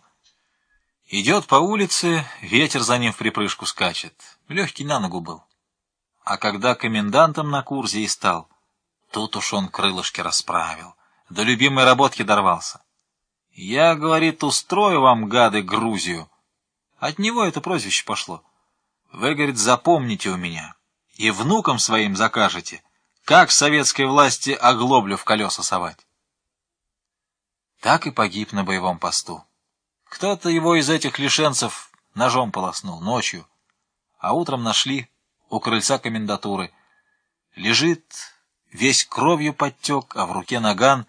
Идет по улице, ветер за ним в припрыжку скачет. Легкий на ногу был. А когда комендантом на курсе и стал, тут уж он крылышки расправил. До любимой работки дорвался. Я, говорит, устрою вам, гады, Грузию. От него это прозвище пошло. Вы, говорит, запомните у меня и внукам своим закажете, как советской власти оглоблю в колеса совать. Так и погиб на боевом посту. Кто-то его из этих лишенцев ножом полоснул ночью, а утром нашли у крыльца комендатуры. Лежит весь кровью подтек, а в руке наган,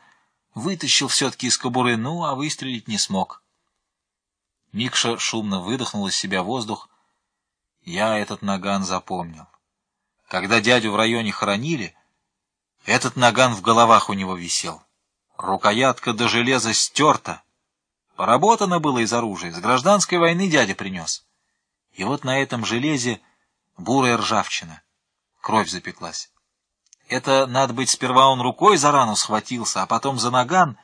вытащил все-таки из кобуры, ну, а выстрелить не смог. Микша шумно выдохнул из себя воздух. Я этот наган запомнил. Когда дядю в районе хоронили, этот наган в головах у него висел. Рукоятка до железа стерта. Поработано было из оружия, с гражданской войны дядя принес. И вот на этом железе бурая ржавчина. Кровь запеклась. Это, надо быть, сперва он рукой за рану схватился, а потом за наган.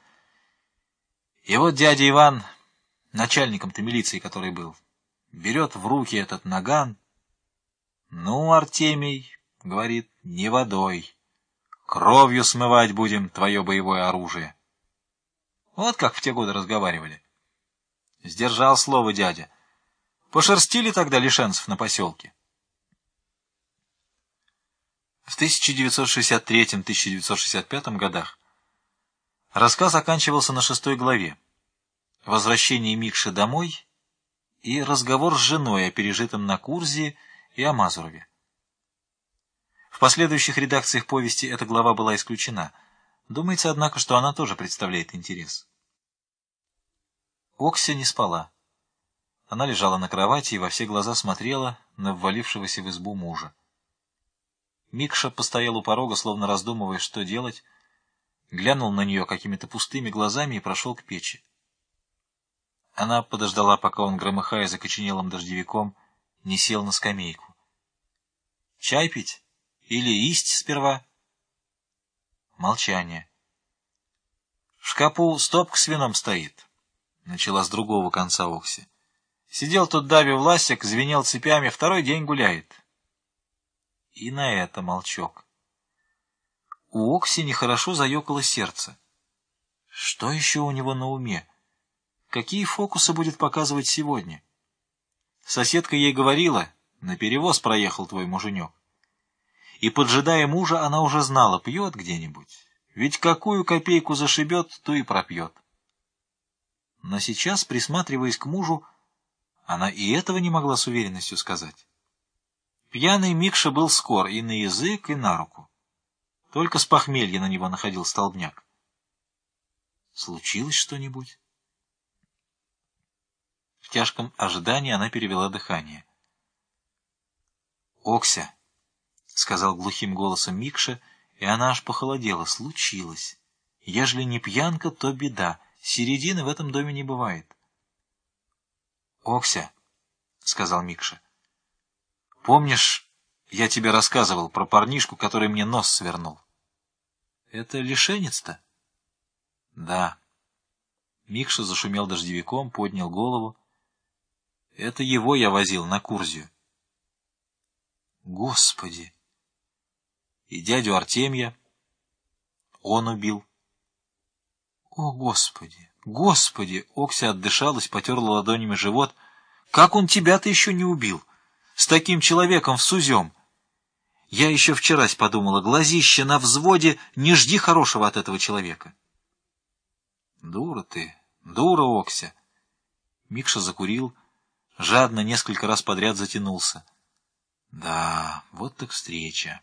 И вот дядя Иван, начальником-то милиции, который был, берет в руки этот наган. «Ну, Артемий, — говорит, — не водой. Кровью смывать будем твое боевое оружие». Вот как в те годы разговаривали. Сдержал слово дядя. Пошерстили тогда лишенцев на поселке. В 1963-1965 годах рассказ оканчивался на шестой главе «Возвращение Микши домой» и разговор с женой о пережитом на Курзе и о Мазурове. В последующих редакциях повести эта глава была исключена. Думается, однако, что она тоже представляет интерес. Окся не спала. Она лежала на кровати и во все глаза смотрела на ввалившегося в избу мужа. Микша постоял у порога, словно раздумывая, что делать, глянул на нее какими-то пустыми глазами и прошел к печи. Она подождала, пока он, громыхая закоченелым дождевиком, не сел на скамейку. — Чай пить? Или исть сперва? Молчание. — В шкапу стопка с вином стоит начала с другого конца Окси. Сидел тут Дави Власик, звенел цепями, второй день гуляет. И на это молчок. У Окси нехорошо заёкало сердце. Что еще у него на уме? Какие фокусы будет показывать сегодня? Соседка ей говорила, на перевоз проехал твой муженек. И, поджидая мужа, она уже знала, пьет где-нибудь. Ведь какую копейку зашибет, то и пропьет. Но сейчас, присматриваясь к мужу, она и этого не могла с уверенностью сказать. Пьяный Микша был скор и на язык, и на руку. Только с похмелья на него находил столбняк. Случилось что-нибудь? В тяжком ожидании она перевела дыхание. «Окся», — сказал глухим голосом Микша, и она аж похолодела. «Случилось. Ежели не пьянка, то беда. Середины в этом доме не бывает. — Окся, — сказал Микша, — помнишь, я тебе рассказывал про парнишку, который мне нос свернул? — Это лишенец-то? — Да. Микша зашумел дождевиком, поднял голову. — Это его я возил на Курзию. — Господи! И дядю Артемья он убил. О, Господи! Господи! Окся отдышалась, потерла ладонями живот. Как он тебя-то еще не убил? С таким человеком в сузем! Я еще вчерась подумала, глазище на взводе, не жди хорошего от этого человека. Дура ты, дура, Окся! Микша закурил, жадно несколько раз подряд затянулся. Да, вот так встреча.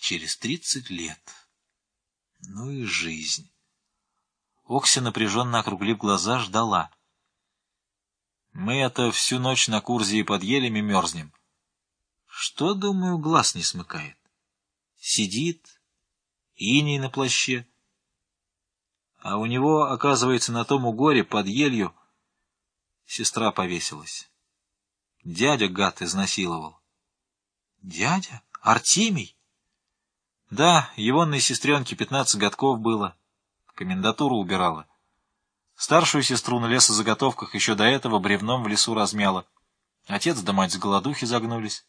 Через тридцать лет. Ну и жизнь. Окси, напряженно округлив глаза, ждала. «Мы это всю ночь на Курзе и под елями мерзнем». Что, думаю, глаз не смыкает? Сидит, иней на плаще. А у него, оказывается, на том угоре под елью сестра повесилась. Дядя гад изнасиловал. Дядя? Артемий? Да, егонной сестренке пятнадцать годков было. Комендатуру убирала. Старшую сестру на лесозаготовках еще до этого бревном в лесу размяла. Отец да мать с голодухи загнулись.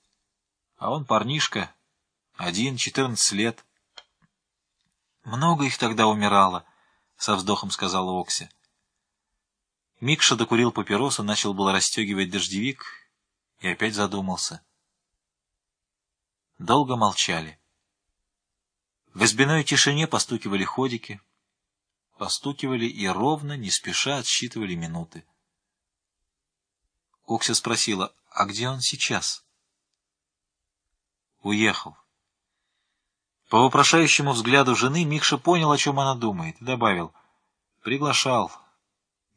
А он парнишка, один, четырнадцать лет. Много их тогда умирало, — со вздохом сказала Окси. Микша докурил папиросу, начал было расстегивать дождевик и опять задумался. Долго молчали. В избиной тишине постукивали ходики, постукивали и ровно, не спеша отсчитывали минуты. Окся спросила, а где он сейчас? Уехал. По вопрошающему взгляду жены Микша понял, о чем она думает, и добавил. «Приглашал.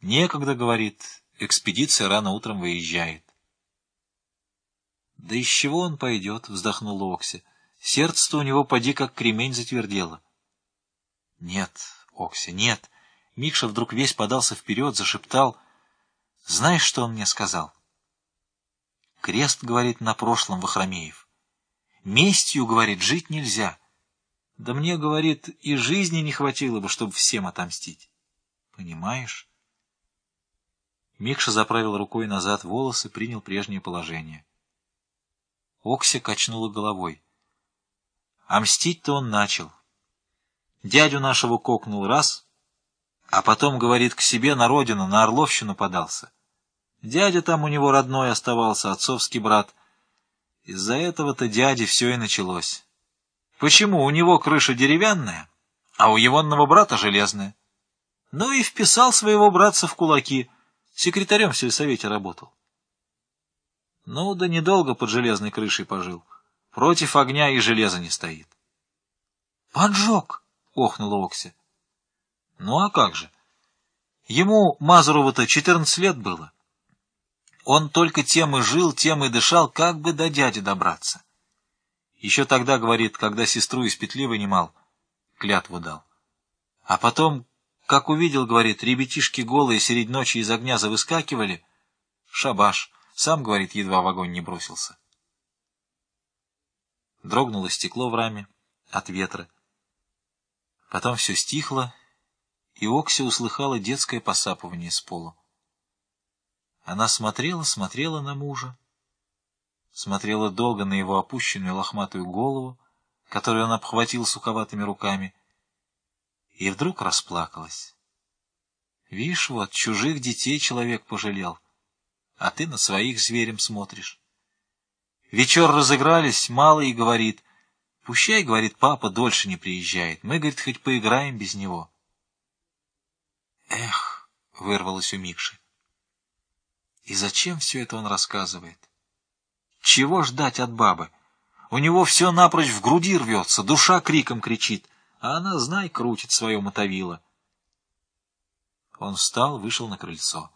Некогда, — говорит, — экспедиция рано утром выезжает». «Да из чего он пойдет?» — вздохнул Окси. «Сердце-то у него поди как кремень затвердело». «Нет, Окси, нет». Микша вдруг весь подался вперед, зашептал. «Знаешь, что он мне сказал?» «Крест, — говорит, — на прошлом, Вахромеев. Местью, — говорит, — жить нельзя. Да мне, — говорит, — и жизни не хватило бы, чтобы всем отомстить. Понимаешь?» Микша заправил рукой назад волосы, принял прежнее положение. Окся качнула головой. А мстить-то он начал. Дядю нашего кокнул раз, а потом, говорит, к себе на родину, на Орловщину подался. Дядя там у него родной оставался, отцовский брат. Из-за этого-то дяди все и началось. Почему у него крыша деревянная, а у егонного брата железная? Ну и вписал своего братца в кулаки, секретарем в сельсовете работал. Ну, да недолго под железной крышей пожил. Против огня и железа не стоит. «Поджег!» — охнула Окся. «Ну а как же? Ему, Мазурову-то, четырнадцать лет было. Он только тем и жил, тем и дышал, как бы до дяди добраться. Еще тогда, говорит, когда сестру из петли вынимал, клятву дал. А потом, как увидел, говорит, ребятишки голые средь ночи из огня завыскакивали, шабаш, сам, говорит, едва в огонь не бросился. Дрогнуло стекло в раме от ветра. Потом все стихло, и Окси услыхала детское посапывание с пола. Она смотрела, смотрела на мужа, смотрела долго на его опущенную лохматую голову, которую он обхватил суховатыми руками, и вдруг расплакалась. Видишь, вот, чужих детей человек пожалел, а ты на своих зверем смотришь. Вечер разыгрались, мало и говорит, пущай, говорит, папа дольше не приезжает, мы, говорит, хоть поиграем без него. Эх, вырвалось у Микши. И зачем все это он рассказывает? Чего ждать от бабы? У него все напрочь в груди рвется, душа криком кричит, а она, знай, крутит свое мотовило. Он встал, вышел на крыльцо.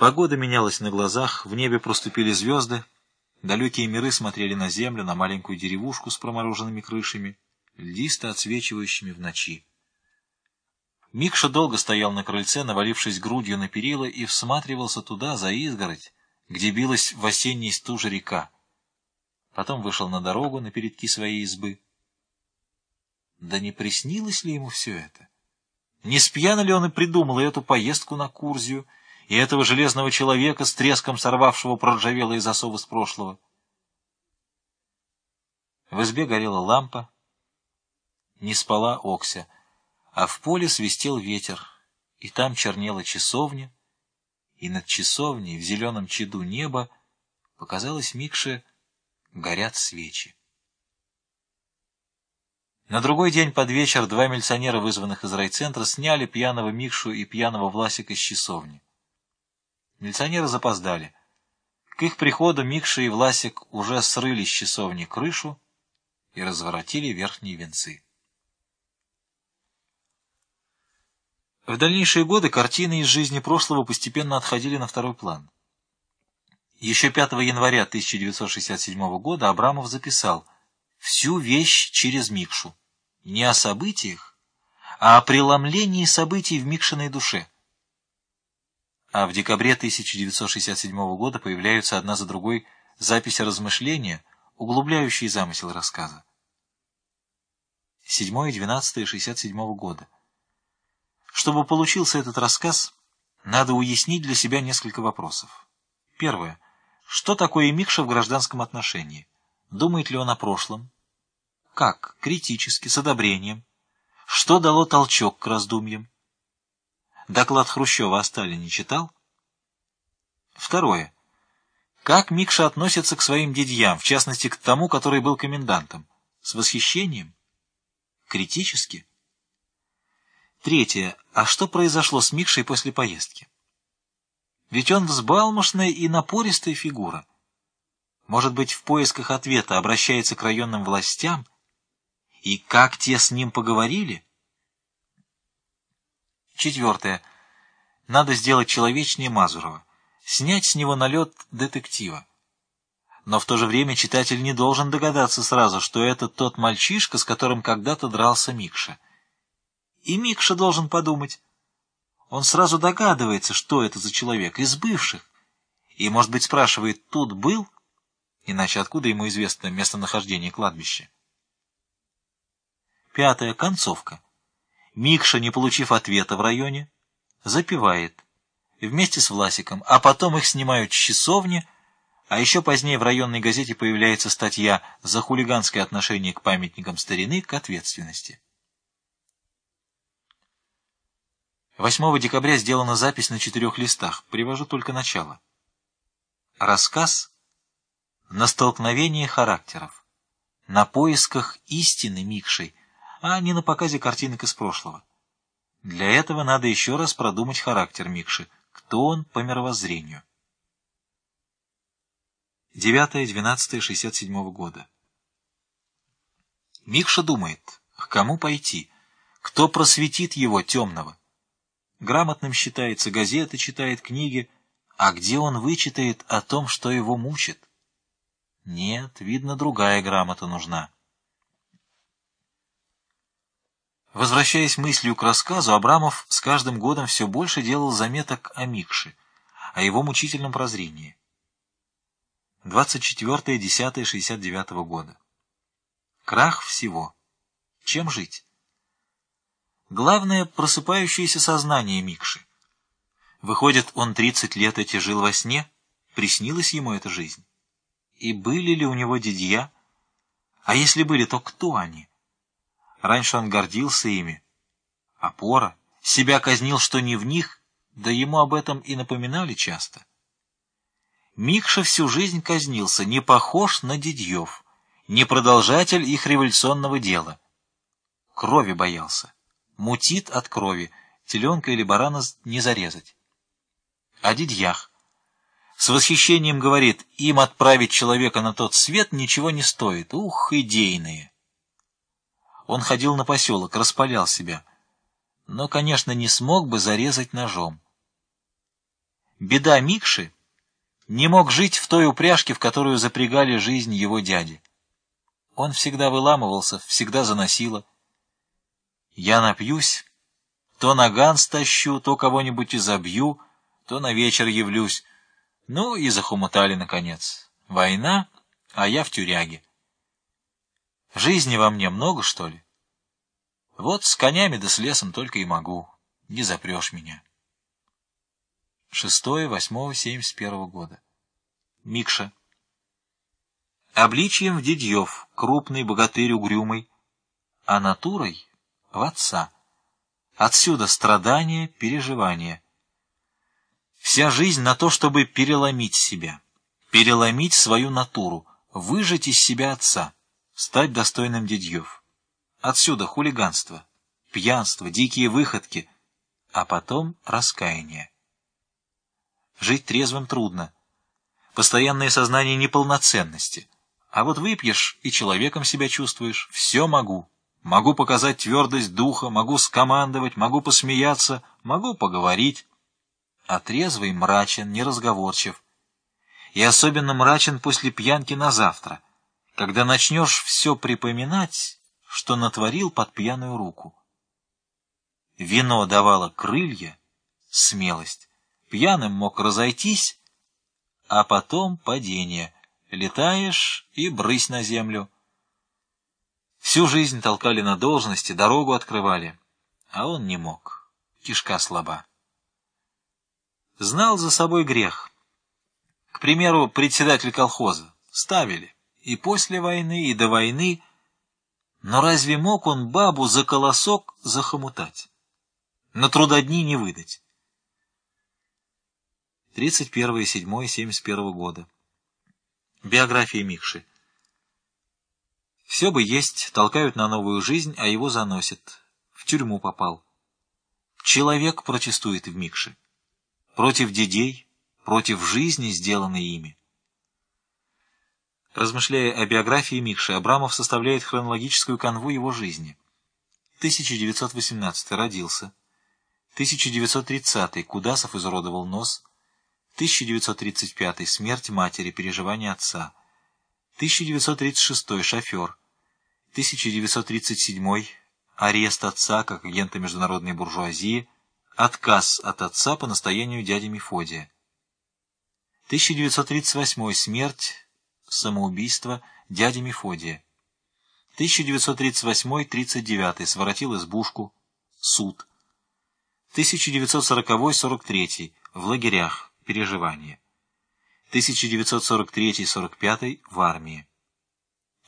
Погода менялась на глазах, в небе проступили звезды, далекие миры смотрели на землю, на маленькую деревушку с промороженными крышами, льдисто отсвечивающими в ночи. Микша долго стоял на крыльце, навалившись грудью на перила, и всматривался туда, за изгородь, где билась в осенней стуже река. Потом вышел на дорогу на передки своей избы. Да не приснилось ли ему все это? Не спьяно ли он и придумал эту поездку на Курзию, и этого железного человека с треском сорвавшего проржавелые засовы с прошлого? В избе горела лампа, не спала Окся — а в поле свистел ветер, и там чернела часовня, и над часовней в зеленом чаду неба показалось Микше горят свечи. На другой день под вечер два милиционера, вызванных из райцентра, сняли пьяного Микшу и пьяного Власика с часовни. Милиционеры запоздали. К их приходу Микша и Власик уже срыли с часовни крышу и разворотили верхние венцы. В дальнейшие годы картины из жизни прошлого постепенно отходили на второй план. Еще 5 января 1967 года Абрамов записал «Всю вещь через Микшу». Не о событиях, а о преломлении событий в Микшиной душе. А в декабре 1967 года появляются одна за другой записи размышления, углубляющие замысел рассказа. 7-12-67 года. Чтобы получился этот рассказ, надо уяснить для себя несколько вопросов. Первое. Что такое Микша в гражданском отношении? Думает ли он о прошлом? Как? Критически, с одобрением. Что дало толчок к раздумьям? Доклад Хрущева о Сталине читал? Второе. Как Микша относится к своим дядьям, в частности, к тому, который был комендантом? С восхищением? Критически? Третье. А что произошло с Микшей после поездки? Ведь он взбалмошная и напористая фигура. Может быть, в поисках ответа обращается к районным властям И как те с ним поговорили? Четвертое. Надо сделать человечнее Мазурова, снять с него налет детектива. Но в то же время читатель не должен догадаться сразу, что это тот мальчишка, с которым когда-то дрался Микша. И Микша должен подумать. Он сразу догадывается, что это за человек, из бывших. И, может быть, спрашивает, тут был? Иначе откуда ему известно местонахождение кладбища? Пятая. Концовка. Микша, не получив ответа в районе, запивает вместе с Власиком, а потом их снимают с часовни, а еще позднее в районной газете появляется статья «За хулиганское отношение к памятникам старины к ответственности». 8 декабря сделана запись на четырех листах, привожу только начало. Рассказ на столкновение характеров, на поисках истины Микшей, а не на показе картинок из прошлого. Для этого надо еще раз продумать характер Микши, кто он по мировоззрению. 9-12-67 года. Микша думает, к кому пойти, кто просветит его темного. Грамотным считается, газеты читает, книги, а где он вычитает о том, что его мучит? Нет, видно, другая грамота нужна. Возвращаясь мыслью к рассказу, Абрамов с каждым годом все больше делал заметок о Микше, о его мучительном прозрении. 24.10.69 года. Крах всего. Чем жить? Главное — просыпающееся сознание Микши. Выходит, он 30 лет эти жил во сне? Приснилась ему эта жизнь? И были ли у него дядья? А если были, то кто они? Раньше он гордился ими. Опора. Себя казнил, что не в них, да ему об этом и напоминали часто. Микша всю жизнь казнился, не похож на Дидьев, не продолжатель их революционного дела. Крови боялся. Мутит от крови, теленка или барана не зарезать. О Дидьях. С восхищением говорит, им отправить человека на тот свет ничего не стоит. Ух, идейные! Он ходил на поселок, распалял себя. Но, конечно, не смог бы зарезать ножом. Беда Микши — не мог жить в той упряжке, в которую запрягали жизнь его дяди. Он всегда выламывался, всегда заносило. Я напьюсь, то наган стащу, то кого-нибудь изобью, то на вечер явлюсь. Ну и захомутали, наконец. Война, а я в тюряге. Жизни во мне много, что ли? Вот с конями да с лесом только и могу. Не запрешь меня. 6-8-71 года. Микша. Обличием в Дидьев, крупный богатырь угрюмый, а натурой — в отца. Отсюда страдания, переживания. Вся жизнь на то, чтобы переломить себя, переломить свою натуру, выжать из себя отца, стать достойным Дидьев. Отсюда хулиганство, пьянство, дикие выходки, а потом раскаяние. Жить трезвым трудно. Постоянное сознание неполноценности. А вот выпьешь и человеком себя чувствуешь. Все могу. Могу показать твердость духа, могу скомандовать, могу посмеяться, могу поговорить. А трезвый мрачен, неразговорчив. И особенно мрачен после пьянки на завтра, когда начнешь все припоминать, что натворил под пьяную руку. Вино давало крылья, смелость пьяным мог разойтись, а потом падение. Летаешь и брысь на землю. Всю жизнь толкали на должности, дорогу открывали, а он не мог. Кишка слаба. Знал за собой грех. К примеру, председатель колхоза. Ставили. И после войны, и до войны. Но разве мог он бабу за колосок захомутать? На трудодни не выдать. 31.07.71 года. Биография Микши. Все бы есть, толкают на новую жизнь, а его заносят. В тюрьму попал. Человек протестует в Микше. Против дедей, против жизни, сделанной ими. Размышляя о биографии Микши, Абрамов составляет хронологическую канву его жизни. 1918 родился. 1930 Кудасов изуродовал нос. 1935 смерть матери, переживания отца. 1936 шофер. 1937 арест отца как агента международной буржуазии, отказ от отца по настоянию дяди Мефодия. 1938 смерть самоубийство дяди Мефодия. 1938-39 своротил избушку, суд. 1940-43 в лагерях, переживания. 1943-45 в армии.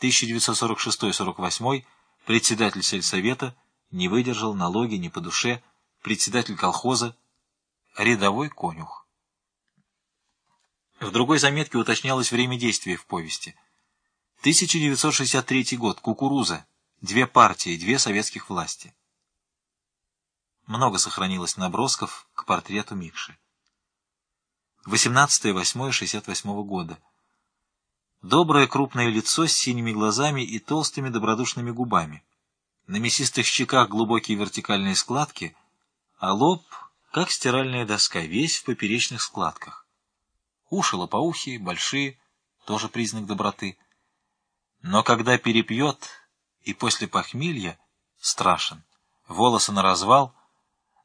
1946-48 председатель сельсовета не выдержал налоги не по душе, председатель колхоза, рядовой конюх. В другой заметке уточнялось время действия в повести. 1963 год. Кукуруза. Две партии, две советских власти. Много сохранилось набросков к портрету Микши. 18-8-68 года. Доброе крупное лицо с синими глазами и толстыми добродушными губами. На мясистых щеках глубокие вертикальные складки, а лоб, как стиральная доска, весь в поперечных складках. Уши лопоухие, большие, тоже признак доброты. Но когда перепьет и после похмелья, страшен. Волосы на развал,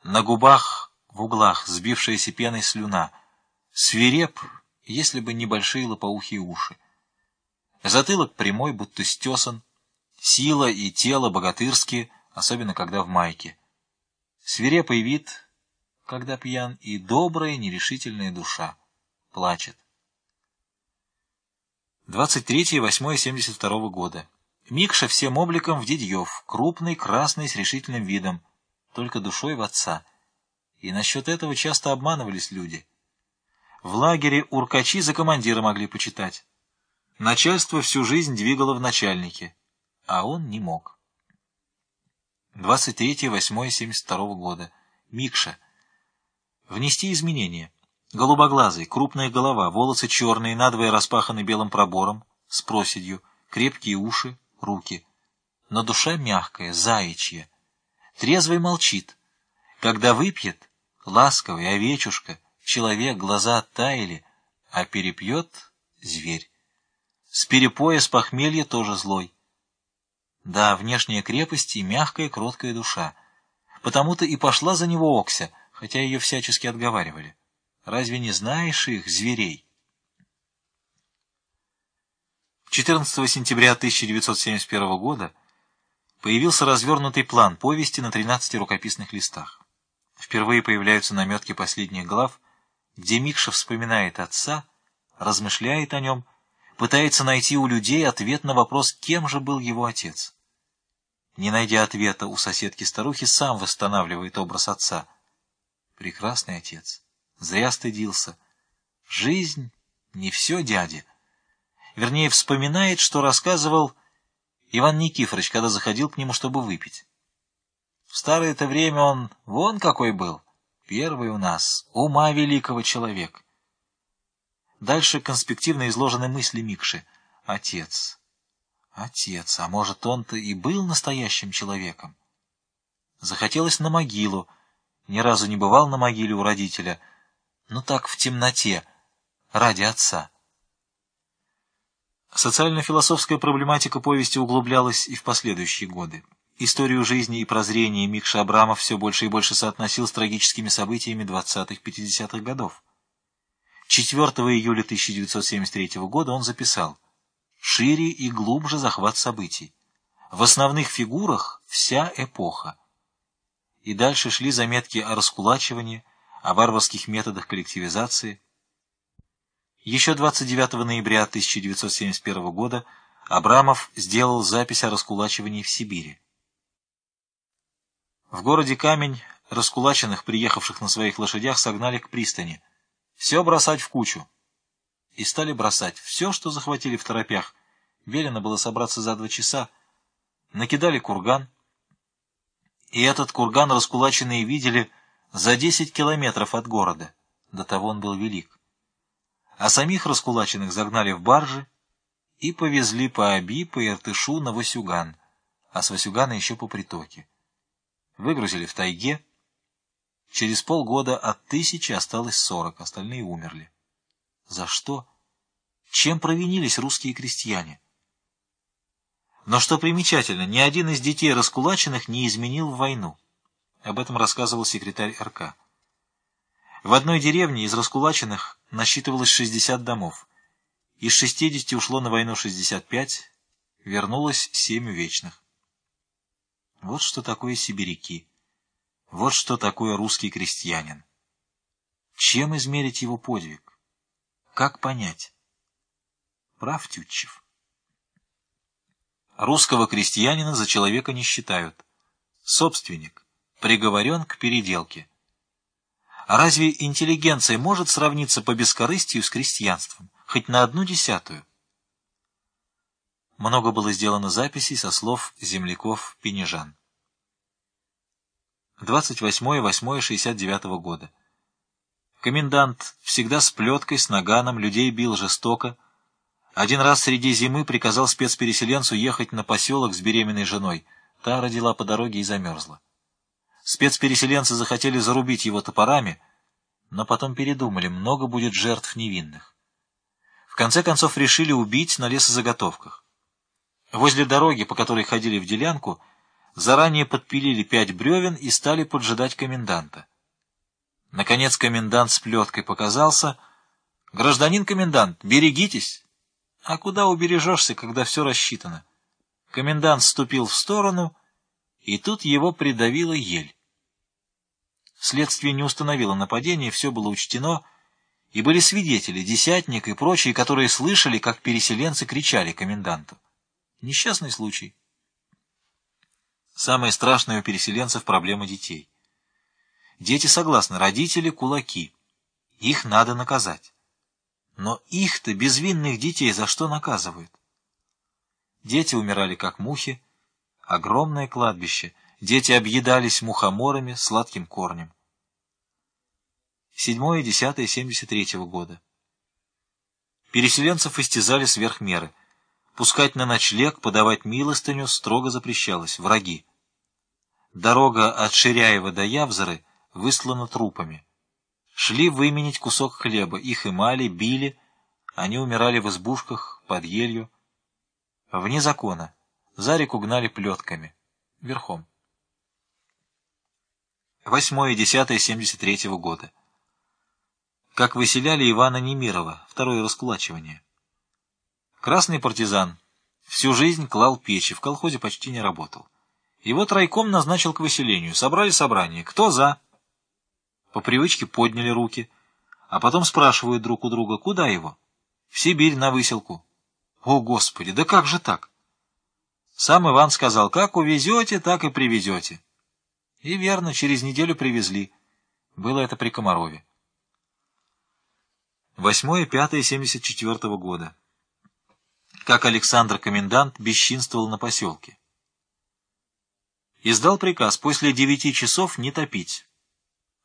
на губах, в углах, сбившаяся пеной слюна. Свиреп, если бы небольшие лопоухие уши. Затылок прямой, будто стесан. Сила и тело богатырские, особенно когда в майке. Свирепый вид, когда пьян, и добрая, нерешительная душа плачет. 23.08.72 года. Микша всем обликом в Дидьев, крупный, красный, с решительным видом, только душой в отца. И насчет этого часто обманывались люди. В лагере уркачи за командира могли почитать. Начальство всю жизнь двигало в начальнике, а он не мог. 23.08.72 года. Микша. Внести изменения. Голубоглазый, крупная голова, волосы черные, надвое распаханы белым пробором, с проседью, крепкие уши, руки. Но душа мягкая, заячья. Трезвый молчит. Когда выпьет, ласковый, овечушка, человек, глаза оттаяли, а перепьет — зверь. С перепоя, с похмелья тоже злой. Да, внешняя крепость и мягкая, кроткая душа. Потому-то и пошла за него Окся, хотя ее всячески отговаривали. Разве не знаешь их, зверей? 14 сентября 1971 года появился развернутый план повести на 13 рукописных листах. Впервые появляются наметки последних глав, где Микша вспоминает отца, размышляет о нем, пытается найти у людей ответ на вопрос, кем же был его отец. Не найдя ответа у соседки-старухи, сам восстанавливает образ отца. Прекрасный отец. Зря стыдился. Жизнь не все дяде. Вернее, вспоминает, что рассказывал Иван Никифорович, когда заходил к нему, чтобы выпить. В старое-то время он вон какой был. Первый у нас, ума великого человека. Дальше конспективно изложены мысли Микши. Отец. Отец, а может, он-то и был настоящим человеком? Захотелось на могилу. Ни разу не бывал на могиле у родителя — ну так, в темноте, ради отца. Социально-философская проблематика повести углублялась и в последующие годы. Историю жизни и прозрения Микша Абрамов все больше и больше соотносил с трагическими событиями 20-50-х годов. 4 июля 1973 года он записал «Шире и глубже захват событий. В основных фигурах вся эпоха». И дальше шли заметки о раскулачивании, о варварских методах коллективизации. Еще 29 ноября 1971 года Абрамов сделал запись о раскулачивании в Сибири. В городе Камень раскулаченных, приехавших на своих лошадях, согнали к пристани. Все бросать в кучу. И стали бросать все, что захватили в торопях. Велено было собраться за два часа. Накидали курган. И этот курган раскулаченные видели за десять километров от города. До того он был велик. А самих раскулаченных загнали в баржи и повезли по Оби, по Иртышу на Васюган, а с Васюгана еще по притоке. Выгрузили в тайге. Через полгода от тысячи осталось сорок, остальные умерли. За что? Чем провинились русские крестьяне? Но что примечательно, ни один из детей раскулаченных не изменил в войну. Об этом рассказывал секретарь РК. В одной деревне из раскулаченных насчитывалось 60 домов. Из 60 ушло на войну 65, вернулось 7 вечных. Вот что такое сибиряки. Вот что такое русский крестьянин. Чем измерить его подвиг? Как понять? Прав Тютчев. Русского крестьянина за человека не считают. Собственник приговорен к переделке. А разве интеллигенция может сравниться по бескорыстию с крестьянством? хоть на одну десятую. Много было сделано записей со слов земляков-пенежан. 28.08.69 года. Комендант всегда с плеткой, с наганом, людей бил жестоко. Один раз среди зимы приказал спецпереселенцу ехать на поселок с беременной женой. Та родила по дороге и замерзла. Спецпереселенцы захотели зарубить его топорами, но потом передумали, много будет жертв невинных конце концов решили убить на лесозаготовках. Возле дороги, по которой ходили в делянку, заранее подпилили пять бревен и стали поджидать коменданта. Наконец комендант с плеткой показался. «Гражданин комендант, берегитесь!» «А куда убережешься, когда все рассчитано?» Комендант ступил в сторону, и тут его придавила ель. Следствие не установило нападение, все было учтено — и были свидетели, десятник и прочие, которые слышали, как переселенцы кричали коменданту. Несчастный случай. Самое страшное у переселенцев проблема детей. Дети согласны, родители — кулаки. Их надо наказать. Но их-то, безвинных детей, за что наказывают? Дети умирали, как мухи. Огромное кладбище. Дети объедались мухоморами, сладким корнем. 7-10-73 года. Переселенцев истязали сверх меры. Пускать на ночлег, подавать милостыню строго запрещалось. Враги. Дорога от Ширяева до Явзоры выслана трупами. Шли выменить кусок хлеба, их имали, били, они умирали в избушках, под елью. Вне закона. За реку гнали плетками. Верхом. 8-10-73 года как выселяли Ивана Немирова, второе раскулачивание. Красный партизан всю жизнь клал печи, в колхозе почти не работал. Его тройком назначил к выселению. Собрали собрание. Кто за? По привычке подняли руки, а потом спрашивают друг у друга, куда его? В Сибирь на выселку. О, Господи, да как же так? Сам Иван сказал, как увезете, так и привезете. И верно, через неделю привезли. Было это при Комарове. 8-5-74 года. Как Александр Комендант бесчинствовал на поселке. Издал приказ после девяти часов не топить.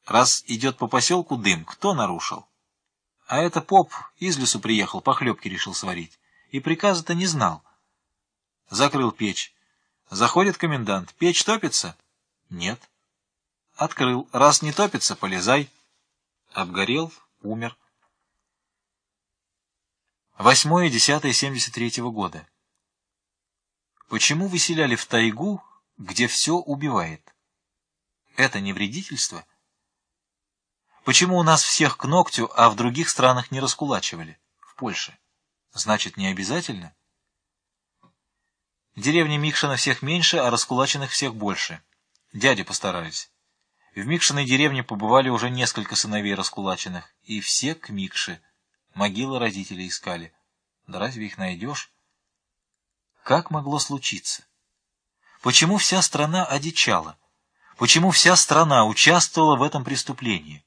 Раз идет по поселку дым, кто нарушил? А это поп из лесу приехал, похлебки решил сварить. И приказа-то не знал. Закрыл печь. Заходит комендант. Печь топится? Нет. Открыл. Раз не топится, полезай. Обгорел, умер. 8-10-73 года. Почему выселяли в тайгу, где все убивает? Это не вредительство? Почему у нас всех к ногтю, а в других странах не раскулачивали? В Польше. Значит, не обязательно? В деревне Микшина всех меньше, а раскулаченных всех больше. Дяди постарались. В Микшиной деревне побывали уже несколько сыновей раскулаченных, и все к Микше – Могилы родителей искали. Да разве их найдешь? Как могло случиться? Почему вся страна одичала? Почему вся страна участвовала в этом преступлении?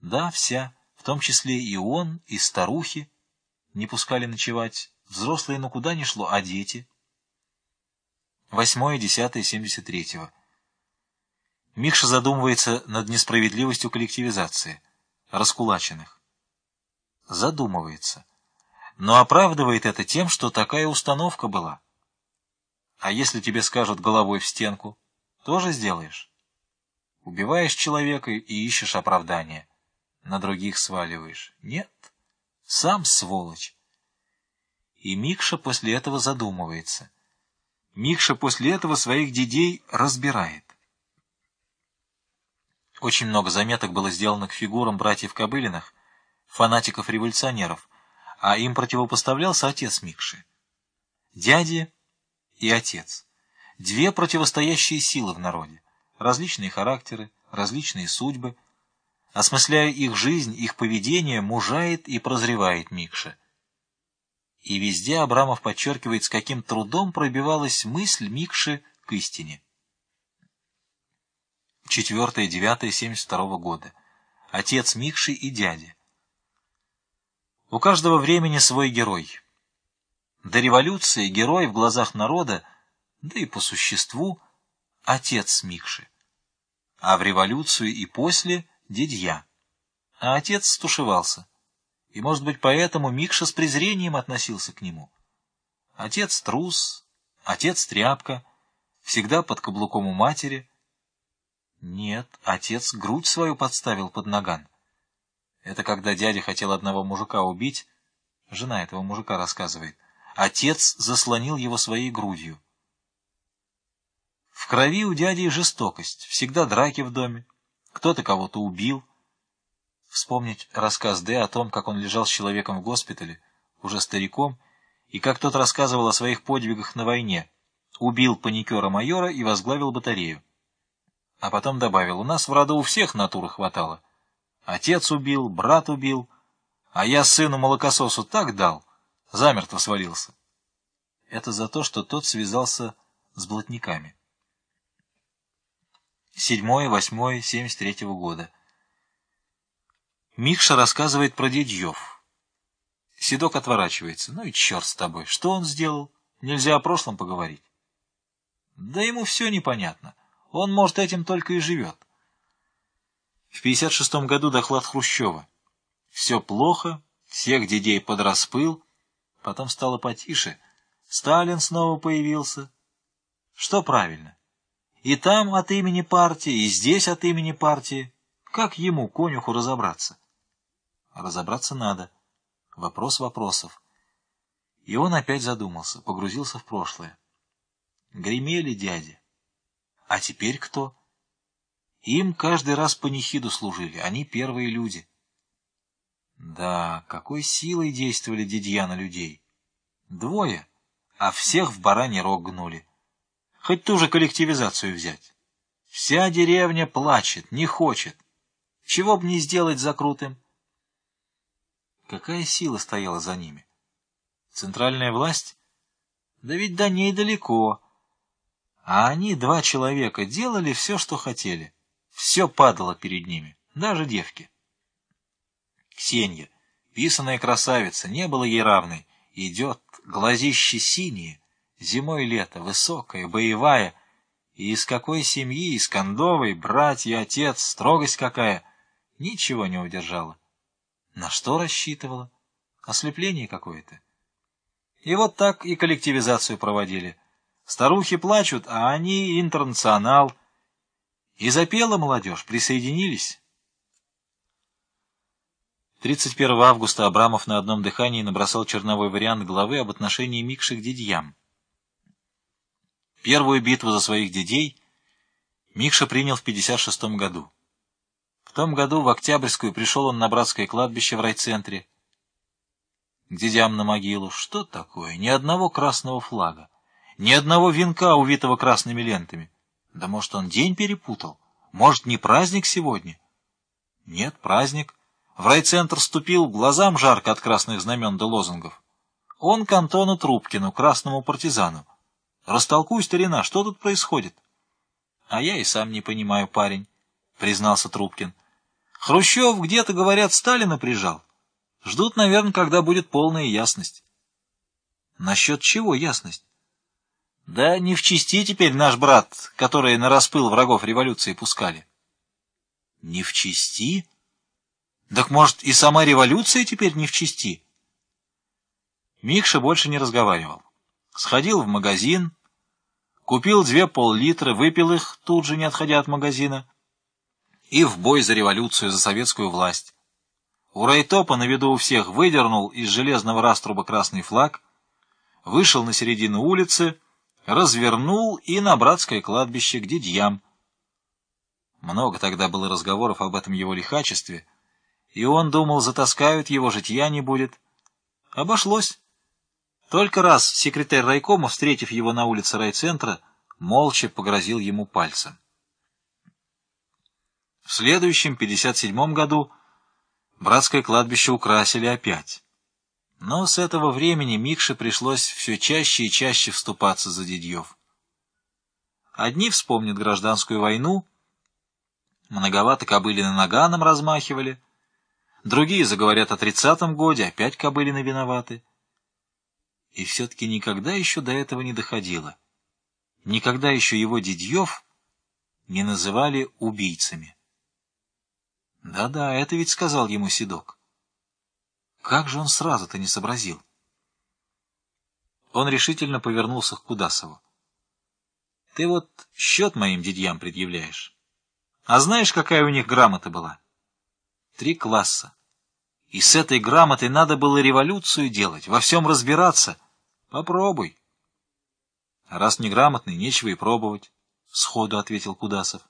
Да, вся, в том числе и он, и старухи. Не пускали ночевать. Взрослые ну куда ни шло, а дети? Восьмое, десятое, семьдесят третьего. Микша задумывается над несправедливостью коллективизации, раскулаченных задумывается. но оправдывает это тем, что такая установка была. А если тебе скажут головой в стенку, тоже сделаешь? Убиваешь человека и ищешь оправдания. На других сваливаешь. Нет, сам сволочь. И Микша после этого задумывается. Микша после этого своих дедей разбирает. Очень много заметок было сделано к фигурам братьев Кобылиных, фанатиков-революционеров, а им противопоставлялся отец Микши. Дядя и отец. Две противостоящие силы в народе, различные характеры, различные судьбы. Осмысляя их жизнь, их поведение, мужает и прозревает Микша. И везде Абрамов подчеркивает, с каким трудом пробивалась мысль Микши к истине. 4-9-72 года. Отец Микши и дядя. У каждого времени свой герой. До революции герой в глазах народа, да и по существу, отец Микши. А в революцию и после — дядья. А отец стушевался. И, может быть, поэтому Микша с презрением относился к нему. Отец трус, отец тряпка, всегда под каблуком у матери. Нет, отец грудь свою подставил под наган. Это когда дядя хотел одного мужика убить, жена этого мужика рассказывает, отец заслонил его своей грудью. В крови у дяди жестокость, всегда драки в доме, кто-то кого-то убил, вспомнить рассказ Д. о том, как он лежал с человеком в госпитале, уже стариком, и как тот рассказывал о своих подвигах на войне, убил паникера-майора и возглавил батарею. А потом добавил, у нас в роду у всех натуры хватало. Отец убил, брат убил, а я сыну молокососу так дал, замертво свалился. Это за то, что тот связался с блатниками. 7-8-73 года. Микша рассказывает про дядьев. Седок отворачивается. Ну и черт с тобой. Что он сделал? Нельзя о прошлом поговорить. Да ему все непонятно. Он, может, этим только и живет. В 56 году доклад Хрущева. Все плохо, всех дедей подраспыл, потом стало потише. Сталин снова появился. Что правильно? И там от имени партии, и здесь от имени партии. Как ему, конюху, разобраться? Разобраться надо. Вопрос вопросов. И он опять задумался, погрузился в прошлое. Гремели дяди. А теперь кто? Им каждый раз панихиду служили, они первые люди. Да, какой силой действовали дядья на людей. Двое, а всех в бараний рог гнули. Хоть ту же коллективизацию взять. Вся деревня плачет, не хочет. Чего б не сделать закрутым? Какая сила стояла за ними? Центральная власть? Да ведь до ней далеко. А они, два человека, делали все, что хотели. Все падало перед ними, даже девки. Ксенья, писаная красавица, не было ей равной. Идет, глазище синие, зимой лето, высокая, боевая. И из какой семьи, из кондовой, братья, отец, строгость какая. Ничего не удержала. На что рассчитывала? Ослепление какое-то. И вот так и коллективизацию проводили. Старухи плачут, а они интернационал — и запела молодежь, присоединились. 31 августа Абрамов на одном дыхании набросал черновой вариант главы об отношении Микши к дядьям. Первую битву за своих дядей Микша принял в 56 году. В том году в Октябрьскую пришел он на братское кладбище в райцентре. К дядям на могилу. Что такое? Ни одного красного флага. Ни одного венка, увитого красными лентами. Да может, он день перепутал? Может, не праздник сегодня? Нет, праздник. В райцентр ступил, глазам жарко от красных знамен до лозунгов. Он к Антону Трубкину, красному партизану. Растолкуй, старина, что тут происходит? А я и сам не понимаю, парень, признался Трубкин. Хрущев где-то, говорят, Сталина прижал. Ждут, наверное, когда будет полная ясность. Насчет чего ясность? Да не в чести теперь наш брат, который на распыл врагов революции пускали. Не в чести? Так может и сама революция теперь не в чести? Микша больше не разговаривал. Сходил в магазин, купил две пол-литра, выпил их, тут же не отходя от магазина, и в бой за революцию, за советскую власть. У Райтопа на виду у всех выдернул из железного раструба красный флаг, вышел на середину улицы, развернул и на братское кладбище к дядьям. Много тогда было разговоров об этом его лихачестве, и он думал, затаскают его, житья не будет. Обошлось. Только раз секретарь райкома, встретив его на улице райцентра, молча погрозил ему пальцем. В следующем, 57-м году, братское кладбище украсили опять. Но с этого времени Микше пришлось все чаще и чаще вступаться за дядьев. Одни вспомнят гражданскую войну, многовато Кобылины наганом размахивали, другие заговорят о тридцатом годе, опять Кобылины виноваты. И все-таки никогда еще до этого не доходило. Никогда еще его дядьев не называли убийцами. Да-да, это ведь сказал ему Седок. Как же он сразу-то не сообразил? Он решительно повернулся к Кудасову. — Ты вот счет моим дядьям предъявляешь. А знаешь, какая у них грамота была? Три класса. И с этой грамотой надо было революцию делать, во всем разбираться. Попробуй. А раз неграмотный, нечего и пробовать, — сходу ответил Кудасов.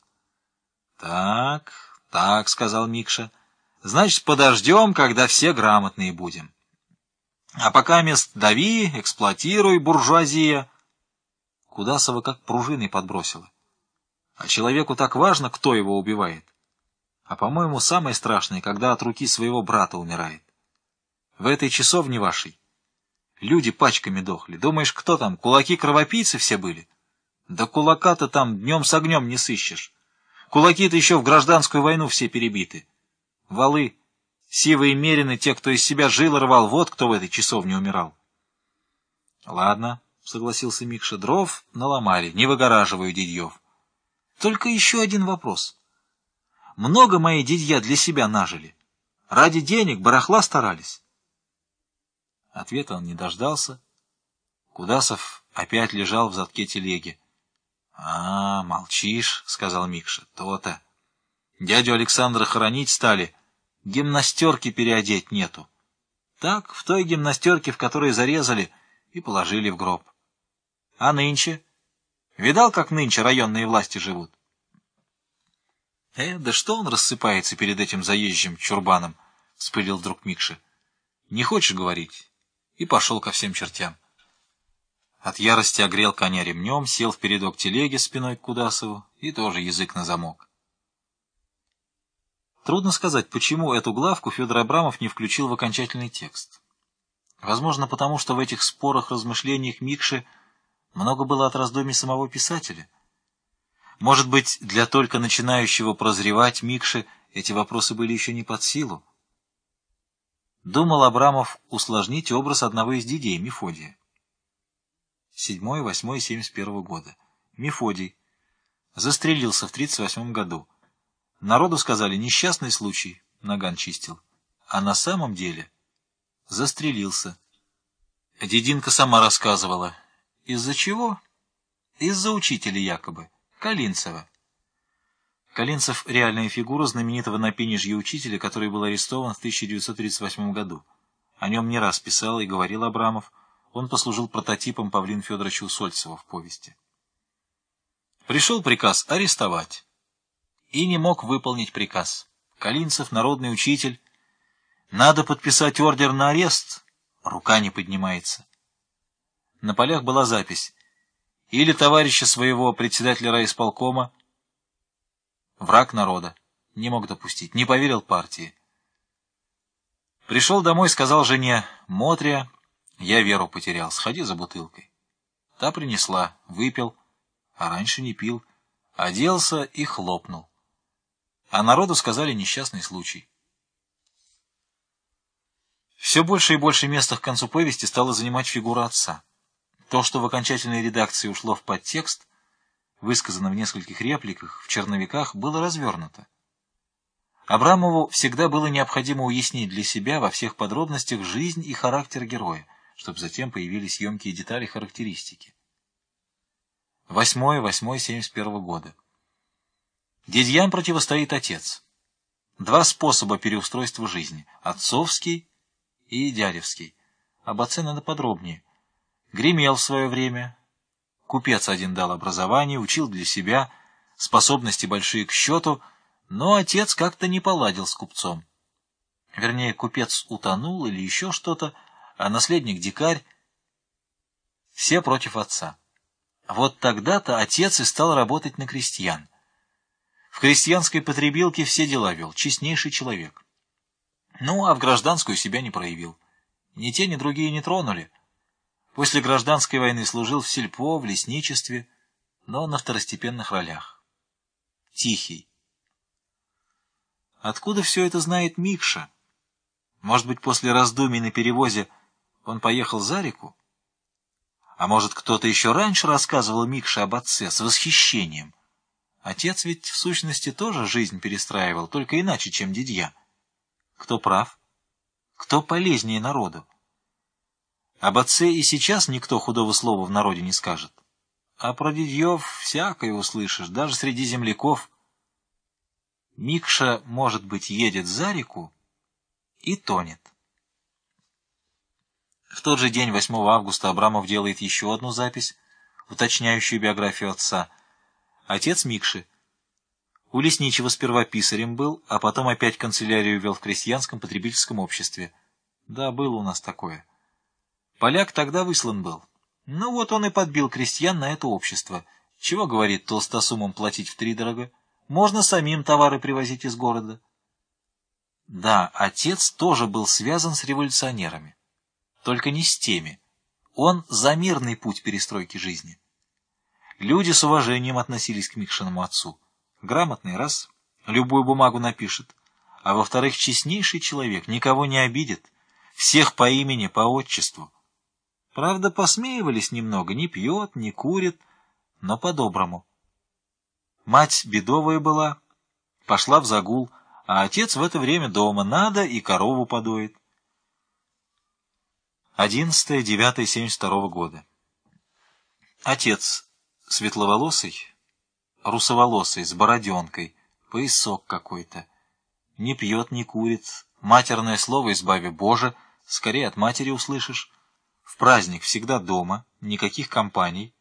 — Так, так, — сказал Микша, — Значит, подождем, когда все грамотные будем. А пока мест дави, эксплуатируй, буржуазия. Кудасова как пружиной подбросила. А человеку так важно, кто его убивает. А, по-моему, самое страшное, когда от руки своего брата умирает. В этой часовне вашей люди пачками дохли. Думаешь, кто там, кулаки-кровопийцы все были? Да кулака-то там днем с огнем не сыщешь. Кулаки-то еще в гражданскую войну все перебиты. Валы, сивые мерины, те, кто из себя жил рвал, вот кто в этой часовне умирал. — Ладно, — согласился Микша, — дров наломали, не выгораживаю дядьев. Только еще один вопрос. Много мои дядья для себя нажили. Ради денег барахла старались. Ответа он не дождался. Кудасов опять лежал в задке телеги. — А, молчишь, — сказал Микша, — то-то. Дядю Александра хоронить стали — гимнастерки переодеть нету. Так, в той гимнастерке, в которой зарезали, и положили в гроб. А нынче? Видал, как нынче районные власти живут? Э, да что он рассыпается перед этим заезжим чурбаном, — вспылил вдруг Микша. Не хочешь говорить? И пошел ко всем чертям. От ярости огрел коня ремнем, сел в передок телеги спиной к Кудасову и тоже язык на замок. Трудно сказать, почему эту главку Федор Абрамов не включил в окончательный текст. Возможно, потому что в этих спорах, размышлениях Микши много было от раздумий самого писателя. Может быть, для только начинающего прозревать Микши эти вопросы были еще не под силу. Думал Абрамов усложнить образ одного из дидей, Мефодия. 7-8-71 года. Мефодий. Застрелился в 38 году. Народу сказали «несчастный случай», наган чистил. А на самом деле застрелился. Дединка сама рассказывала. Из-за чего? Из-за учителя якобы, Калинцева. Калинцев — реальная фигура знаменитого на пенежье учителя, который был арестован в 1938 году. О нем не раз писал и говорил Абрамов. Он послужил прототипом Павлина Федоровича Усольцева в повести. Пришел приказ арестовать и не мог выполнить приказ. Калинцев, народный учитель. Надо подписать ордер на арест. Рука не поднимается. На полях была запись. Или товарища своего председателя райисполкома. Враг народа. Не мог допустить. Не поверил партии. Пришел домой, сказал жене, «Мотрия, я веру потерял, сходи за бутылкой». Та принесла, выпил, а раньше не пил, оделся и хлопнул а народу сказали несчастный случай. Все больше и больше места к концу повести стала занимать фигура отца. То, что в окончательной редакции ушло в подтекст, высказано в нескольких репликах, в черновиках, было развернуто. Абрамову всегда было необходимо уяснить для себя во всех подробностях жизнь и характер героя, чтобы затем появились емкие детали характеристики. 8-8-71 года. Дядьям противостоит отец. Два способа переустройства жизни – отцовский и дядевский. Об отце надо подробнее. Гремел в свое время. Купец один дал образование, учил для себя, способности большие к счету, но отец как-то не поладил с купцом. Вернее, купец утонул или еще что-то, а наследник дикарь. Все против отца. Вот тогда-то отец и стал работать на крестьян. В крестьянской потребилке все дела вел, честнейший человек. Ну, а в гражданскую себя не проявил. Ни те, ни другие не тронули. После гражданской войны служил в сельпо, в лесничестве, но на второстепенных ролях. Тихий. Откуда все это знает Микша? Может быть, после раздумий на перевозе он поехал за реку? А может, кто-то еще раньше рассказывал Микше об отце с восхищением? Отец ведь, в сущности, тоже жизнь перестраивал, только иначе, чем дядья. Кто прав? Кто полезнее народу? Об отце и сейчас никто худого слова в народе не скажет. А про дядьев всякое услышишь, даже среди земляков. Микша, может быть, едет за реку и тонет. В тот же день, 8 августа, Абрамов делает еще одну запись, уточняющую биографию отца — Отец Микши. У Лесничего сперва писарем был, а потом опять канцелярию вел в крестьянском потребительском обществе. Да, было у нас такое. Поляк тогда выслан был. Ну вот он и подбил крестьян на это общество. Чего, говорит, толстосумам платить втридорого? Можно самим товары привозить из города. Да, отец тоже был связан с революционерами. Только не с теми. Он за мирный путь перестройки жизни. Люди с уважением относились к Микшиному отцу. Грамотный, раз, любую бумагу напишет, а во-вторых, честнейший человек, никого не обидит, всех по имени, по отчеству. Правда, посмеивались немного, не пьет, не курит, но по-доброму. Мать бедовая была, пошла в загул, а отец в это время дома надо и корову подоит. 11-9-72 года. Отец светловолосый, русоволосый, с бороденкой, поясок какой-то. Не пьет, не курит, матерное слово избави Боже, скорее от матери услышишь. В праздник всегда дома, никаких компаний.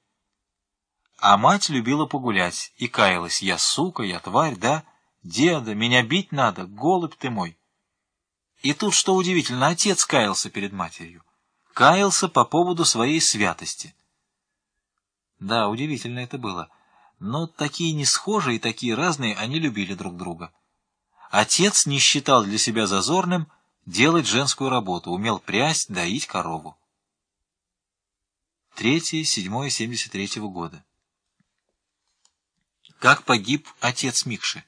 А мать любила погулять и каялась. Я сука, я тварь, да? Деда, меня бить надо, голубь ты мой. И тут, что удивительно, отец каялся перед матерью. Каялся по поводу своей святости — да, удивительно это было. Но такие несхожие и такие разные они любили друг друга. Отец не считал для себя зазорным делать женскую работу, умел прясть, доить корову. 3-7-73 года. Как погиб отец Микши?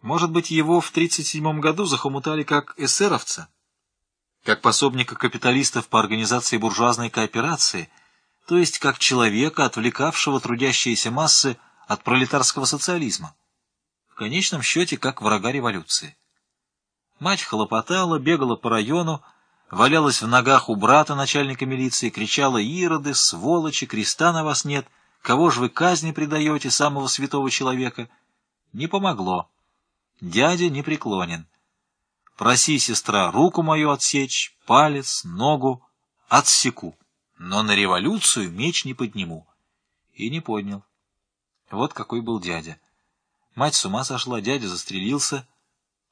Может быть, его в 37 году захомутали как эсеровца, как пособника капиталистов по организации буржуазной кооперации – то есть как человека, отвлекавшего трудящиеся массы от пролетарского социализма. В конечном счете, как врага революции. Мать хлопотала, бегала по району, валялась в ногах у брата начальника милиции, кричала «Ироды, сволочи, креста на вас нет! Кого же вы казни предаете, самого святого человека?» Не помогло. Дядя не преклонен. Проси, сестра, руку мою отсечь, палец, ногу, отсеку но на революцию меч не подниму. И не поднял. Вот какой был дядя. Мать с ума сошла, дядя застрелился.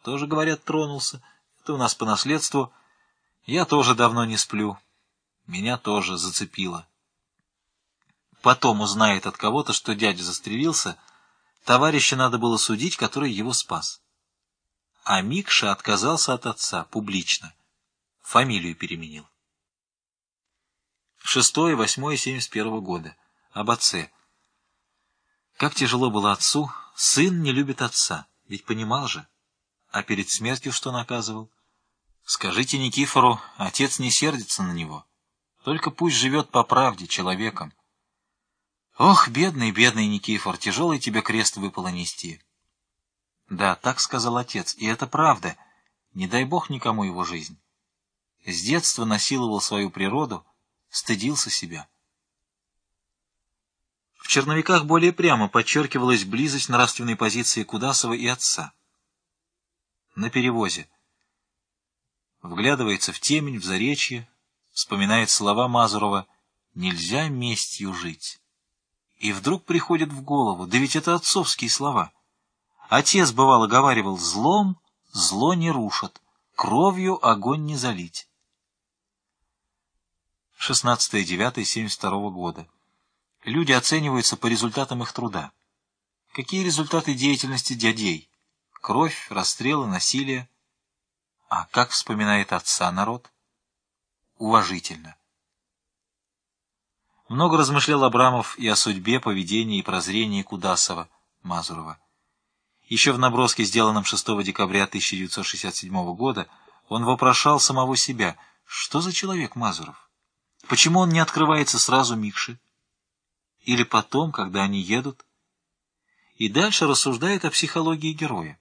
Тоже, говорят, тронулся. Это у нас по наследству. Я тоже давно не сплю. Меня тоже зацепило. Потом узнает от кого-то, что дядя застрелился, товарища надо было судить, который его спас. А Микша отказался от отца публично. Фамилию переменил. 6-8-71 года. Об отце. Как тяжело было отцу. Сын не любит отца. Ведь понимал же. А перед смертью что наказывал? Скажите Никифору, отец не сердится на него. Только пусть живет по правде, человеком. Ох, бедный, бедный Никифор, тяжелый тебе крест выпало нести. Да, так сказал отец, и это правда. Не дай бог никому его жизнь. с детства насиловал свою природу, стыдился себя. В черновиках более прямо подчеркивалась близость нравственной позиции Кудасова и отца. На перевозе. Вглядывается в темень, в заречье, вспоминает слова Мазурова «Нельзя местью жить». И вдруг приходит в голову, да ведь это отцовские слова. Отец, бывало, говаривал «злом зло не рушат, кровью огонь не залить». 16.09.72 года. Люди оцениваются по результатам их труда. Какие результаты деятельности дядей? Кровь, расстрелы, насилие. А как вспоминает отца народ? Уважительно. Много размышлял Абрамов и о судьбе, поведении и прозрении Кудасова, Мазурова. Еще в наброске, сделанном 6 декабря 1967 года, он вопрошал самого себя, что за человек Мазуров? Почему он не открывается сразу Микше? Или потом, когда они едут? И дальше рассуждает о психологии героя.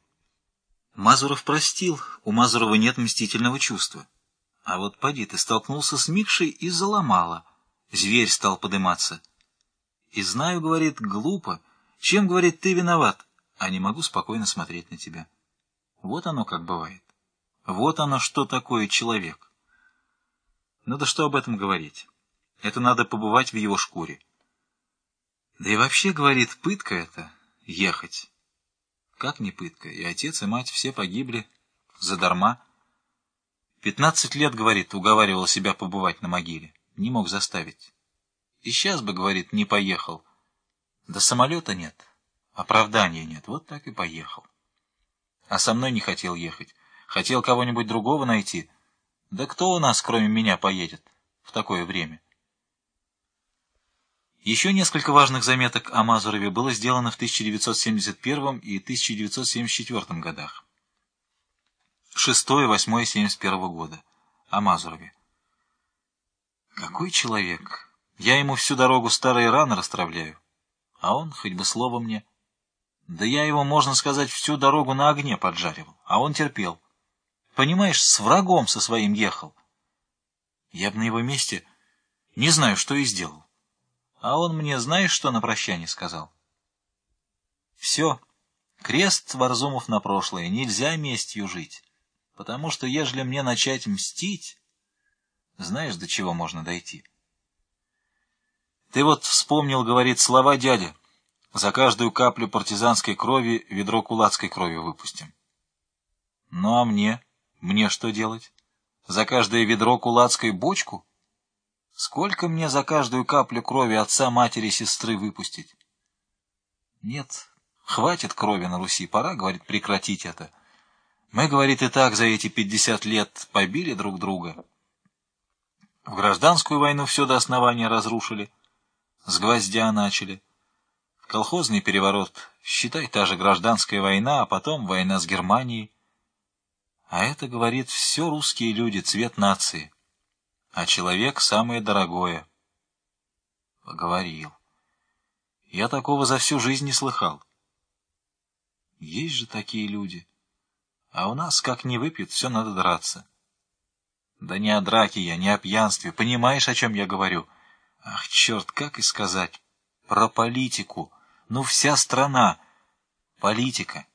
Мазуров простил, у Мазурова нет мстительного чувства. А вот поди ты столкнулся с Микшей и заломала. Зверь стал подыматься. И знаю, говорит, глупо. Чем, говорит, ты виноват? А не могу спокойно смотреть на тебя. Вот оно как бывает. Вот оно, что такое человек. Ну да что об этом говорить? Это надо побывать в его шкуре. Да и вообще, говорит, пытка это — ехать. Как не пытка? И отец, и мать все погибли задарма. Пятнадцать лет, говорит, уговаривал себя побывать на могиле. Не мог заставить. И сейчас бы, говорит, не поехал. Да самолета нет, оправдания нет. Вот так и поехал. А со мной не хотел ехать. Хотел кого-нибудь другого найти. Да кто у нас, кроме меня, поедет в такое время? Еще несколько важных заметок о Мазурове было сделано в 1971 и 1974 годах. 6, 8, 71 года. О Мазурове. Какой человек! Я ему всю дорогу старые раны расстравляю. А он, хоть бы слово мне... Да я его, можно сказать, всю дорогу на огне поджаривал, а он терпел. Понимаешь, с врагом со своим ехал. Я бы на его месте не знаю, что и сделал. А он мне, знаешь, что на прощание сказал? Все, крест Варзумов на прошлое, нельзя местью жить, потому что ежели мне начать мстить... Знаешь, до чего можно дойти? Ты вот вспомнил, говорит, слова дядя. За каждую каплю партизанской крови ведро кулацкой крови выпустим. Ну а мне? Мне что делать? За каждое ведро кулацкой бочку? Сколько мне за каждую каплю крови отца, матери, сестры выпустить? Нет, хватит крови на Руси, пора, говорит, прекратить это. Мы, говорит, и так за эти пятьдесят лет побили друг друга. В гражданскую войну все до основания разрушили, с гвоздя начали. Колхозный переворот, считай, та же гражданская война, а потом война с Германией. А это, говорит, все русские люди, цвет нации. А человек самое дорогое. Поговорил. Я такого за всю жизнь не слыхал. Есть же такие люди. А у нас, как не выпьют, все надо драться. Да не о драке я, не о пьянстве. Понимаешь, о чем я говорю? Ах, черт, как и сказать? Про политику. Ну, вся страна. Политика.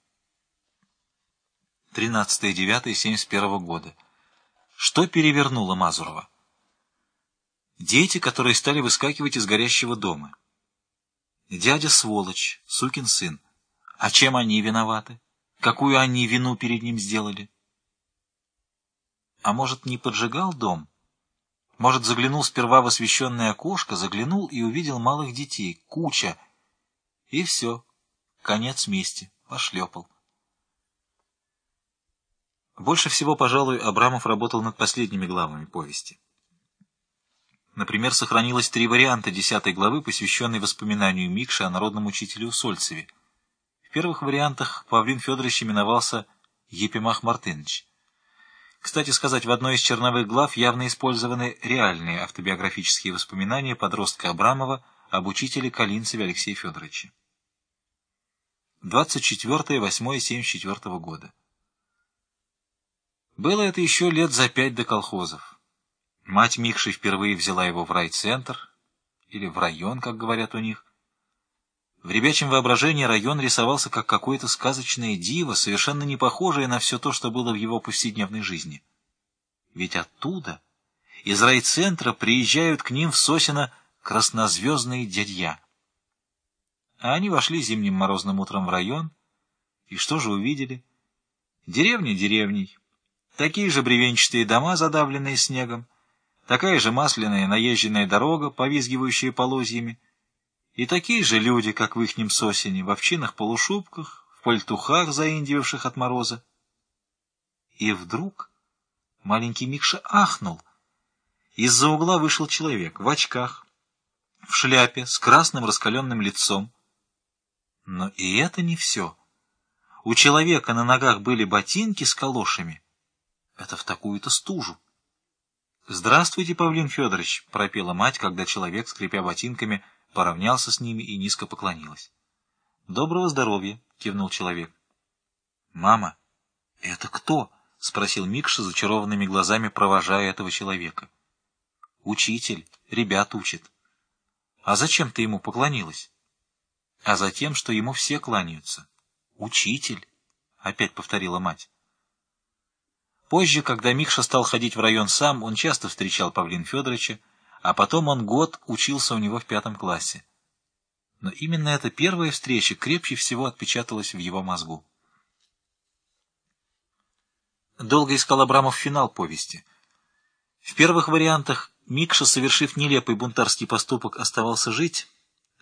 13.09.71 года. Что перевернуло Мазурова? Дети, которые стали выскакивать из горящего дома. Дядя сволочь, сукин сын. А чем они виноваты? Какую они вину перед ним сделали? А может, не поджигал дом? Может, заглянул сперва в освещенное окошко, заглянул и увидел малых детей, куча. И все, конец мести, пошлепал. Больше всего, пожалуй, Абрамов работал над последними главами повести. Например, сохранилось три варианта десятой главы, посвященной воспоминанию Микши о народном учителе Усольцеве. В первых вариантах Павлин Федорович именовался Епимах Мартыныч. Кстати сказать, в одной из черновых глав явно использованы реальные автобиографические воспоминания подростка Абрамова об учителе Калинцеве Алексея Федоровича. 24.08.74 года. Было это еще лет за пять до колхозов. Мать Микши впервые взяла его в райцентр, или в район, как говорят у них. В ребячем воображении район рисовался как какое-то сказочное диво, совершенно не похожее на все то, что было в его повседневной жизни. Ведь оттуда, из райцентра, приезжают к ним в Сосино краснозвездные дядья. А они вошли зимним морозным утром в район, и что же увидели? Деревня деревней, такие же бревенчатые дома, задавленные снегом, такая же масляная наезженная дорога, повизгивающая полозьями, и такие же люди, как в ихнем сосене, в овчинах-полушубках, в пальтухах, заиндивавших от мороза. И вдруг маленький Микша ахнул. Из-за угла вышел человек в очках, в шляпе, с красным раскаленным лицом. Но и это не все. У человека на ногах были ботинки с калошами. Это в такую-то стужу. «Здравствуйте, Павлин Федорович!» — пропела мать, когда человек, скрипя ботинками, — поравнялся с ними и низко поклонилась. «Доброго здоровья!» — кивнул человек. «Мама, это кто?» — спросил Микша, зачарованными глазами провожая этого человека. «Учитель, ребят учит». «А зачем ты ему поклонилась?» «А за тем, что ему все кланяются». «Учитель!» — опять повторила мать. Позже, когда Микша стал ходить в район сам, он часто встречал Павлина Федоровича, а потом он год учился у него в пятом классе. Но именно эта первая встреча крепче всего отпечаталась в его мозгу. Долго искал Абрамов финал повести. В первых вариантах Микша, совершив нелепый бунтарский поступок, оставался жить.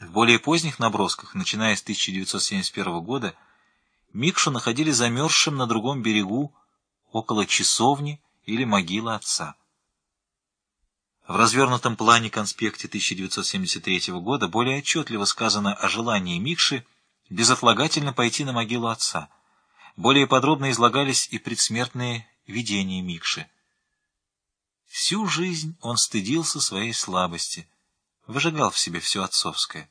В более поздних набросках, начиная с 1971 года, Микшу находили замерзшим на другом берегу, около часовни или могилы отца. В развернутом плане конспекте 1973 года более отчетливо сказано о желании Микши безотлагательно пойти на могилу отца. Более подробно излагались и предсмертные видения Микши. Всю жизнь он стыдился своей слабости, выжигал в себе все отцовское.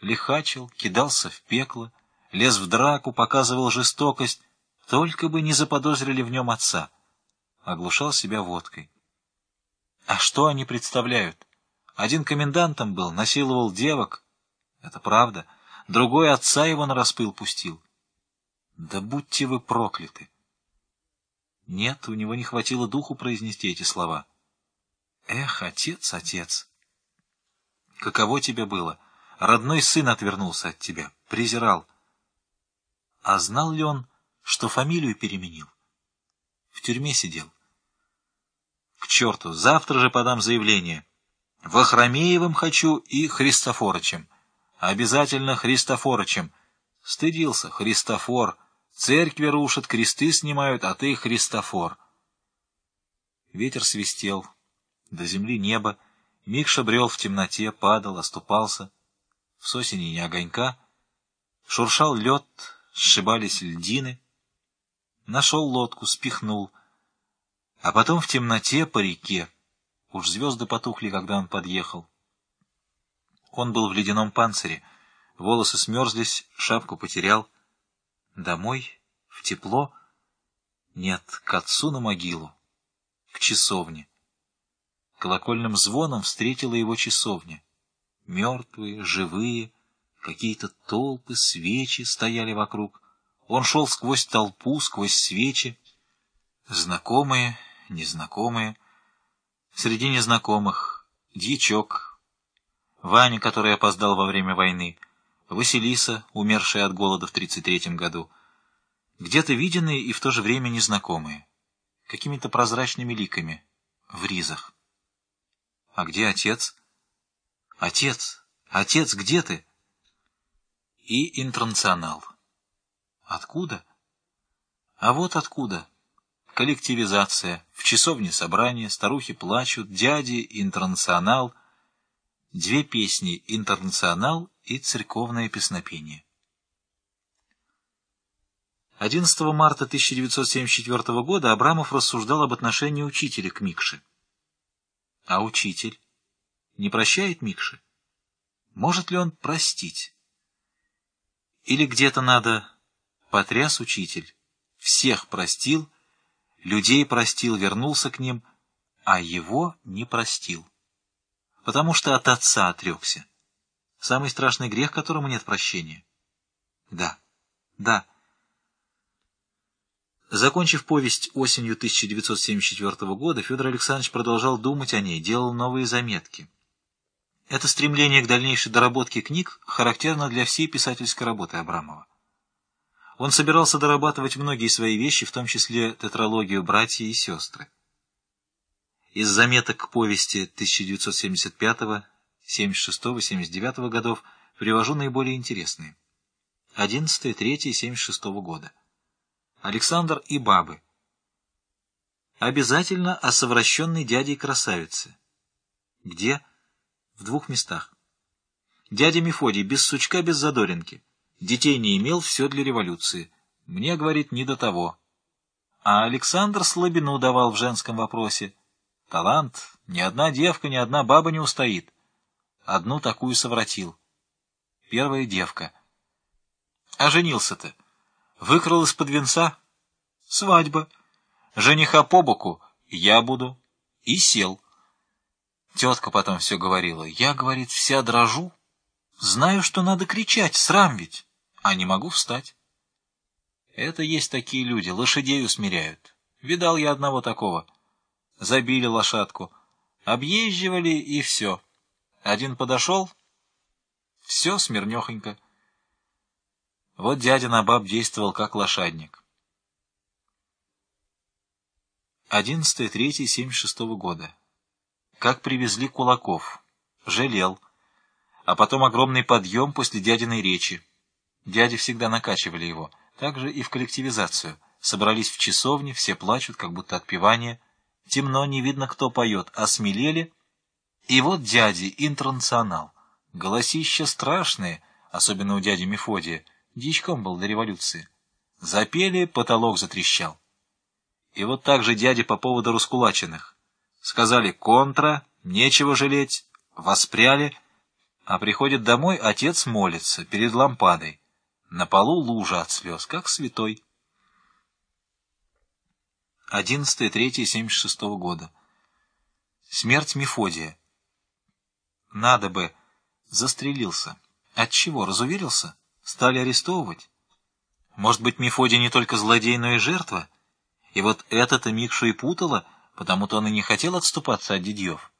Лихачил, кидался в пекло, лез в драку, показывал жестокость, только бы не заподозрили в нем отца. Оглушал себя водкой. А что они представляют? Один комендантом был, насиловал девок. Это правда. Другой отца его на распыл пустил. Да будьте вы прокляты! Нет, у него не хватило духу произнести эти слова. Эх, отец, отец! Каково тебе было? Родной сын отвернулся от тебя, презирал. А знал ли он, что фамилию переменил? В тюрьме сидел. К черту, завтра же подам заявление. Вахромеевым хочу и Христофорычем. Обязательно Христофорычем. Стыдился, Христофор. Церкви рушат, кресты снимают, а ты Христофор. Ветер свистел. До земли небо. Микша брел в темноте, падал, оступался. В сосени не огонька. Шуршал лед, сшибались льдины. Нашел лодку, спихнул — а потом в темноте по реке. Уж звезды потухли, когда он подъехал. Он был в ледяном панцире. Волосы смерзлись, шапку потерял. Домой? В тепло? Нет, к отцу на могилу. К часовне. Колокольным звоном встретила его часовня. Мертвые, живые, какие-то толпы, свечи стояли вокруг. Он шел сквозь толпу, сквозь свечи. Знакомые незнакомые. Среди незнакомых — дьячок, Ваня, который опоздал во время войны, Василиса, умершая от голода в 33-м году. Где-то виденные и в то же время незнакомые, какими-то прозрачными ликами, в ризах. А где отец? Отец! Отец, где ты? И интернационал. Откуда? А вот откуда коллективизация, в часовне собрания, старухи плачут, дяди, интернационал, две песни «Интернационал» и «Церковное песнопение». 11 марта 1974 года Абрамов рассуждал об отношении учителя к Микше. А учитель не прощает Микше? Может ли он простить? Или где-то надо «потряс учитель», всех простил, людей простил, вернулся к ним, а его не простил. Потому что от отца отрекся. Самый страшный грех, которому нет прощения. Да, да. Закончив повесть осенью 1974 года, Федор Александрович продолжал думать о ней, делал новые заметки. Это стремление к дальнейшей доработке книг характерно для всей писательской работы Абрамова. Он собирался дорабатывать многие свои вещи, в том числе тетралогию «Братья и сестры». Из заметок к повести 1975, 76, 79 годов привожу наиболее интересные. 11, 3, 76 года. Александр и бабы. Обязательно о совращенной дяде красавице. Где? В двух местах. Дядя Мефодий, без сучка, без задоринки. Детей не имел, все для революции. Мне, говорит, не до того. А Александр слабину давал в женском вопросе. Талант, ни одна девка, ни одна баба не устоит. Одну такую совратил. Первая девка. А женился-то? Выкрал из-под венца. Свадьба. Жениха по боку. Я буду. И сел. Тетка потом все говорила. Я, говорит, вся дрожу. Знаю, что надо кричать, срам ведь, а не могу встать. Это есть такие люди, лошадей усмиряют. Видал я одного такого. Забили лошадку. Объезживали, и все. Один подошел, все смирнехонько. Вот дядя Набаб действовал как лошадник. 11.3.76 года. Как привезли кулаков. Жалел. А потом огромный подъем после дядиной речи. Дяди всегда накачивали его. Также и в коллективизацию. Собрались в часовне, все плачут, как будто отпевание. Темно, не видно, кто поет. Осмелели. И вот дяди, интернационал. Голосища страшные, особенно у дяди Мефодия. Дичком был до революции. Запели, потолок затрещал. И вот так же дяди по поводу раскулаченных. Сказали «контра», «нечего жалеть», «воспряли», а приходит домой, отец молится перед лампадой. На полу лужа от слез, как святой. 11.3.76 года. Смерть Мефодия. Надо бы. Застрелился. От чего? Разуверился? Стали арестовывать? Может быть, Мефодий не только злодей, но и жертва? И вот это-то Микшу и путало, потому-то он и не хотел отступаться от дедьев.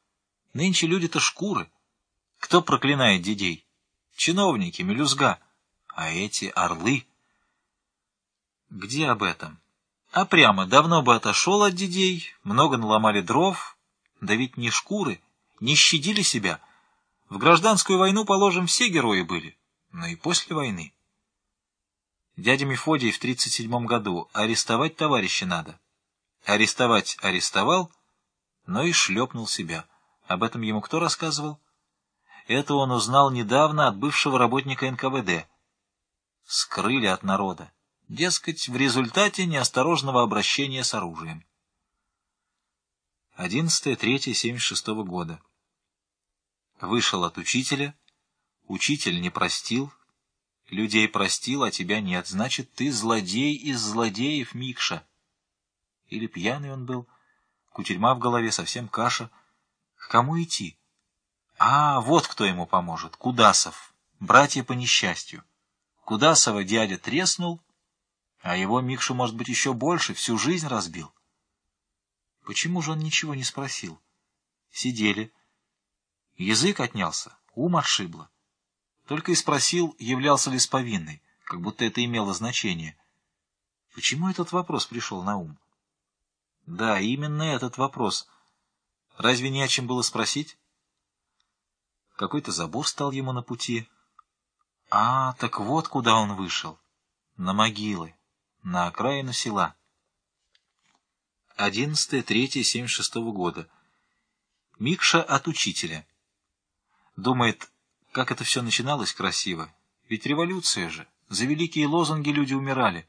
Нынче люди-то шкуры. Кто проклинает дедей? Чиновники, мелюзга. А эти орлы... Где об этом? А прямо, давно бы отошел от дедей, много наломали дров, да ведь не шкуры, не щадили себя. В гражданскую войну, положим, все герои были но и после войны. Дядя Мефодий в 37 году арестовать товарища надо. Арестовать арестовал, но и шлепнул себя. Об этом ему кто рассказывал? Это он узнал недавно от бывшего работника НКВД. Скрыли от народа. Дескать, в результате неосторожного обращения с оружием. 11.3.76 года. Вышел от учителя, Учитель не простил, людей простил, а тебя нет. Значит, ты злодей из злодеев, Микша. Или пьяный он был, кутерьма в голове, совсем каша. К кому идти? А, вот кто ему поможет. Кудасов, братья по несчастью. Кудасова дядя треснул, а его Микшу, может быть, еще больше, всю жизнь разбил. Почему же он ничего не спросил? Сидели. Язык отнялся, ум отшибло. Только и спросил, являлся ли с повинной, как будто это имело значение. Почему этот вопрос пришел на ум? Да, именно этот вопрос. Разве не о чем было спросить? Какой-то забор стал ему на пути. А, так вот куда он вышел. На могилы, на окраину села. 11.3.76 года. Микша от учителя. Думает, как это все начиналось красиво. Ведь революция же. За великие лозунги люди умирали.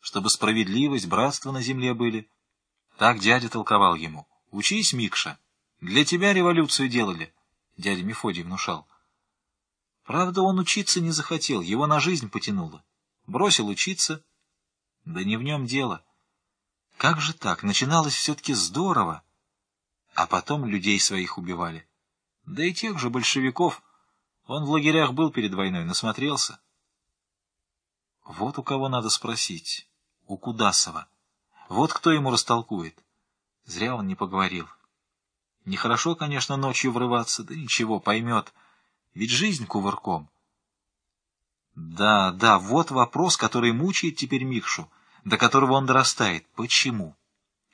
Чтобы справедливость, братство на земле были. Так дядя толковал ему. «Учись, Микша. Для тебя революцию делали», — дядя Мефодий внушал. Правда, он учиться не захотел, его на жизнь потянуло. Бросил учиться. Да не в нем дело. Как же так? Начиналось все-таки здорово. а потом людей своих убивали. Да и тех же большевиков. Он в лагерях был перед войной, насмотрелся. Вот у кого надо спросить. У Кудасова. Вот кто ему растолкует. Зря он не поговорил. Нехорошо, конечно, ночью врываться, да ничего, поймет. Ведь жизнь кувырком. Да, да, вот вопрос, который мучает теперь Микшу, до которого он дорастает. Почему?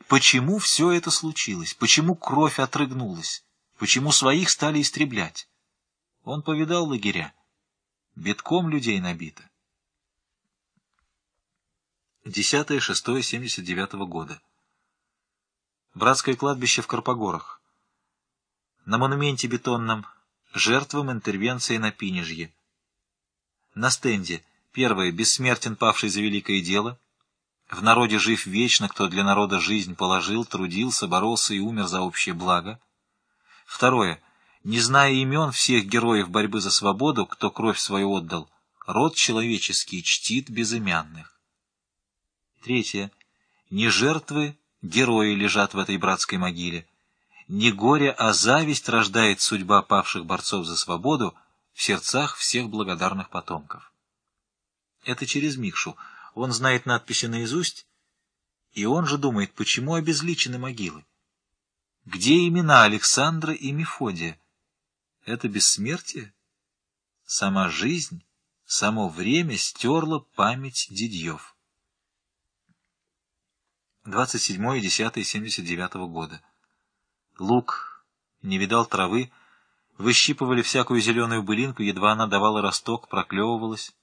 Почему все это случилось? Почему кровь отрыгнулась? Почему своих стали истреблять? Он повидал лагеря. Битком людей набито. 10-6-79 года. Братское кладбище в Карпогорах. На монументе бетонном жертвам интервенции на Пинежье. На стенде первое «Бессмертен, павший за великое дело». В народе жив вечно, кто для народа жизнь положил, трудился, боролся и умер за общее благо. Второе. Не зная имен всех героев борьбы за свободу, кто кровь свою отдал, род человеческий чтит безымянных. Третье. Не жертвы, герои лежат в этой братской могиле. Не горе, а зависть рождает судьба павших борцов за свободу в сердцах всех благодарных потомков. Это через Микшу. Он знает надписи наизусть, и он же думает, почему обезличены могилы. Где имена Александра и Мефодия? Это бессмертие? Сама жизнь, само время стерло память Дидьев. 27.10.79 года. Лук не видал травы, выщипывали всякую зеленую былинку, едва она давала росток, проклевывалась.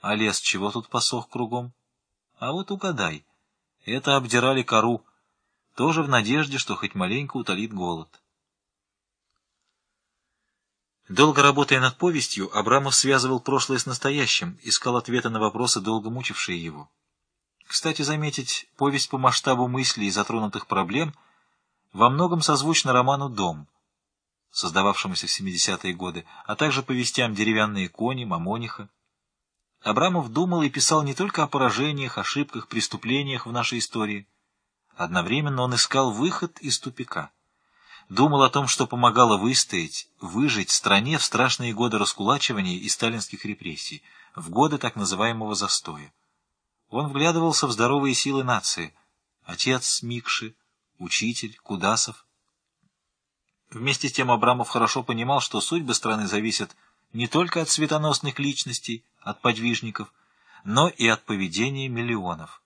А лес чего тут посох кругом? А вот угадай, это обдирали кору, тоже в надежде, что хоть маленько утолит голод. Долго работая над повестью, Абрамов связывал прошлое с настоящим, искал ответы на вопросы, долго мучившие его. Кстати, заметить, повесть по масштабу мыслей и затронутых проблем во многом созвучна роману «Дом», создававшемуся в 70-е годы, а также повестям «Деревянные кони», «Мамониха». Абрамов думал и писал не только о поражениях, ошибках, преступлениях в нашей истории, Одновременно он искал выход из тупика. Думал о том, что помогало выстоять, выжить стране в страшные годы раскулачивания и сталинских репрессий, в годы так называемого застоя. Он вглядывался в здоровые силы нации. Отец Микши, учитель, Кудасов. Вместе с тем Абрамов хорошо понимал, что судьбы страны зависят не только от светоносных личностей, от подвижников, но и от поведения миллионов.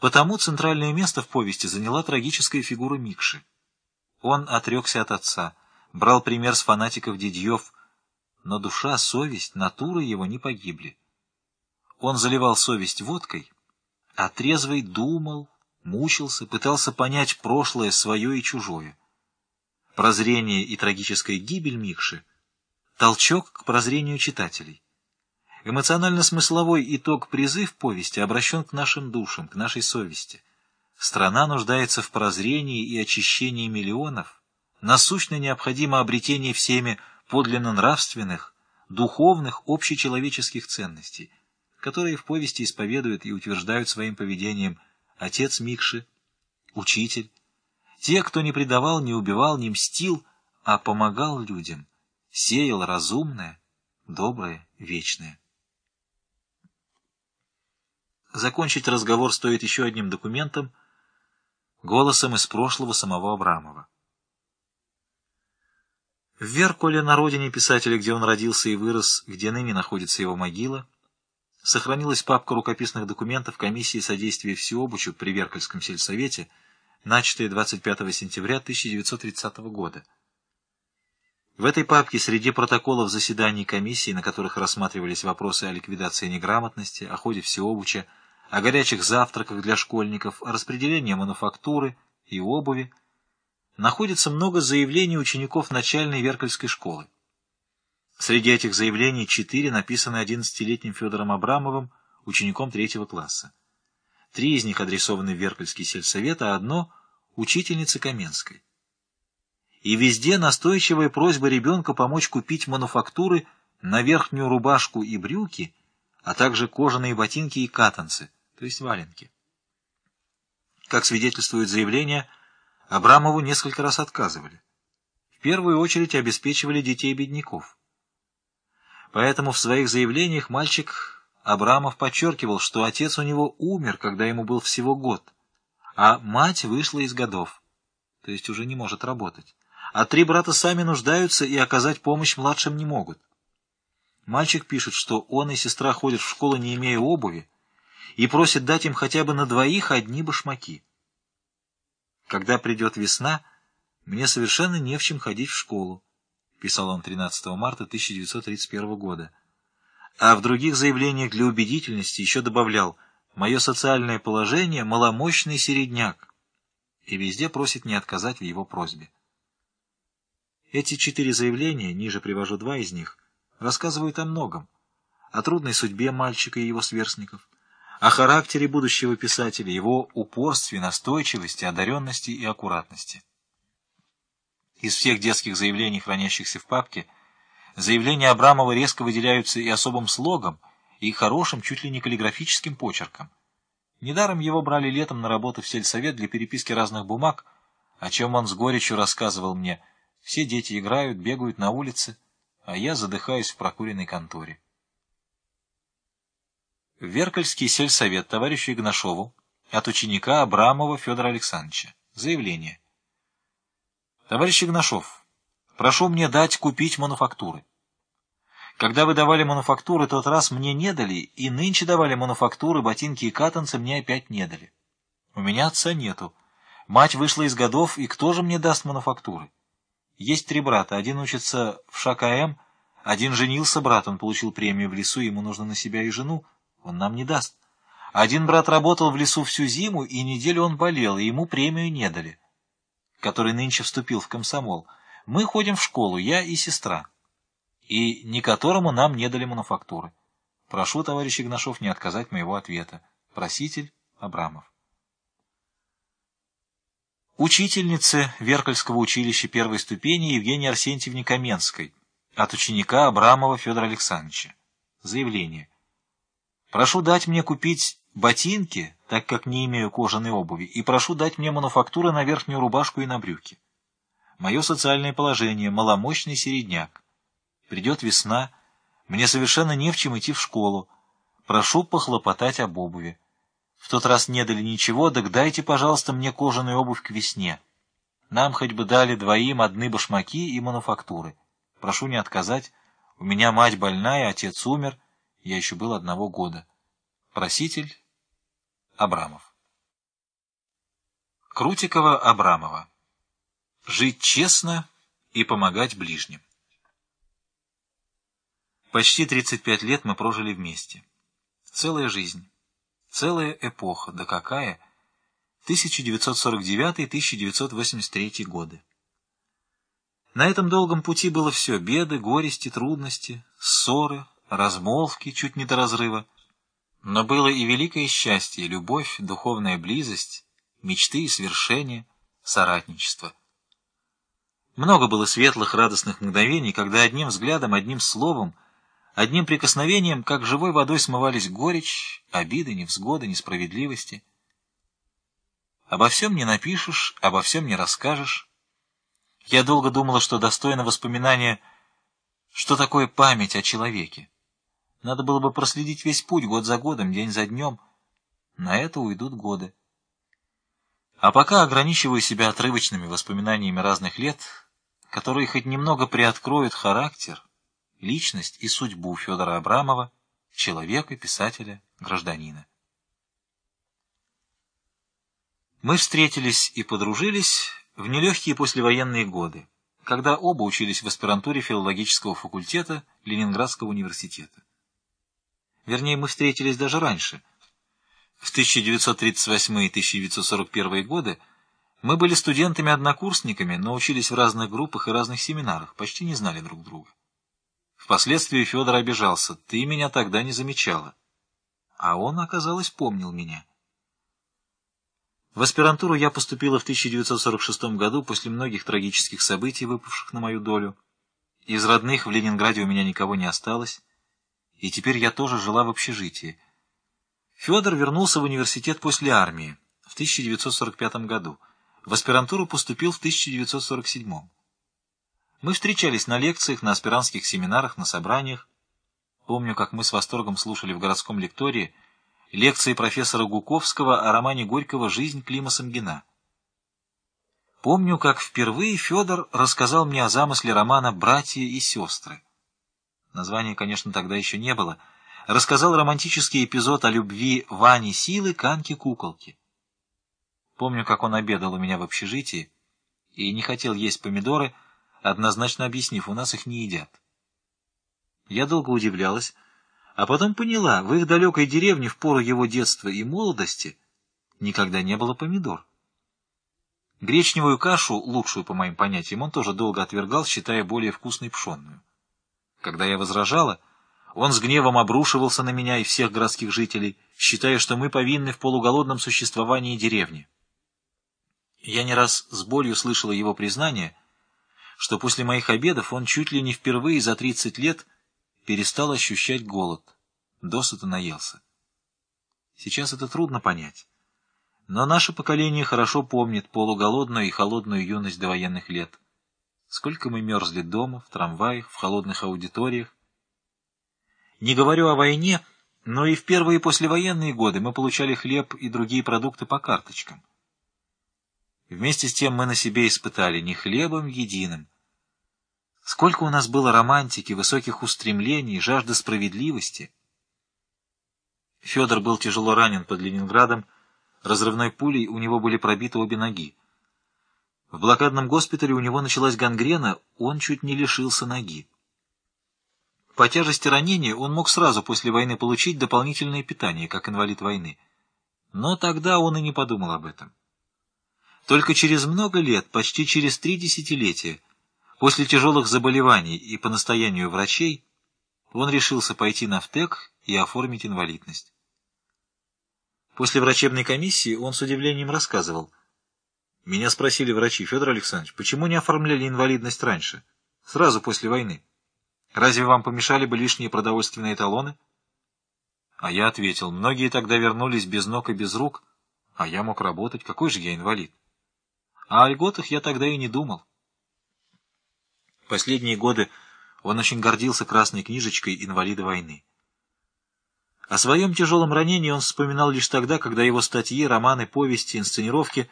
Потому центральное место в повести заняла трагическая фигура Микши. Он отрекся от отца, брал пример с фанатиков Дидьев, но душа, совесть, натура его не погибли. Он заливал совесть водкой, а трезвый думал, мучился, пытался понять прошлое свое и чужое. Прозрение и трагическая гибель Микши — толчок к прозрению читателей. Эмоционально-смысловой итог-призыв повести обращен к нашим душам, к нашей совести. Страна нуждается в прозрении и очищении миллионов. Насущно необходимо обретение всеми подлинно нравственных, духовных, общечеловеческих ценностей, которые в повести исповедуют и утверждают своим поведением отец Микши, учитель, те, кто не предавал, не убивал, не мстил, а помогал людям, сеял разумное, доброе, вечное. Закончить разговор стоит еще одним документом, голосом из прошлого самого Абрамова. В Веркуле, на родине писателя, где он родился и вырос, где ныне находится его могила, сохранилась папка рукописных документов комиссии содействия всеобучу при Веркальском сельсовете, начатая 25 сентября 1930 года. В этой папке среди протоколов заседаний комиссии, на которых рассматривались вопросы о ликвидации неграмотности, о ходе всеобуча, о горячих завтраках для школьников, о распределении мануфактуры и обуви, находится много заявлений учеников начальной Веркальской школы. Среди этих заявлений четыре написаны 11-летним Федором Абрамовым, учеником третьего класса. Три из них адресованы в Веркальский сельсовет, а одно — учительнице Каменской. И везде настойчивая просьба ребенка помочь купить мануфактуры на верхнюю рубашку и брюки, а также кожаные ботинки и катанцы — то есть валенки. Как свидетельствует заявление, Абрамову несколько раз отказывали. В первую очередь обеспечивали детей бедняков. Поэтому в своих заявлениях мальчик Абрамов подчеркивал, что отец у него умер, когда ему был всего год, а мать вышла из годов, то есть уже не может работать. А три брата сами нуждаются и оказать помощь младшим не могут. Мальчик пишет, что он и сестра ходят в школу, не имея обуви, и просит дать им хотя бы на двоих одни башмаки. Когда придет весна, мне совершенно не в чем ходить в школу, писал он 13 марта 1931 года. А в других заявлениях для убедительности еще добавлял «Мое социальное положение – маломощный середняк» и везде просит не отказать в его просьбе. Эти четыре заявления, ниже привожу два из них, рассказывают о многом. О трудной судьбе мальчика и его сверстников, о характере будущего писателя, его упорстве, настойчивости, одаренности и аккуратности. Из всех детских заявлений, хранящихся в папке, заявления Абрамова резко выделяются и особым слогом, и хорошим, чуть ли не каллиграфическим почерком. Недаром его брали летом на работу в сельсовет для переписки разных бумаг, о чем он с горечью рассказывал мне. Все дети играют, бегают на улице, а я задыхаюсь в прокуренной конторе. Веркальский сельсовет товарищу Игнашову от ученика Абрамова Федора Александровича. Заявление. Товарищ Игнашов, прошу мне дать купить мануфактуры. Когда вы давали мануфактуры тот раз, мне не дали, и нынче давали мануфактуры, ботинки и катанцы мне опять не дали. У меня отца нету. Мать вышла из годов, и кто же мне даст мануфактуры? Есть три брата, один учится в ШКМ, один женился брат, он получил премию в лесу, ему нужно на себя и жену, он нам не даст. Один брат работал в лесу всю зиму, и неделю он болел, и ему премию не дали, который нынче вступил в комсомол. Мы ходим в школу, я и сестра, и ни которому нам не дали мануфактуры. Прошу, товарищ Игнашов, не отказать моего ответа. Проситель Абрамов. Учительнице Веркальского училища первой ступени Евгении Арсентьевне Каменской от ученика Абрамова Федора Александровича. Заявление. Прошу дать мне купить ботинки, так как не имею кожаной обуви, и прошу дать мне мануфактуры на верхнюю рубашку и на брюки. Мое социальное положение — маломощный середняк. Придет весна, мне совершенно не в чем идти в школу. Прошу похлопотать об обуви. В тот раз не дали ничего, так дайте, пожалуйста, мне кожаную обувь к весне. Нам хоть бы дали двоим одни башмаки и мануфактуры. Прошу не отказать. У меня мать больная, отец умер — я еще был одного года. Проситель Абрамов. Крутикова-Абрамова. Жить честно и помогать ближним. Почти 35 лет мы прожили вместе. Целая жизнь. Целая эпоха. Да какая? 1949-1983 годы. На этом долгом пути было все — беды, горести, трудности, ссоры, размолвки чуть не до разрыва. Но было и великое счастье, любовь, духовная близость, мечты и свершения, соратничество. Много было светлых, радостных мгновений, когда одним взглядом, одним словом, одним прикосновением, как живой водой смывались горечь, обиды, невзгоды, несправедливости. Обо всем не напишешь, обо всем не расскажешь. Я долго думала, что достойно воспоминания, что такое память о человеке. Надо было бы проследить весь путь, год за годом, день за днем. На это уйдут годы. А пока ограничиваю себя отрывочными воспоминаниями разных лет, которые хоть немного приоткроют характер, личность и судьбу Федора Абрамова, человека, писателя, гражданина. Мы встретились и подружились в нелегкие послевоенные годы, когда оба учились в аспирантуре филологического факультета Ленинградского университета. Вернее, мы встретились даже раньше. В 1938 и 1941 годы мы были студентами-однокурсниками, но учились в разных группах и разных семинарах, почти не знали друг друга. Впоследствии Федор обижался. «Ты меня тогда не замечала». А он, оказалось, помнил меня. В аспирантуру я поступила в 1946 году после многих трагических событий, выпавших на мою долю. Из родных в Ленинграде у меня никого не осталось и теперь я тоже жила в общежитии. Федор вернулся в университет после армии в 1945 году. в аспирантуру поступил в 1947 Мы встречались на лекциях, на аспирантских семинарах, на собраниях. Помню, как мы с восторгом слушали в городском лектории лекции профессора Гуковского о романе Горького «Жизнь Клима Самгина». Помню, как впервые Федор рассказал мне о замысле романа «Братья и сестры». Названия, конечно, тогда еще не было. Рассказал романтический эпизод о любви Вани Силы к Анке Куколке. Помню, как он обедал у меня в общежитии и не хотел есть помидоры, однозначно объяснив, у нас их не едят. Я долго удивлялась, а потом поняла, в их далекой деревне в пору его детства и молодости никогда не было помидор. Гречневую кашу, лучшую по моим понятиям, он тоже долго отвергал, считая более вкусной пшенную. Когда я возражала, он с гневом обрушивался на меня и всех городских жителей, считая, что мы повинны в полуголодном существовании деревни. Я не раз с болью слышала его признание, что после моих обедов он чуть ли не впервые за 30 лет перестал ощущать голод, досыта наелся. Сейчас это трудно понять, но наше поколение хорошо помнит полуголодную и холодную юность до военных лет. Сколько мы мерзли дома, в трамваях, в холодных аудиториях. Не говорю о войне, но и в первые послевоенные годы мы получали хлеб и другие продукты по карточкам. Вместе с тем мы на себе испытали не хлебом единым. Сколько у нас было романтики, высоких устремлений, жажды справедливости. Федор был тяжело ранен под Ленинградом, разрывной пулей у него были пробиты обе ноги. В блокадном госпитале у него началась гангрена, он чуть не лишился ноги. По тяжести ранения он мог сразу после войны получить дополнительное питание, как инвалид войны. Но тогда он и не подумал об этом. Только через много лет, почти через три десятилетия, после тяжелых заболеваний и по настоянию врачей, он решился пойти на ВТЭК и оформить инвалидность. После врачебной комиссии он с удивлением рассказывал. Меня спросили врачи, Федор Александрович, почему не оформляли инвалидность раньше, сразу после войны? Разве вам помешали бы лишние продовольственные талоны? А я ответил, многие тогда вернулись без ног и без рук, а я мог работать, какой же я инвалид? А о льготах я тогда и не думал. Последние годы он очень гордился красной книжечкой инвалида войны. О своем тяжелом ранении он вспоминал лишь тогда, когда его статьи, романы, повести, инсценировки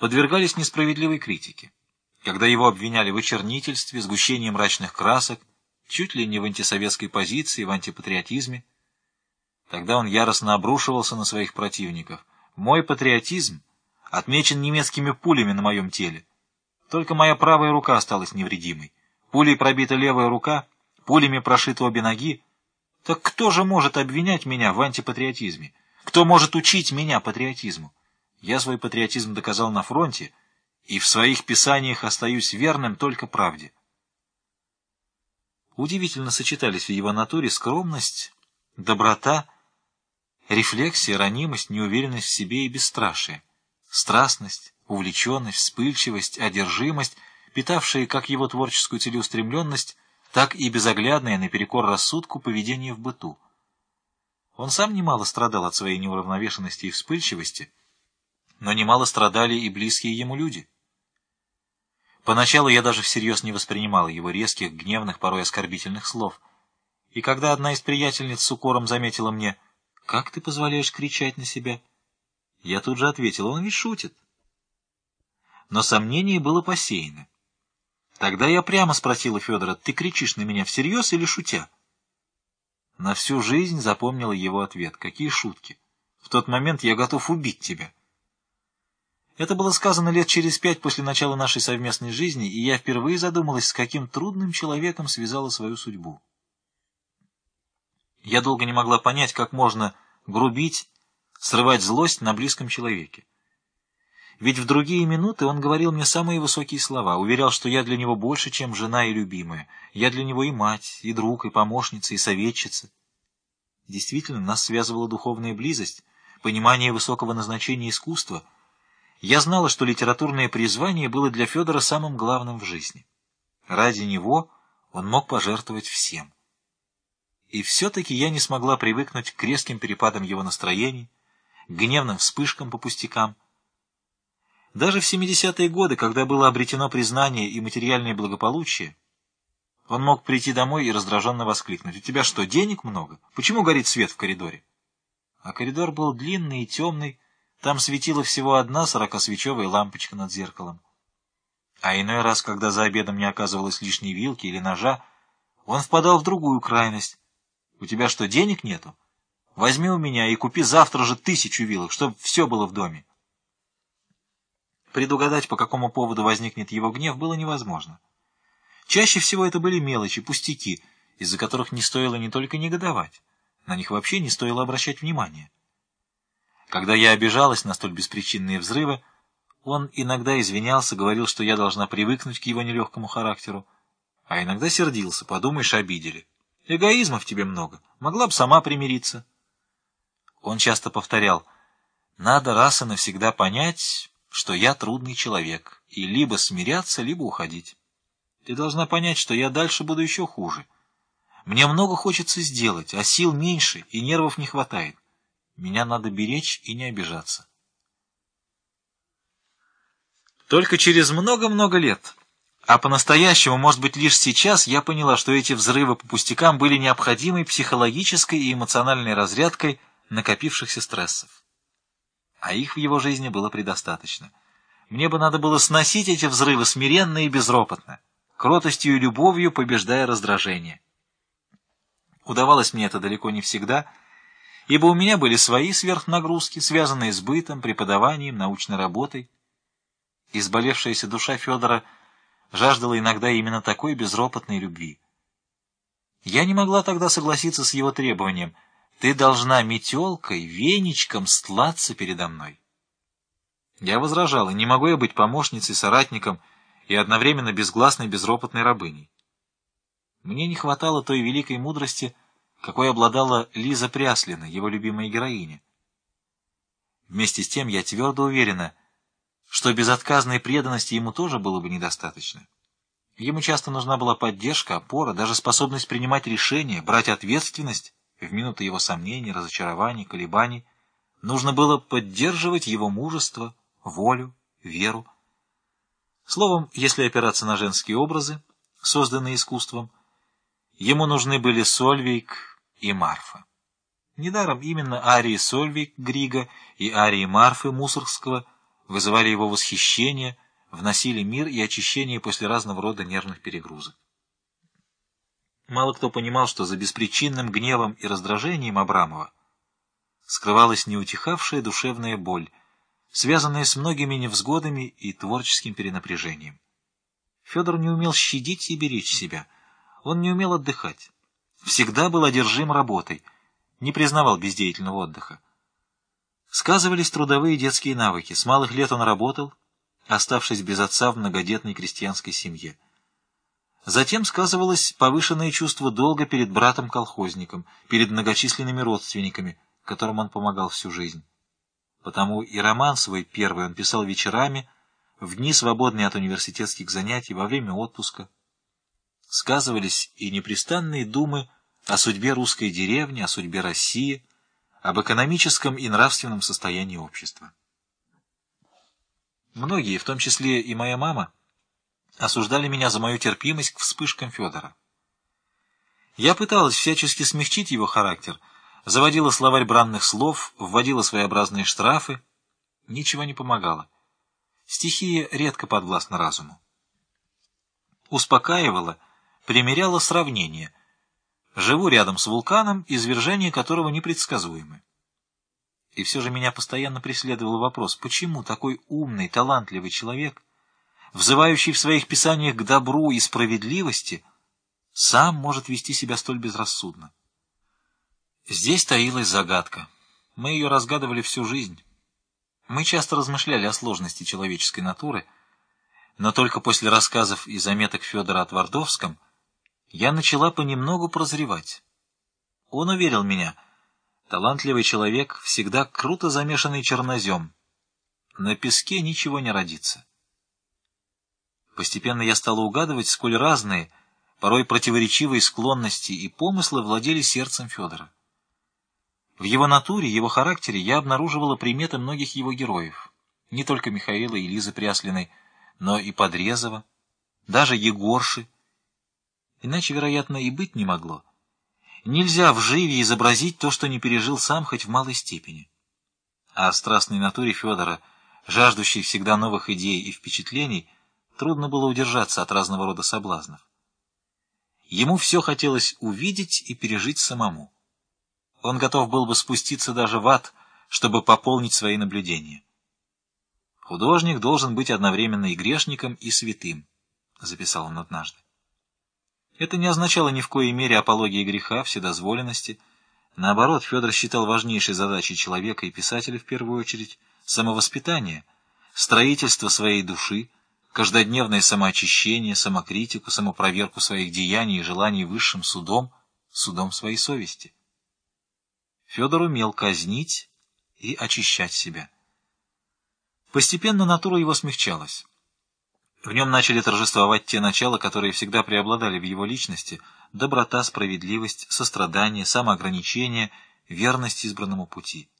подвергались несправедливой критике, когда его обвиняли в очернительстве, сгущении мрачных красок, чуть ли не в антисоветской позиции, в антипатриотизме. Тогда он яростно обрушивался на своих противников. «Мой патриотизм отмечен немецкими пулями на моем теле. Только моя правая рука осталась невредимой. Пулей пробита левая рука, пулями прошиты обе ноги. Так кто же может обвинять меня в антипатриотизме? Кто может учить меня патриотизму? Я свой патриотизм доказал на фронте, и в своих писаниях остаюсь верным только правде. Удивительно сочетались в его натуре скромность, доброта, рефлексия, ранимость, неуверенность в себе и бесстрашие страстность, увлеченность, вспыльчивость, одержимость, питавшие как его творческую целеустремленность, так и безоглядное наперекор рассудку поведение в быту. Он сам немало страдал от своей неуравновешенности и вспыльчивости, но немало страдали и близкие ему люди. Поначалу я даже всерьез не воспринимал его резких, гневных, порой оскорбительных слов. И когда одна из приятельниц с укором заметила мне, «Как ты позволяешь кричать на себя?» Я тут же ответил, он ведь шутит. Но сомнение было посеяно. Тогда я прямо спросила Федора, ты кричишь на меня всерьез или шутя? На всю жизнь запомнила его ответ. Какие шутки? В тот момент я готов убить тебя. Это было сказано лет через пять после начала нашей совместной жизни, и я впервые задумалась, с каким трудным человеком связала свою судьбу. Я долго не могла понять, как можно грубить срывать злость на близком человеке. Ведь в другие минуты он говорил мне самые высокие слова, уверял, что я для него больше, чем жена и любимая. Я для него и мать, и друг, и помощница, и советчица. Действительно, нас связывала духовная близость, понимание высокого назначения искусства. Я знала, что литературное призвание было для Федора самым главным в жизни. Ради него он мог пожертвовать всем. И все-таки я не смогла привыкнуть к резким перепадам его настроений, гневным вспышкам по пустякам. Даже в 70-е годы, когда было обретено признание и материальное благополучие, он мог прийти домой и раздраженно воскликнуть. «У тебя что, денег много? Почему горит свет в коридоре?» А коридор был длинный и темный, там светила всего одна сорокосвечевая лампочка над зеркалом. А иной раз, когда за обедом не оказывалось лишней вилки или ножа, он впадал в другую крайность. «У тебя что, денег нету? Возьми у меня и купи завтра же тысячу вилок, чтобы все было в доме». Предугадать, по какому поводу возникнет его гнев, было невозможно. Чаще всего это были мелочи, пустяки, из-за которых не стоило не только негодовать, на них вообще не стоило обращать внимания. Когда я обижалась на столь беспричинные взрывы, он иногда извинялся, говорил, что я должна привыкнуть к его нелегкому характеру, а иногда сердился, подумаешь, обидели. Эгоизма в тебе много, могла бы сама примириться. Он часто повторял, надо раз и навсегда понять, что я трудный человек, и либо смиряться, либо уходить. Ты должна понять, что я дальше буду еще хуже. Мне много хочется сделать, а сил меньше, и нервов не хватает. Меня надо беречь и не обижаться. Только через много-много лет, а по-настоящему, может быть, лишь сейчас, я поняла, что эти взрывы по пустякам были необходимой психологической и эмоциональной разрядкой накопившихся стрессов а их в его жизни было предостаточно. Мне бы надо было сносить эти взрывы смиренно и безропотно, кротостью и любовью побеждая раздражение. Удавалось мне это далеко не всегда, ибо у меня были свои сверхнагрузки, связанные с бытом, преподаванием, научной работой. Изболевшаяся душа Федора жаждала иногда именно такой безропотной любви. Я не могла тогда согласиться с его требованием — ты должна метелкой, веничком стлаться передо мной. Я возражала, не могу я быть помощницей, соратником и одновременно безгласной, безропотной рабыней. Мне не хватало той великой мудрости, какой обладала Лиза Пряслина, его любимая героиня. Вместе с тем я твердо уверена, что безотказной преданности ему тоже было бы недостаточно. Ему часто нужна была поддержка, опора, даже способность принимать решения, брать ответственность в минуты его сомнений, разочарований, колебаний, нужно было поддерживать его мужество, волю, веру. Словом, если опираться на женские образы, созданные искусством, ему нужны были Сольвейк и Марфа. Недаром именно арии Сольвейк Грига и арии Марфы Мусоргского вызывали его восхищение, вносили мир и очищение после разного рода нервных перегрузок. Мало кто понимал, что за беспричинным гневом и раздражением Абрамова скрывалась неутихавшая душевная боль, связанная с многими невзгодами и творческим перенапряжением. Федор не умел щадить и беречь себя, он не умел отдыхать, всегда был одержим работой, не признавал бездеятельного отдыха. Сказывались трудовые детские навыки, с малых лет он работал, оставшись без отца в многодетной крестьянской семье. Затем сказывалось повышенное чувство долга перед братом-колхозником, перед многочисленными родственниками, которым он помогал всю жизнь. Потому и роман свой первый он писал вечерами, в дни, свободные от университетских занятий, во время отпуска. Сказывались и непрестанные думы о судьбе русской деревни, о судьбе России, об экономическом и нравственном состоянии общества. Многие, в том числе и моя мама, осуждали меня за мою терпимость к вспышкам Федора. Я пыталась всячески смягчить его характер, заводила словарь бранных слов, вводила своеобразные штрафы. Ничего не помогало. Стихия редко подвластна разуму. Успокаивала, примеряла сравнение. Живу рядом с вулканом, извержение которого непредсказуемы. И все же меня постоянно преследовал вопрос, почему такой умный, талантливый человек — взывающий в своих писаниях к добру и справедливости, сам может вести себя столь безрассудно. Здесь таилась загадка. Мы ее разгадывали всю жизнь. Мы часто размышляли о сложности человеческой натуры, но только после рассказов и заметок Федора о Твардовском я начала понемногу прозревать. Он уверил меня, талантливый человек всегда круто замешанный чернозем. На песке ничего не родится. Постепенно я стала угадывать, сколь разные, порой противоречивые склонности и помыслы владели сердцем Федора. В его натуре, его характере я обнаруживала приметы многих его героев. Не только Михаила и Лизы Пряслиной, но и Подрезова, даже Егорши. Иначе, вероятно, и быть не могло. Нельзя в живе изобразить то, что не пережил сам, хоть в малой степени. А страстной натуре Федора, жаждущей всегда новых идей и впечатлений, трудно было удержаться от разного рода соблазнов. Ему все хотелось увидеть и пережить самому. Он готов был бы спуститься даже в ад, чтобы пополнить свои наблюдения. Художник должен быть одновременно и грешником, и святым, — записал он однажды. Это не означало ни в коей мере апологии греха, вседозволенности. Наоборот, Федор считал важнейшей задачей человека и писателя в первую очередь самовоспитание, строительство своей души, каждодневное самоочищение, самокритику, самопроверку своих деяний и желаний высшим судом, судом своей совести. Федор умел казнить и очищать себя. Постепенно натура его смягчалась. В нем начали торжествовать те начала, которые всегда преобладали в его личности — доброта, справедливость, сострадание, самоограничение, верность избранному пути.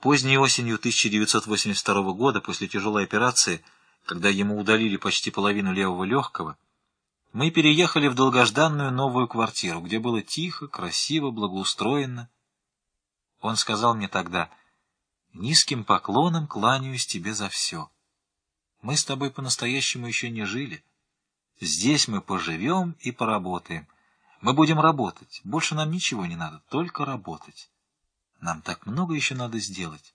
Поздней осенью 1982 года, после тяжелой операции, когда ему удалили почти половину левого легкого, мы переехали в долгожданную новую квартиру, где было тихо, красиво, благоустроенно. Он сказал мне тогда, «Низким поклоном кланяюсь тебе за все. Мы с тобой по-настоящему еще не жили. Здесь мы поживем и поработаем. Мы будем работать. Больше нам ничего не надо, только работать. Нам так много еще надо сделать».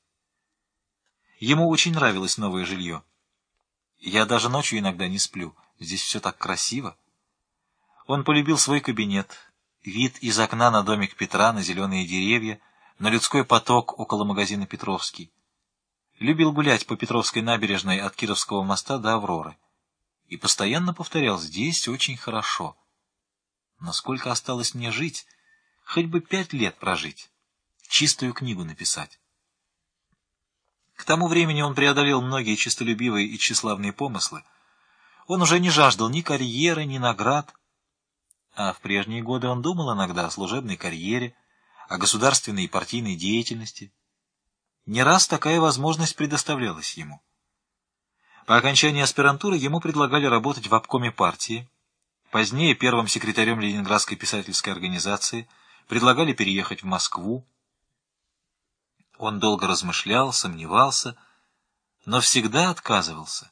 Ему очень нравилось новое жилье. Я даже ночью иногда не сплю. Здесь все так красиво. Он полюбил свой кабинет, вид из окна на домик Петра, на зеленые деревья, на людской поток около магазина «Петровский». Любил гулять по Петровской набережной от Кировского моста до Авроры. И постоянно повторял «здесь очень хорошо». Но сколько осталось мне жить, хоть бы пять лет прожить, чистую книгу написать. К тому времени он преодолел многие честолюбивые и тщеславные помыслы. Он уже не жаждал ни карьеры, ни наград, а в прежние годы он думал иногда о служебной карьере, о государственной и партийной деятельности. Не раз такая возможность предоставлялась ему. По окончании аспирантуры ему предлагали работать в обкоме партии, позднее первым секретарем Ленинградской писательской организации, предлагали переехать в Москву. Он долго размышлял, сомневался, но всегда отказывался,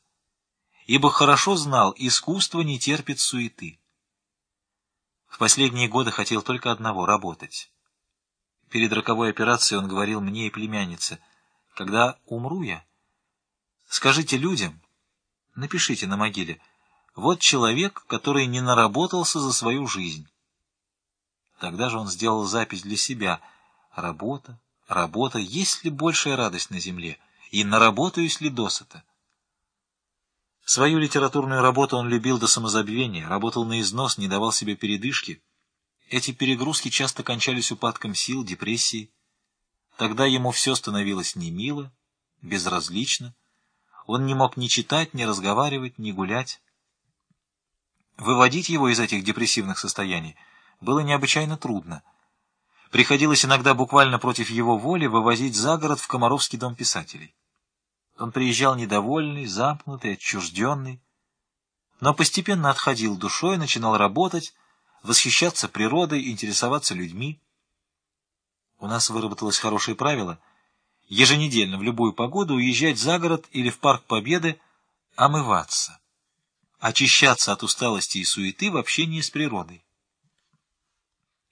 ибо хорошо знал, искусство не терпит суеты. В последние годы хотел только одного — работать. Перед роковой операцией он говорил мне и племяннице, «Когда умру я, скажите людям, напишите на могиле, вот человек, который не наработался за свою жизнь». Тогда же он сделал запись для себя. Работа, работа, есть ли большая радость на земле, и наработаюсь ли досыта? Свою литературную работу он любил до самозабвения, работал на износ, не давал себе передышки. Эти перегрузки часто кончались упадком сил, депрессией. Тогда ему все становилось немило, безразлично. Он не мог ни читать, ни разговаривать, ни гулять. Выводить его из этих депрессивных состояний было необычайно трудно. Приходилось иногда буквально против его воли вывозить за город в Комаровский дом писателей. Он приезжал недовольный, замкнутый, отчужденный, но постепенно отходил душой, начинал работать, восхищаться природой, интересоваться людьми. У нас выработалось хорошее правило — еженедельно в любую погоду уезжать за город или в Парк Победы, омываться, очищаться от усталости и суеты в общении с природой.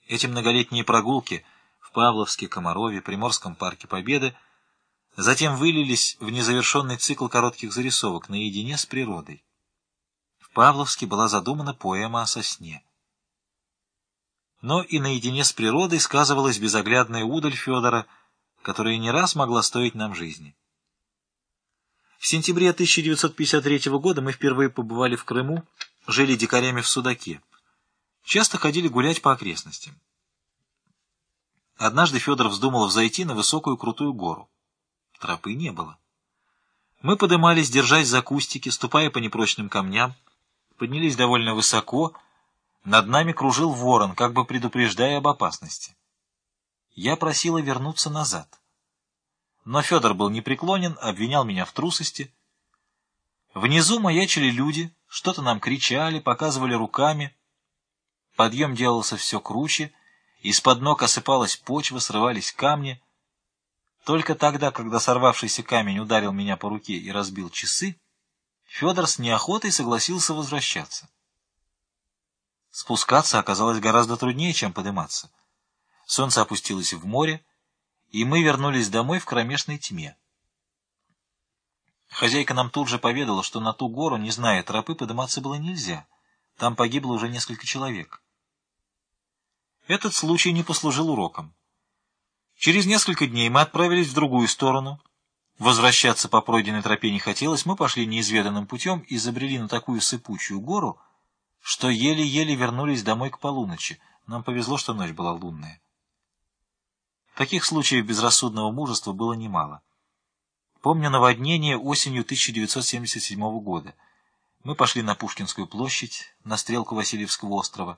Эти многолетние прогулки в Павловске, Комарове, Приморском парке Победы — затем вылились в незавершенный цикл коротких зарисовок наедине с природой. В Павловске была задумана поэма о сосне. Но и наедине с природой сказывалась безоглядная удаль Федора, которая не раз могла стоить нам жизни. В сентябре 1953 года мы впервые побывали в Крыму, жили дикарями в Судаке. Часто ходили гулять по окрестностям. Однажды Федор вздумал взойти на высокую крутую гору. Тропы не было. Мы подымались, держась за кустики, ступая по непрочным камням, поднялись довольно высоко, над нами кружил ворон, как бы предупреждая об опасности. Я просила вернуться назад. Но Федор был непреклонен, обвинял меня в трусости. Внизу маячили люди, что-то нам кричали, показывали руками. Подъем делался все круче, из-под ног осыпалась почва, срывались камни. Только тогда, когда сорвавшийся камень ударил меня по руке и разбил часы, Федор с неохотой согласился возвращаться. Спускаться оказалось гораздо труднее, чем подниматься. Солнце опустилось в море, и мы вернулись домой в кромешной тьме. Хозяйка нам тут же поведала, что на ту гору, не зная тропы, подниматься было нельзя. Там погибло уже несколько человек. Этот случай не послужил уроком. Через несколько дней мы отправились в другую сторону. Возвращаться по пройденной тропе не хотелось, мы пошли неизведанным путем и забрели на такую сыпучую гору, что еле-еле вернулись домой к полуночи. Нам повезло, что ночь была лунная. Таких случаев безрассудного мужества было немало. Помню наводнение осенью 1977 года. Мы пошли на Пушкинскую площадь, на стрелку Васильевского острова.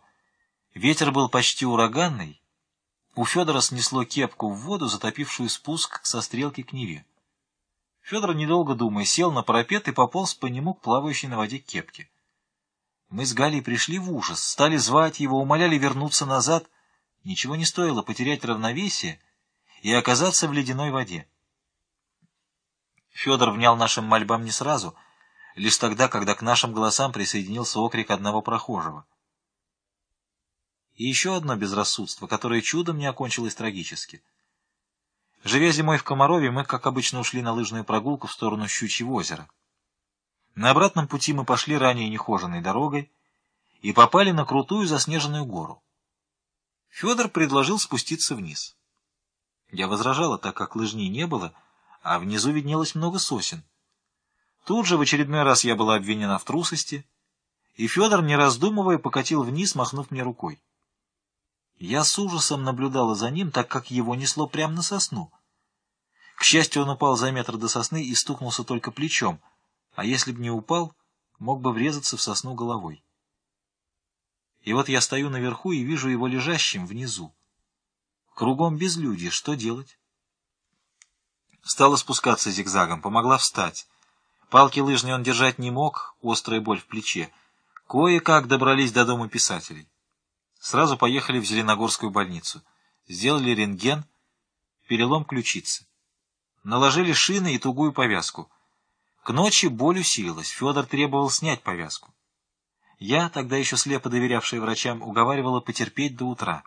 Ветер был почти ураганный. У Федора снесло кепку в воду, затопившую спуск со стрелки к Неве. Федор, недолго думая, сел на парапет и пополз по нему к плавающей на воде кепке. Мы с Галей пришли в ужас, стали звать его, умоляли вернуться назад. Ничего не стоило потерять равновесие и оказаться в ледяной воде. Федор внял нашим мольбам не сразу, лишь тогда, когда к нашим голосам присоединился окрик одного прохожего. И еще одно безрассудство, которое чудом не окончилось трагически. Живя зимой в Комарове, мы, как обычно, ушли на лыжную прогулку в сторону Щучьего озера. На обратном пути мы пошли ранее нехоженной дорогой и попали на крутую заснеженную гору. Федор предложил спуститься вниз. Я возражала, так как лыжни не было, а внизу виднелось много сосен. Тут же в очередной раз я была обвинена в трусости, и Федор, не раздумывая, покатил вниз, махнув мне рукой. Я с ужасом наблюдала за ним, так как его несло прямо на сосну. К счастью, он упал за метр до сосны и стукнулся только плечом — а если б не упал, мог бы врезаться в сосну головой. И вот я стою наверху и вижу его лежащим внизу. Кругом безлюдье, что делать? Стала спускаться зигзагом, помогла встать. Палки лыжные он держать не мог, острая боль в плече. Кое-как добрались до дома писателей. Сразу поехали в Зеленогорскую больницу. Сделали рентген, перелом ключицы. Наложили шины и тугую повязку — к ночи боль усилилась, Федор требовал снять повязку. Я, тогда еще слепо доверявшая врачам, уговаривала потерпеть до утра.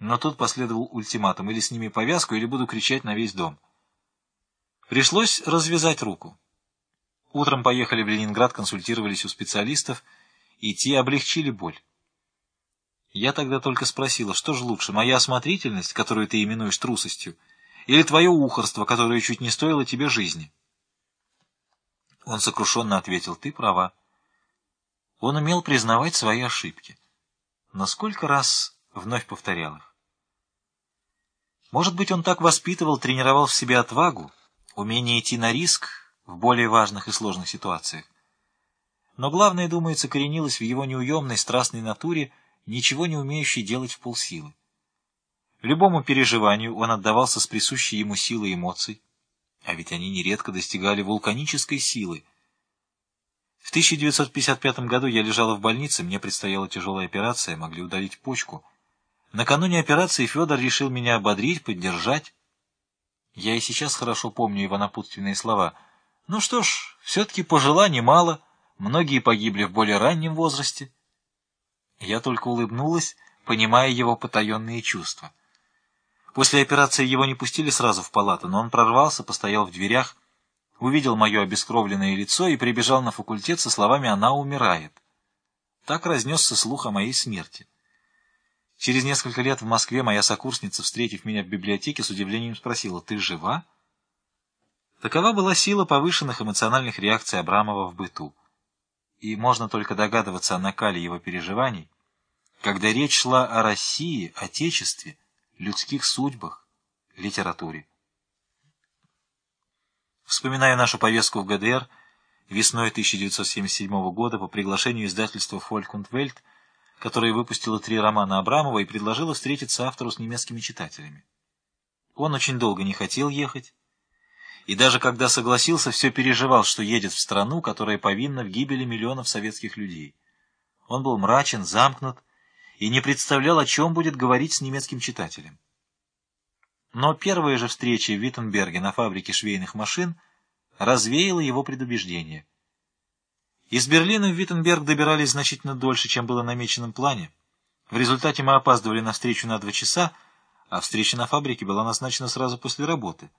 Но тут последовал ультиматум, или сними повязку, или буду кричать на весь дом. Пришлось развязать руку. Утром поехали в Ленинград, консультировались у специалистов, и те облегчили боль. Я тогда только спросила, что же лучше, моя осмотрительность, которую ты именуешь трусостью, или твое ухорство, которое чуть не стоило тебе жизни? Он сокрушенно ответил, ты права. Он умел признавать свои ошибки. Но сколько раз вновь повторял их? Может быть, он так воспитывал, тренировал в себе отвагу, умение идти на риск в более важных и сложных ситуациях. Но главное, думается, коренилось в его неуемной страстной натуре, ничего не умеющей делать в полсилы. Любому переживанию он отдавался с присущей ему силой эмоций, а ведь они нередко достигали вулканической силы. В 1955 году я лежала в больнице, мне предстояла тяжелая операция, могли удалить почку. Накануне операции Федор решил меня ободрить, поддержать. Я и сейчас хорошо помню его напутственные слова. Ну что ж, все-таки пожила немало, многие погибли в более раннем возрасте. Я только улыбнулась, понимая его потаенные чувства. После операции его не пустили сразу в палату, но он прорвался, постоял в дверях, увидел мое обескровленное лицо и прибежал на факультет со словами «она умирает». Так разнесся слух о моей смерти. Через несколько лет в Москве моя сокурсница, встретив меня в библиотеке, с удивлением спросила «ты жива?». Такова была сила повышенных эмоциональных реакций Абрамова в быту. И можно только догадываться о накале его переживаний, когда речь шла о России, Отечестве, людских судьбах, литературе. Вспоминая нашу повестку в ГДР весной 1977 года по приглашению издательства «Фолькундвельт», которое выпустило три романа Абрамова и предложило встретиться автору с немецкими читателями. Он очень долго не хотел ехать, и даже когда согласился, все переживал, что едет в страну, которая повинна в гибели миллионов советских людей. Он был мрачен, замкнут и не представлял, о чем будет говорить с немецким читателем. Но первая же встреча в Виттенберге на фабрике швейных машин развеяла его предубеждение. Из Берлина в Виттенберг добирались значительно дольше, чем было намечено в плане. В результате мы опаздывали на встречу на два часа, а встреча на фабрике была назначена сразу после работы.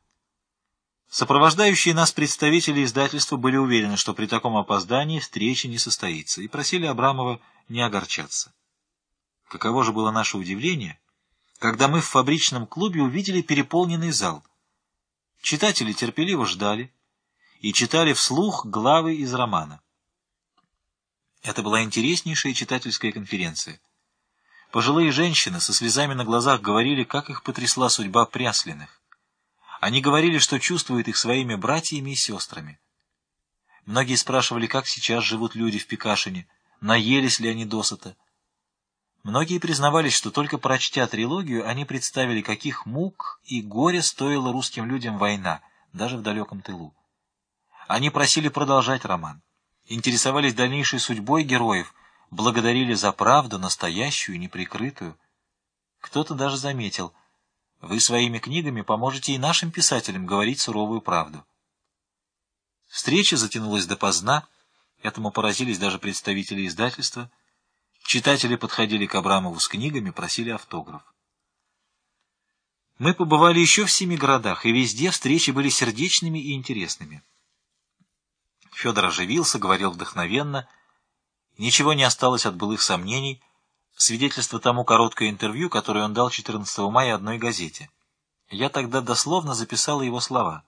Сопровождающие нас представители издательства были уверены, что при таком опоздании встреча не состоится, и просили Абрамова не огорчаться. Каково же было наше удивление, когда мы в фабричном клубе увидели переполненный зал. Читатели терпеливо ждали и читали вслух главы из романа. Это была интереснейшая читательская конференция. Пожилые женщины со слезами на глазах говорили, как их потрясла судьба Пряслиных. Они говорили, что чувствуют их своими братьями и сестрами. Многие спрашивали, как сейчас живут люди в Пикашине, наелись ли они досыта. Многие признавались, что только прочтя трилогию, они представили, каких мук и горя стоила русским людям война, даже в далеком тылу. Они просили продолжать роман, интересовались дальнейшей судьбой героев, благодарили за правду, настоящую, неприкрытую. Кто-то даже заметил, вы своими книгами поможете и нашим писателям говорить суровую правду. Встреча затянулась допоздна, этому поразились даже представители издательства. Читатели подходили к Абрамову с книгами, просили автограф. Мы побывали еще в семи городах, и везде встречи были сердечными и интересными. Федор оживился, говорил вдохновенно — Ничего не осталось от былых сомнений, свидетельство тому короткое интервью, которое он дал 14 мая одной газете. Я тогда дословно записал его слова.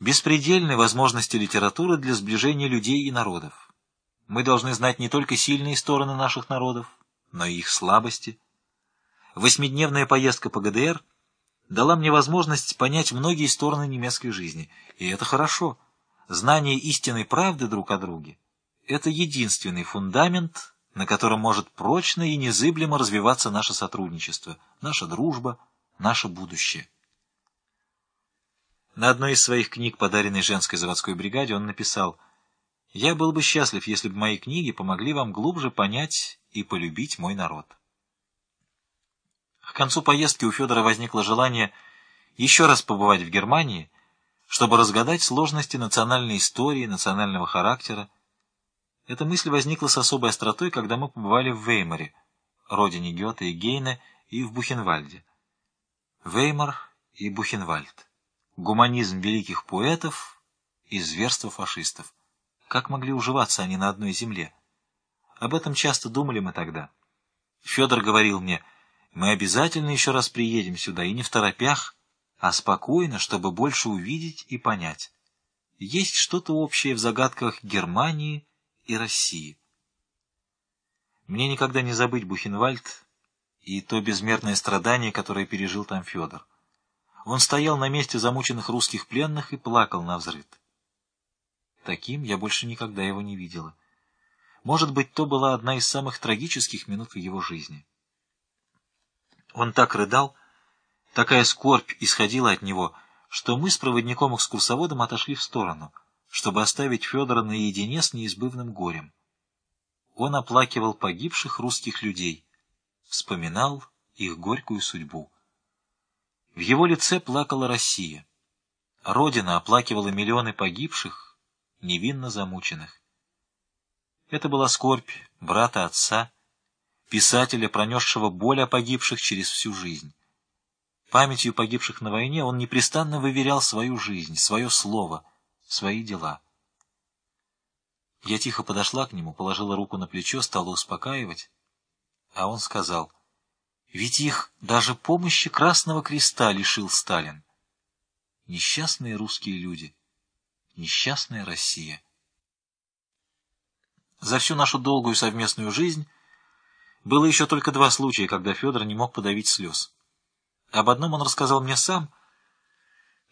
«Беспредельны возможности литературы для сближения людей и народов. Мы должны знать не только сильные стороны наших народов, но и их слабости. Восьмидневная поездка по ГДР дала мне возможность понять многие стороны немецкой жизни, и это хорошо. Знание истинной правды друг о друге это единственный фундамент, на котором может прочно и незыблемо развиваться наше сотрудничество, наша дружба, наше будущее. На одной из своих книг, подаренной женской заводской бригаде, он написал «Я был бы счастлив, если бы мои книги помогли вам глубже понять и полюбить мой народ». К концу поездки у Федора возникло желание еще раз побывать в Германии, чтобы разгадать сложности национальной истории, национального характера, эта мысль возникла с особой остротой, когда мы побывали в Веймаре, родине Гёте и Гейне, и в Бухенвальде. Веймар и Бухенвальд. Гуманизм великих поэтов и зверство фашистов. Как могли уживаться они на одной земле? Об этом часто думали мы тогда. Федор говорил мне, мы обязательно еще раз приедем сюда, и не в торопях, а спокойно, чтобы больше увидеть и понять. Есть что-то общее в загадках Германии, и России. Мне никогда не забыть Бухенвальд и то безмерное страдание, которое пережил там Федор. Он стоял на месте замученных русских пленных и плакал на взрыв. Таким я больше никогда его не видела. Может быть, то была одна из самых трагических минут в его жизни. Он так рыдал, такая скорбь исходила от него, что мы с проводником-экскурсоводом отошли в сторону — чтобы оставить Федора наедине с неизбывным горем. Он оплакивал погибших русских людей, вспоминал их горькую судьбу. В его лице плакала Россия. Родина оплакивала миллионы погибших, невинно замученных. Это была скорбь брата отца, писателя, пронесшего боль о погибших через всю жизнь. Памятью погибших на войне он непрестанно выверял свою жизнь, свое слово — свои дела. Я тихо подошла к нему, положила руку на плечо, стала успокаивать, а он сказал, «Ведь их даже помощи Красного Креста лишил Сталин. Несчастные русские люди, несчастная Россия». За всю нашу долгую совместную жизнь было еще только два случая, когда Федор не мог подавить слез. Об одном он рассказал мне сам —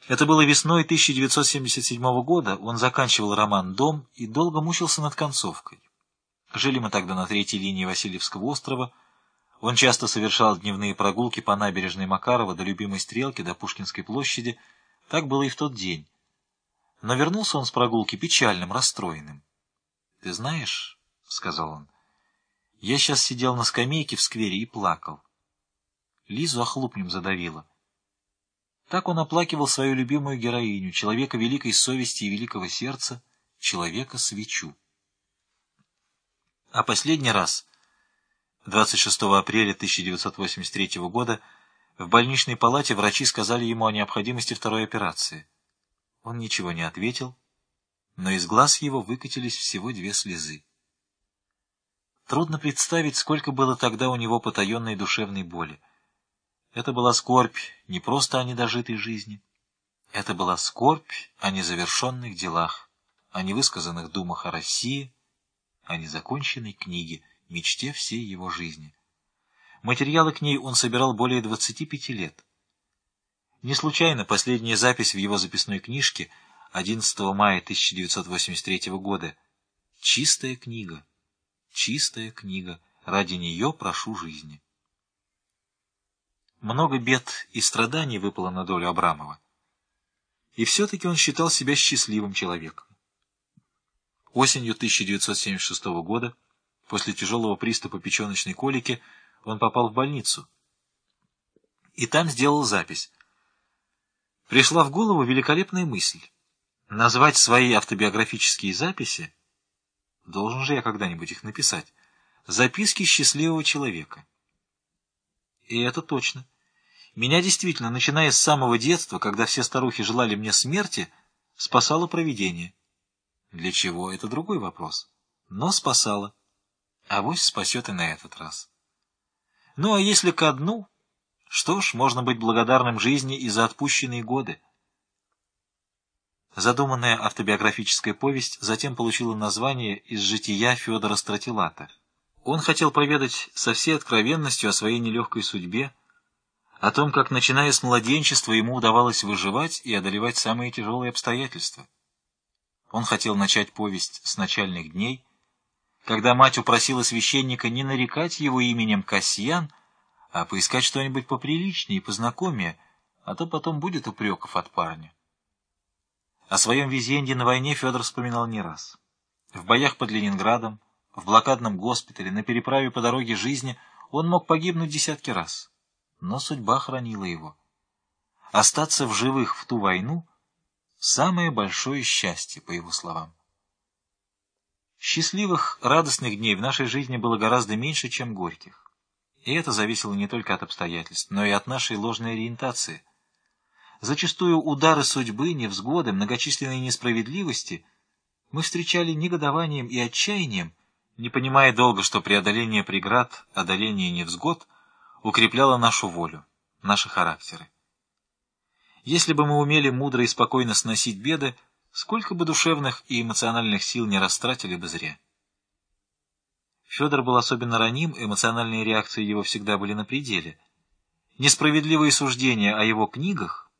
это было весной 1977 года, он заканчивал роман «Дом» и долго мучился над концовкой. Жили мы тогда на третьей линии Васильевского острова, Он часто совершал дневные прогулки по набережной Макарова до любимой стрелки, до Пушкинской площади. Так было и в тот день. Но вернулся он с прогулки печальным, расстроенным. — Ты знаешь, — сказал он, — я сейчас сидел на скамейке в сквере и плакал. Лизу охлупнем задавило. Так он оплакивал свою любимую героиню, человека великой совести и великого сердца, человека-свечу. А последний раз, 26 апреля 1983 года, в больничной палате врачи сказали ему о необходимости второй операции. Он ничего не ответил, но из глаз его выкатились всего две слезы. Трудно представить, сколько было тогда у него потаенной душевной боли. Это была скорбь не просто о недожитой жизни. Это была скорбь о незавершенных делах, о невысказанных думах о России, о незаконченной книге, мечте всей его жизни. Материалы к ней он собирал более 25 лет. Не случайно последняя запись в его записной книжке 11 мая 1983 года «Чистая книга, чистая книга, ради нее прошу жизни». Много бед и страданий выпало на долю Абрамова. И все-таки он считал себя счастливым человеком. Осенью 1976 года, после тяжелого приступа печеночной колики, он попал в больницу. И там сделал запись. Пришла в голову великолепная мысль. Назвать свои автобиографические записи, должен же я когда-нибудь их написать, записки счастливого человека. И это точно. Меня действительно, начиная с самого детства, когда все старухи желали мне смерти, спасало провидение. Для чего — это другой вопрос. Но спасало. Авось спасет и на этот раз. Ну, а если ко дну, что ж, можно быть благодарным жизни и за отпущенные годы. Задуманная автобиографическая повесть затем получила название из жития Федора Стратилата. Он хотел поведать со всей откровенностью о своей нелегкой судьбе, о том, как, начиная с младенчества, ему удавалось выживать и одолевать самые тяжелые обстоятельства. Он хотел начать повесть с начальных дней, когда мать упросила священника не нарекать его именем Касьян, а поискать что-нибудь поприличнее и познакомее, а то потом будет упреков от парня. О своем везенье на войне Федор вспоминал не раз. В боях под Ленинградом, в блокадном госпитале, на переправе по дороге жизни он мог погибнуть десятки раз. Но судьба хранила его. Остаться в живых в ту войну — Самое большое счастье, по его словам. Счастливых, радостных дней в нашей жизни было гораздо меньше, чем горьких. И это зависело не только от обстоятельств, но и от нашей ложной ориентации. Зачастую удары судьбы, невзгоды, многочисленные несправедливости мы встречали негодованием и отчаянием, не понимая долго, что преодоление преград, одоление невзгод укрепляло нашу волю, наши характеры. Если бы мы умели мудро и спокойно сносить беды, сколько бы душевных и эмоциональных сил не растратили бы зря. Федор был особенно раним, эмоциональные реакции его всегда были на пределе. Несправедливые суждения о его книгах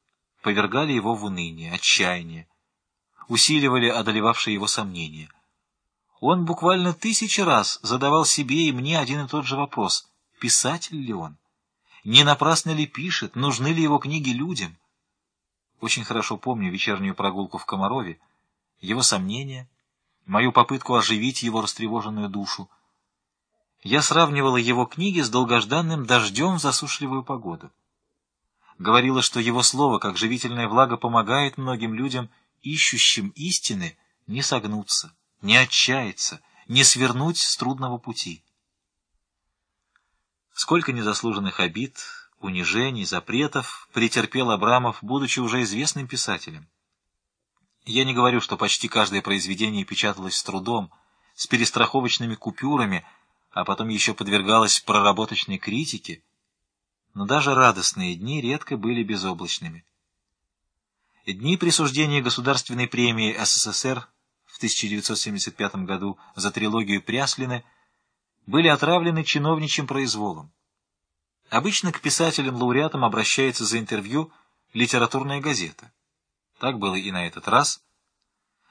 повергали его в уныние, отчаяние, усиливали одолевавшие его сомнения. Он буквально тысячи раз задавал себе и мне один и тот же вопрос — писатель ли он? Не напрасно ли пишет, нужны ли его книги людям? Очень хорошо помню вечернюю прогулку в Комарове, его сомнения, мою попытку оживить его растревоженную душу. Я сравнивала его книги с долгожданным дождем в засушливую погоду. Говорила, что его слово, как живительная влага, помогает многим людям, ищущим истины, не согнуться, не отчаяться, не свернуть с трудного пути. Сколько незаслуженных обид, унижений, запретов претерпел Абрамов, будучи уже известным писателем. Я не говорю, что почти каждое произведение печаталось с трудом, с перестраховочными купюрами, а потом еще подвергалось проработочной критике, но даже радостные дни редко были безоблачными. Дни присуждения Государственной премии СССР в 1975 году за трилогию Пряслины были отравлены чиновничьим произволом. Обычно к писателям-лауреатам обращается за интервью литературная газета. Так было и на этот раз.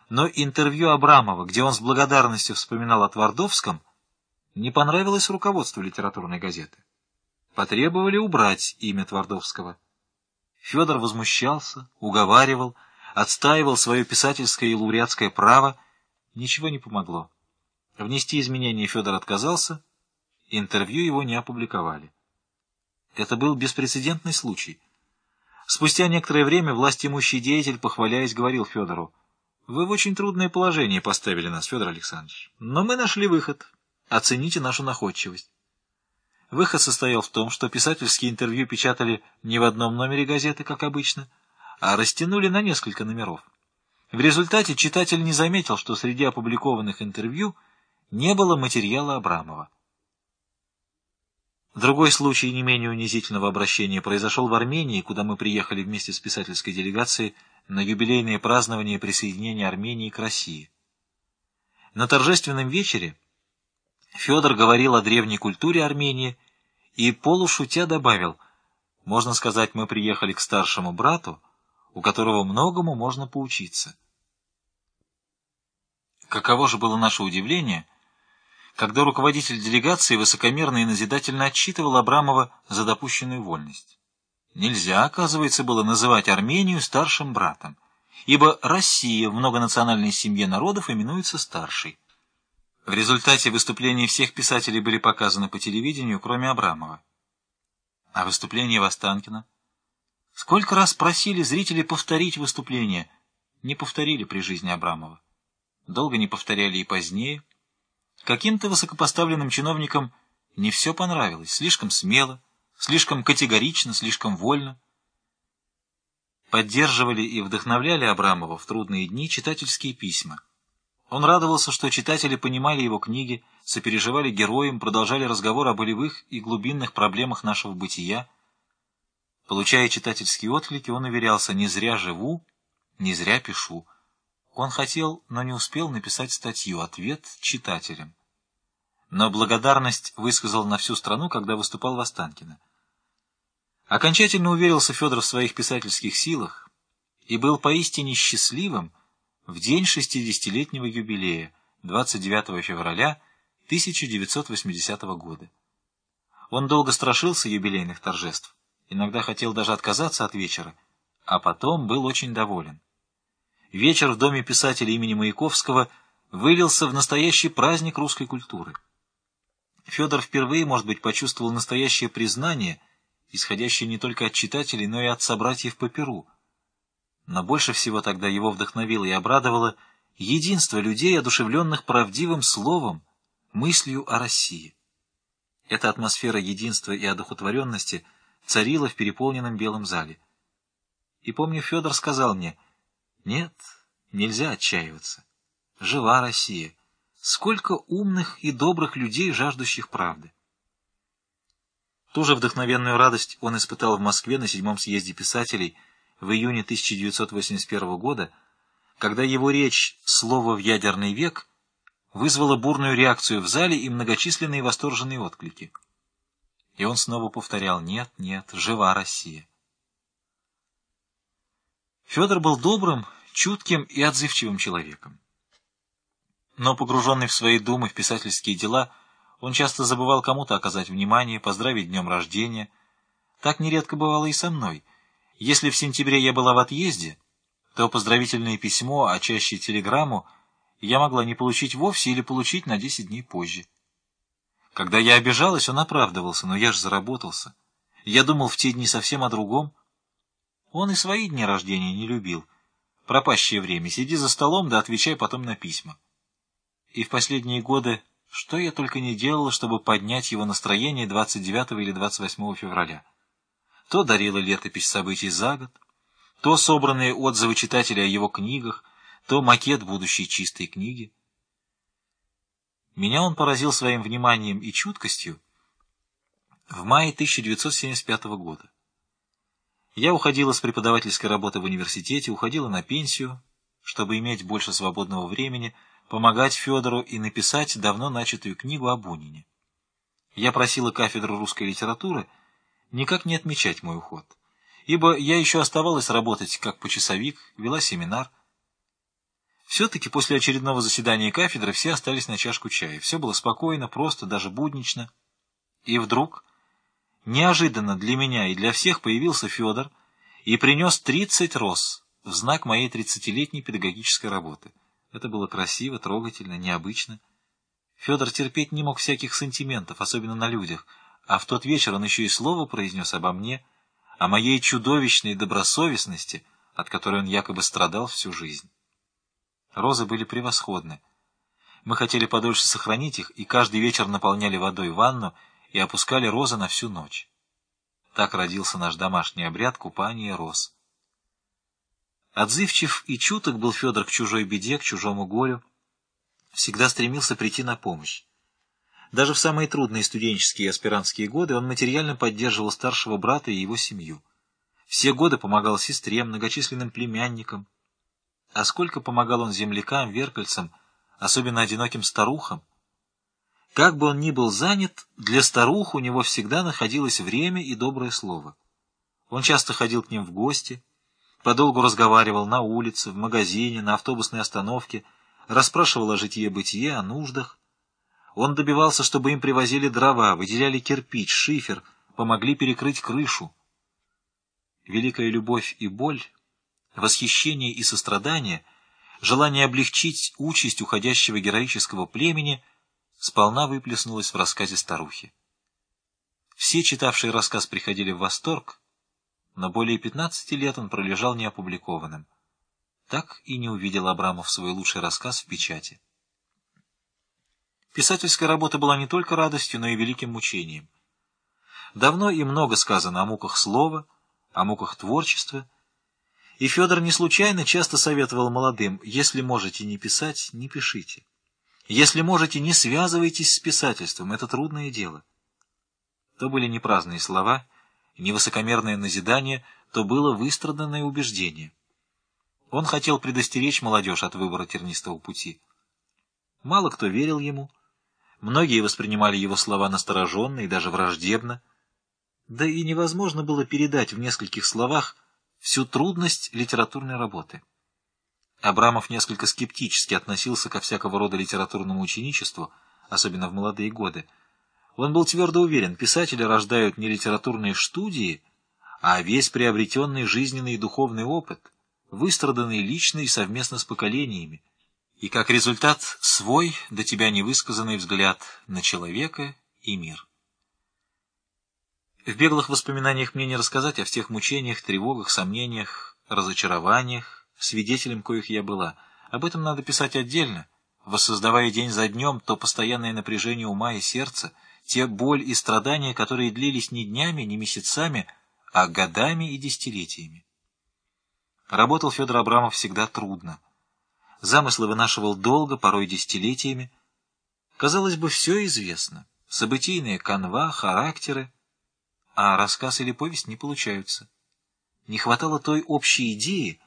Но интервью Абрамова, где он с благодарностью вспоминал о Твардовском, не понравилось руководству литературной газеты. потребовали убрать имя Твардовского. Федор возмущался, уговаривал, отстаивал свое писательское и лауреатское право. Ничего не помогло. Внести изменения Федор отказался, интервью его не опубликовали. Это был беспрецедентный случай. Спустя некоторое время власть имущий деятель, похваляясь, говорил Федору, «Вы в очень трудное положение поставили нас, Федор Александрович, но мы нашли выход. Оцените нашу находчивость». Выход состоял в том, что писательские интервью печатали не в одном номере газеты, как обычно, а растянули на несколько номеров. В результате читатель не заметил, что среди опубликованных интервью не было материала Абрамова. Другой случай не менее унизительного обращения произошел в Армении, куда мы приехали вместе с писательской делегацией на юбилейное празднование присоединения Армении к России. На торжественном вечере Федор говорил о древней культуре Армении и, полушутя, добавил, «Можно сказать, мы приехали к старшему брату, у которого многому можно поучиться». Каково же было наше удивление, когда руководитель делегации высокомерно и назидательно отчитывал Абрамова за допущенную вольность. Нельзя, оказывается, было называть Армению старшим братом, ибо Россия в многонациональной семье народов именуется старшей. В результате выступления всех писателей были показаны по телевидению, кроме Абрамова. А выступление Востанкина? Сколько раз просили зрители повторить выступление, не повторили при жизни Абрамова. Долго не повторяли и позднее. Каким-то высокопоставленным чиновникам не все понравилось, слишком смело, слишком категорично, слишком вольно. Поддерживали и вдохновляли Абрамова в трудные дни читательские письма. Он радовался, что читатели понимали его книги, сопереживали героям, продолжали разговор о болевых и глубинных проблемах нашего бытия. Получая читательские отклики, он уверялся «не зря живу, не зря пишу». Он хотел, но не успел написать статью «Ответ читателям». Но благодарность высказал на всю страну, когда выступал в Останкино. Окончательно уверился Федор в своих писательских силах и был поистине счастливым, в день 60-летнего юбилея, 29 февраля 1980 года. Он долго страшился юбилейных торжеств, иногда хотел даже отказаться от вечера, а потом был очень доволен. Вечер в Доме писателя имени Маяковского вылился в настоящий праздник русской культуры. Федор впервые, может быть, почувствовал настоящее признание, исходящее не только от читателей, но и от собратьев по перу. Но больше всего тогда его вдохновило и обрадовало единство людей, одушевленных правдивым словом, мыслью о России. Эта атмосфера единства и одухотворенности царила в переполненном белом зале. И помню, Федор сказал мне, «Нет, нельзя отчаиваться. Жива Россия. Сколько умных и добрых людей, жаждущих правды». Ту же вдохновенную радость он испытал в Москве на седьмом съезде писателей – в июне 1981 года, когда его речь «Слово в ядерный век» вызвала бурную реакцию в зале и многочисленные восторженные отклики. И он снова повторял «Нет, нет, жива Россия». Федор был добрым, чутким и отзывчивым человеком. Но погруженный в свои думы, в писательские дела, он часто забывал кому-то оказать внимание, поздравить днем рождения. Так нередко бывало и со мной — если в сентябре я была в отъезде, то поздравительное письмо, а чаще телеграмму, я могла не получить вовсе или получить на 10 дней позже. Когда я обижалась, он оправдывался, но я же заработался. Я думал в те дни совсем о другом. Он и свои дни рождения не любил. Пропащее время, сиди за столом, да отвечай потом на письма. И в последние годы что я только не делала, чтобы поднять его настроение 29 или 28 февраля то дарила летопись событий за год, то собранные отзывы читателя о его книгах, то макет будущей чистой книги. Меня он поразил своим вниманием и чуткостью в мае 1975 года. Я уходила с преподавательской работы в университете, уходила на пенсию, чтобы иметь больше свободного времени, помогать Федору и написать давно начатую книгу о Бунине. Я просила кафедру русской литературы никак не отмечать мой уход, ибо я еще оставалась работать как почасовик, вела семинар. Все-таки после очередного заседания кафедры все остались на чашку чая. Все было спокойно, просто, даже буднично. И вдруг Неожиданно для меня и для всех появился Федор и принес 30 роз в знак моей тридцатилетней педагогической работы. Это было красиво, трогательно, необычно. Федор терпеть не мог всяких сантиментов, особенно на людях, а в тот вечер он еще и слово произнес обо мне, о моей чудовищной добросовестности, от которой он якобы страдал всю жизнь. Розы были превосходны. Мы хотели подольше сохранить их, и каждый вечер наполняли водой ванну, и опускали розы на всю ночь. Так родился наш домашний обряд купания роз. Отзывчив и чуток был Федор к чужой беде, к чужому горю, всегда стремился прийти на помощь. Даже в самые трудные студенческие и аспирантские годы он материально поддерживал старшего брата и его семью. Все годы помогал сестре, многочисленным племянникам. А сколько помогал он землякам, веркальцам, особенно одиноким старухам, как бы он ни был занят, для старух у него всегда находилось время и доброе слово. Он часто ходил к ним в гости, подолгу разговаривал на улице, в магазине, на автобусной остановке, расспрашивал о житье-бытие, о нуждах. Он добивался, чтобы им привозили дрова, выделяли кирпич, шифер, помогли перекрыть крышу. Великая любовь и боль, восхищение и сострадание, желание облегчить участь уходящего героического племени — сполна выплеснулась в рассказе старухи. Все, читавшие рассказ, приходили в восторг, но более пятнадцати лет он пролежал неопубликованным. Так и не увидел Абрамов свой лучший рассказ в печати. Писательская работа была не только радостью, но и великим мучением. Давно и много сказано о муках слова, о муках творчества, и Федор не случайно часто советовал молодым, если можете не писать, не пишите. Если можете, не связывайтесь с писательством, это трудное дело. То были не праздные слова, не высокомерное назидание, то было выстраданное убеждение. Он хотел предостеречь молодежь от выбора тернистого пути. Мало кто верил ему, многие воспринимали его слова настороженно и даже враждебно, да и невозможно было передать в нескольких словах всю трудность литературной работы. Абрамов несколько скептически относился ко всякого рода литературному ученичеству, особенно в молодые годы. Он был твердо уверен, писатели рождают не литературные студии, а весь приобретенный жизненный и духовный опыт, выстраданный лично и совместно с поколениями, и как результат свой, до тебя невысказанный взгляд на человека и мир. В беглых воспоминаниях мне не рассказать о всех мучениях, тревогах, сомнениях, разочарованиях, свидетелем коих я была. Об этом надо писать отдельно, воссоздавая день за днем то постоянное напряжение ума и сердца, те боль и страдания, которые длились не днями, не месяцами, а годами и десятилетиями. Работал Федор Абрамов всегда трудно. Замыслы вынашивал долго, порой десятилетиями. Казалось бы, все известно. Событийные канва, характеры. А рассказ или повесть не получаются. Не хватало той общей идеи,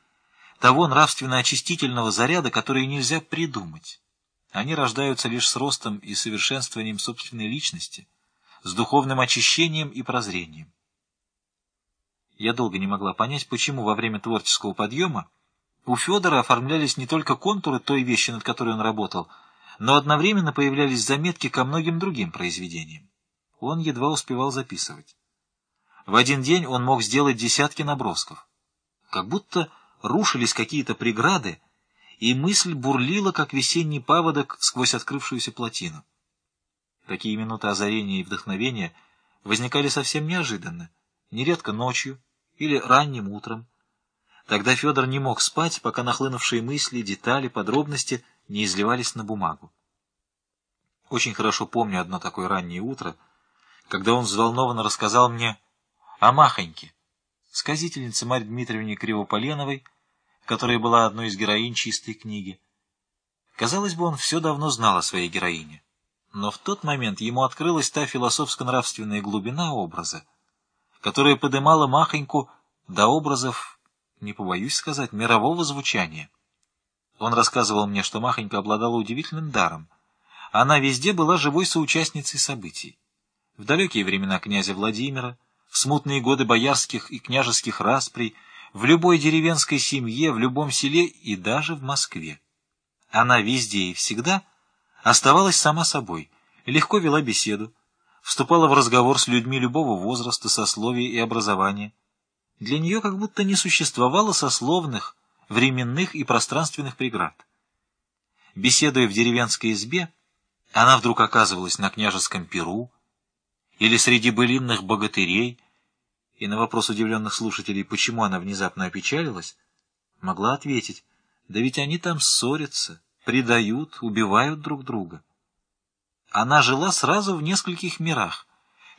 того нравственно-очистительного заряда, который нельзя придумать. Они рождаются лишь с ростом и совершенствованием собственной личности, с духовным очищением и прозрением. Я долго не могла понять, почему во время творческого подъема у Федора оформлялись не только контуры той вещи, над которой он работал, но одновременно появлялись заметки ко многим другим произведениям. Он едва успевал записывать. В один день он мог сделать десятки набросков. Как будто рушились какие-то преграды, и мысль бурлила, как весенний паводок сквозь открывшуюся плотину. Такие минуты озарения и вдохновения возникали совсем неожиданно, нередко ночью или ранним утром. Тогда Федор не мог спать, пока нахлынувшие мысли, детали, подробности не изливались на бумагу. Очень хорошо помню одно такое раннее утро, когда он взволнованно рассказал мне о Махоньке, сказительнице Марье Дмитриевне Кривополеновой, которая была одной из героинь чистой книги. Казалось бы, он все давно знал о своей героине. Но в тот момент ему открылась та философско-нравственная глубина образа, которая подымала Махоньку до образов, не побоюсь сказать, мирового звучания. Он рассказывал мне, что Махонька обладала удивительным даром. Она везде была живой соучастницей событий. В далекие времена князя Владимира, в смутные годы боярских и княжеских расприй, в любой деревенской семье, в любом селе и даже в Москве. Она везде и всегда оставалась сама собой, легко вела беседу, вступала в разговор с людьми любого возраста, сословия и образования. Для нее как будто не существовало сословных, временных и пространственных преград. Беседуя в деревенской избе, она вдруг оказывалась на княжеском перу или среди былинных богатырей, и на вопрос удивленных слушателей, почему она внезапно опечалилась, могла ответить, да ведь они там ссорятся, предают, убивают друг друга. Она жила сразу в нескольких мирах,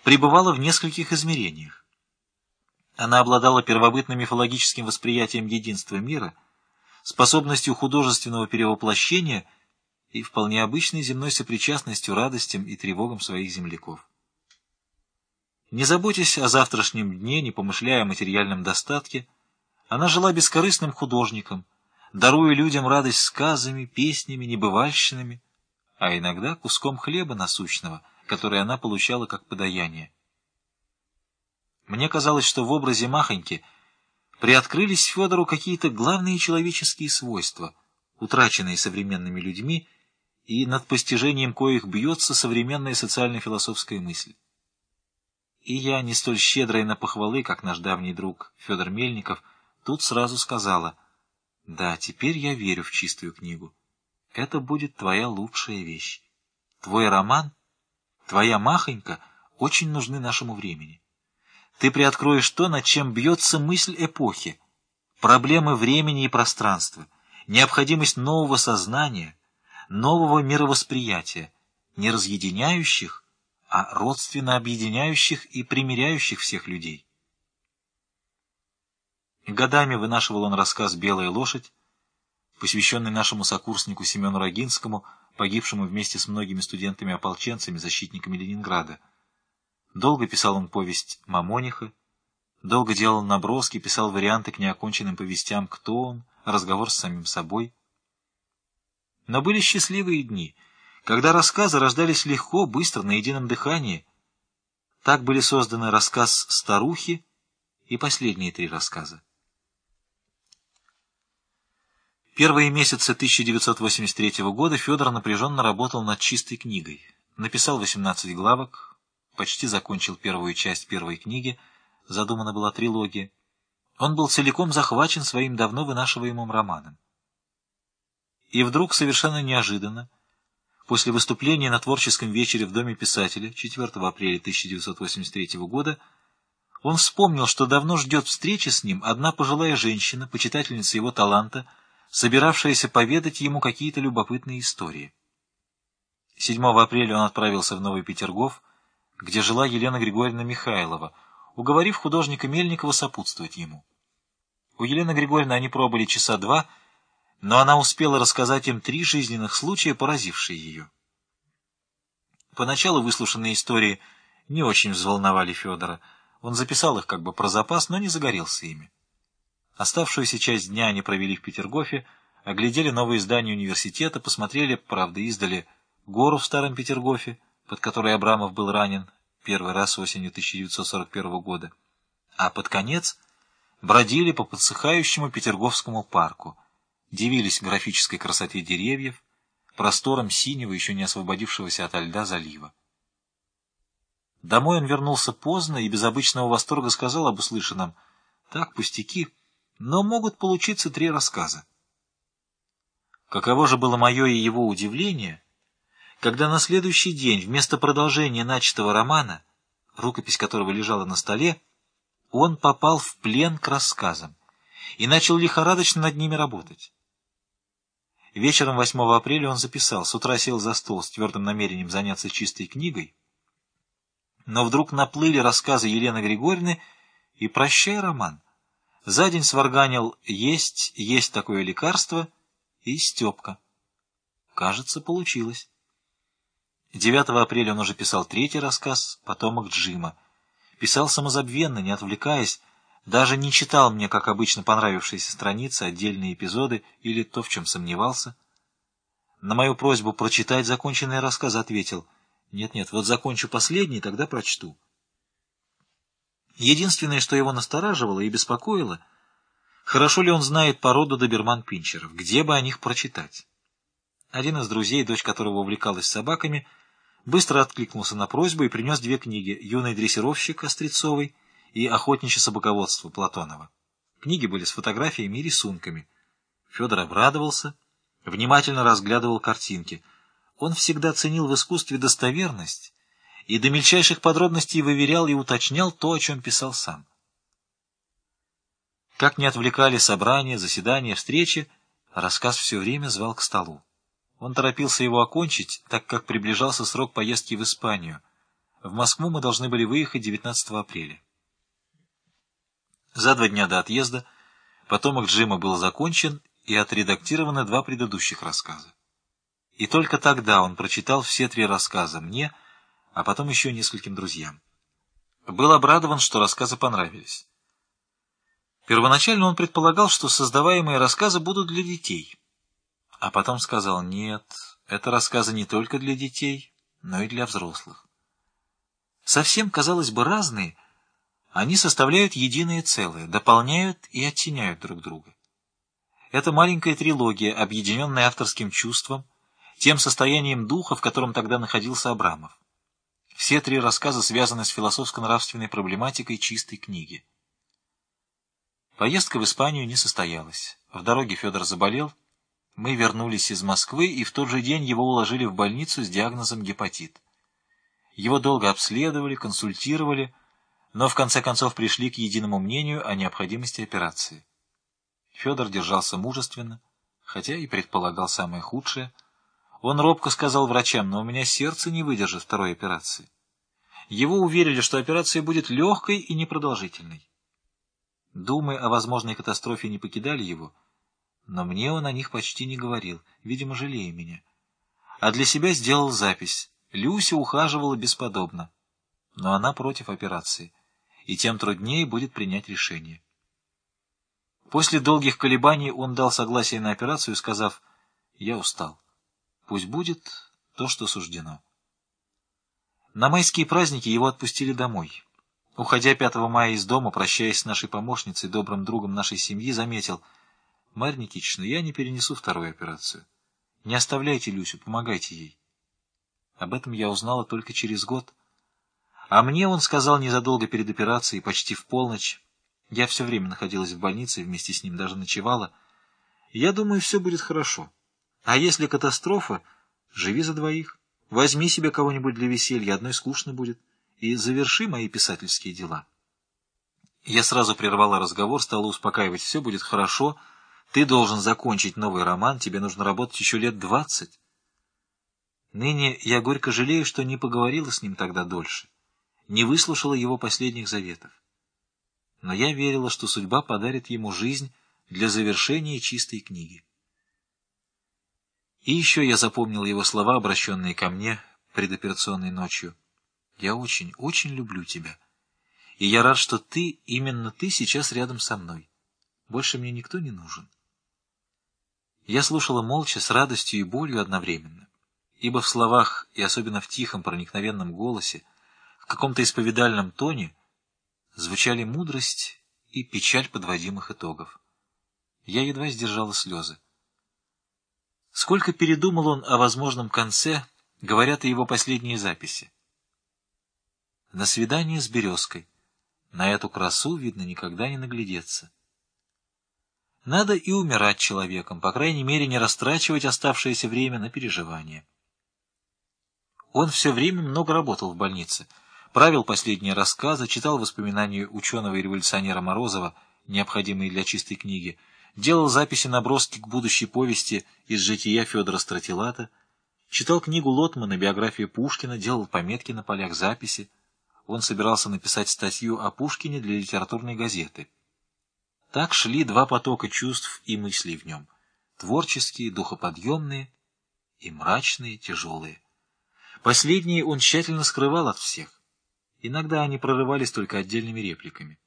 пребывала в нескольких измерениях. Она обладала первобытным мифологическим восприятием единства мира, способностью художественного перевоплощения и вполне обычной земной сопричастностью радостям и тревогам своих земляков. Не заботясь о завтрашнем дне, не помышляя о материальном достатке, она жила бескорыстным художником, даруя людям радость сказами, песнями, небывальщинами, а иногда куском хлеба насущного, который она получала как подаяние. Мне казалось, что в образе Махоньки приоткрылись Федору какие-то главные человеческие свойства, утраченные современными людьми, и над постижением коих бьется современная социально-философская мысль. И я, не столь щедрая на похвалы, как наш давний друг Федор Мельников, тут сразу сказала, «Да, теперь я верю в чистую книгу. Это будет твоя лучшая вещь. Твой роман, твоя махонька очень нужны нашему времени. Ты приоткроешь то, над чем бьется мысль эпохи, проблемы времени и пространства, необходимость нового сознания, нового мировосприятия, не разъединяющих, а родственно объединяющих и примиряющих всех людей. Годами вынашивал он рассказ «Белая лошадь», посвященный нашему сокурснику Семену Рогинскому, погибшему вместе с многими студентами-ополченцами, защитниками Ленинграда. Долго писал он повесть «Мамониха», долго делал наброски, писал варианты к неоконченным повестям «Кто он?», разговор с самим собой. Но были счастливые дни — когда рассказы рождались легко, быстро, на едином дыхании. Так были созданы рассказ «Старухи» и последние три рассказа. Первые месяцы 1983 года Федор напряженно работал над чистой книгой. Написал 18 главок, почти закончил первую часть первой книги, задумана была трилогия. Он был целиком захвачен своим давно вынашиваемым романом. И вдруг, совершенно неожиданно, После выступления на творческом вечере в Доме писателя 4 апреля 1983 года он вспомнил, что давно ждет встречи с ним одна пожилая женщина, почитательница его таланта, собиравшаяся поведать ему какие-то любопытные истории. 7 апреля он отправился в Новый Петергоф, где жила Елена Григорьевна Михайлова, уговорив художника Мельникова сопутствовать ему. У Елены Григорьевны они пробыли часа два — но она успела рассказать им три жизненных случая, поразившие ее. Поначалу выслушанные истории не очень взволновали Федора. Он записал их как бы про запас, но не загорелся ими. Оставшуюся часть дня они провели в Петергофе, оглядели новые здания университета, посмотрели, правда, издали гору в Старом Петергофе, под которой Абрамов был ранен первый раз осенью 1941 года, а под конец бродили по подсыхающему Петерговскому парку — дивились графической красоте деревьев, простором синего, еще не освободившегося от льда залива. Домой он вернулся поздно и без обычного восторга сказал об услышанном. Так, пустяки, но могут получиться три рассказа. Каково же было мое и его удивление, когда на следующий день вместо продолжения начатого романа, рукопись которого лежала на столе, он попал в плен к рассказам и начал лихорадочно над ними работать. Вечером 8 апреля он записал, с утра сел за стол с твердым намерением заняться чистой книгой, но вдруг наплыли рассказы Елены Григорьевны и «Прощай, роман». За день сварганил «Есть, есть такое лекарство» и «Степка». Кажется, получилось. 9 апреля он уже писал третий рассказ «Потомок Джима». Писал самозабвенно, не отвлекаясь, даже не читал мне, как обычно, понравившиеся страницы, отдельные эпизоды или то, в чем сомневался. На мою просьбу прочитать законченный рассказ ответил, «Нет-нет, вот закончу последний, тогда прочту». Единственное, что его настораживало и беспокоило, хорошо ли он знает породу доберман-пинчеров, где бы о них прочитать. Один из друзей, дочь которого увлекалась собаками, быстро откликнулся на просьбу и принес две книги «Юный дрессировщик» Острецовой и «Охотничье собаководство» Платонова. Книги были с фотографиями и рисунками. Федор обрадовался, внимательно разглядывал картинки. Он всегда ценил в искусстве достоверность и до мельчайших подробностей выверял и уточнял то, о чем писал сам. Как не отвлекали собрания, заседания, встречи, рассказ все время звал к столу. Он торопился его окончить, так как приближался срок поездки в Испанию. В Москву мы должны были выехать 19 апреля. За два дня до отъезда потомок Джима был закончен и отредактированы два предыдущих рассказа. И только тогда он прочитал все три рассказа мне, а потом еще нескольким друзьям. Был обрадован, что рассказы понравились. Первоначально он предполагал, что создаваемые рассказы будут для детей — а потом сказал, нет, это рассказы не только для детей, но и для взрослых. Совсем, казалось бы, разные, они составляют единое целое, дополняют и оттеняют друг друга. Это маленькая трилогия, объединенная авторским чувством, тем состоянием духа, в котором тогда находился Абрамов. Все три рассказа связаны с философско-нравственной проблематикой чистой книги. Поездка в Испанию не состоялась. В дороге Федор заболел, мы вернулись из Москвы, и в тот же день его уложили в больницу с диагнозом гепатит. Его долго обследовали, консультировали, но в конце концов пришли к единому мнению о необходимости операции. Федор держался мужественно, хотя и предполагал самое худшее. Он робко сказал врачам, но у меня сердце не выдержит второй операции. Его уверили, что операция будет легкой и непродолжительной. Думы о возможной катастрофе не покидали его, но мне он о них почти не говорил, видимо, жалея меня. А для себя сделал запись. Люся ухаживала бесподобно. Но она против операции, и тем труднее будет принять решение. После долгих колебаний он дал согласие на операцию, сказав, «Я устал. Пусть будет то, что суждено». На майские праздники его отпустили домой. Уходя 5 мая из дома, прощаясь с нашей помощницей, добрым другом нашей семьи, заметил — Марья Никитична, я не перенесу вторую операцию. Не оставляйте Люсю, помогайте ей. Об этом я узнала только через год. А мне он сказал незадолго перед операцией, почти в полночь. Я все время находилась в больнице, вместе с ним даже ночевала. Я думаю, все будет хорошо. А если катастрофа, живи за двоих. Возьми себе кого-нибудь для веселья, одной скучно будет. И заверши мои писательские дела. Я сразу прервала разговор, стала успокаивать. Все будет хорошо, — ты должен закончить новый роман, тебе нужно работать еще лет двадцать. Ныне я горько жалею, что не поговорила с ним тогда дольше, не выслушала его последних заветов. Но я верила, что судьба подарит ему жизнь для завершения чистой книги. И еще я запомнил его слова, обращенные ко мне предоперационной ночью. «Я очень, очень люблю тебя, и я рад, что ты, именно ты, сейчас рядом со мной. Больше мне никто не нужен». Я слушала молча, с радостью и болью одновременно, ибо в словах, и особенно в тихом проникновенном голосе, в каком-то исповедальном тоне, звучали мудрость и печаль подводимых итогов. Я едва сдержала слезы. Сколько передумал он о возможном конце, говорят и его последние записи. На свидание с Березкой. На эту красу, видно, никогда не наглядеться. Надо и умирать человеком, по крайней мере, не растрачивать оставшееся время на переживания. Он все время много работал в больнице, правил последние рассказы, читал воспоминания ученого и революционера Морозова, необходимые для чистой книги, делал записи наброски к будущей повести из жития Федора Стратилата, читал книгу Лотмана «Биография Пушкина», делал пометки на полях записи. Он собирался написать статью о Пушкине для литературной газеты. Так шли два потока чувств и мыслей в нем — творческие, духоподъемные и мрачные, тяжелые. Последние он тщательно скрывал от всех. Иногда они прорывались только отдельными репликами.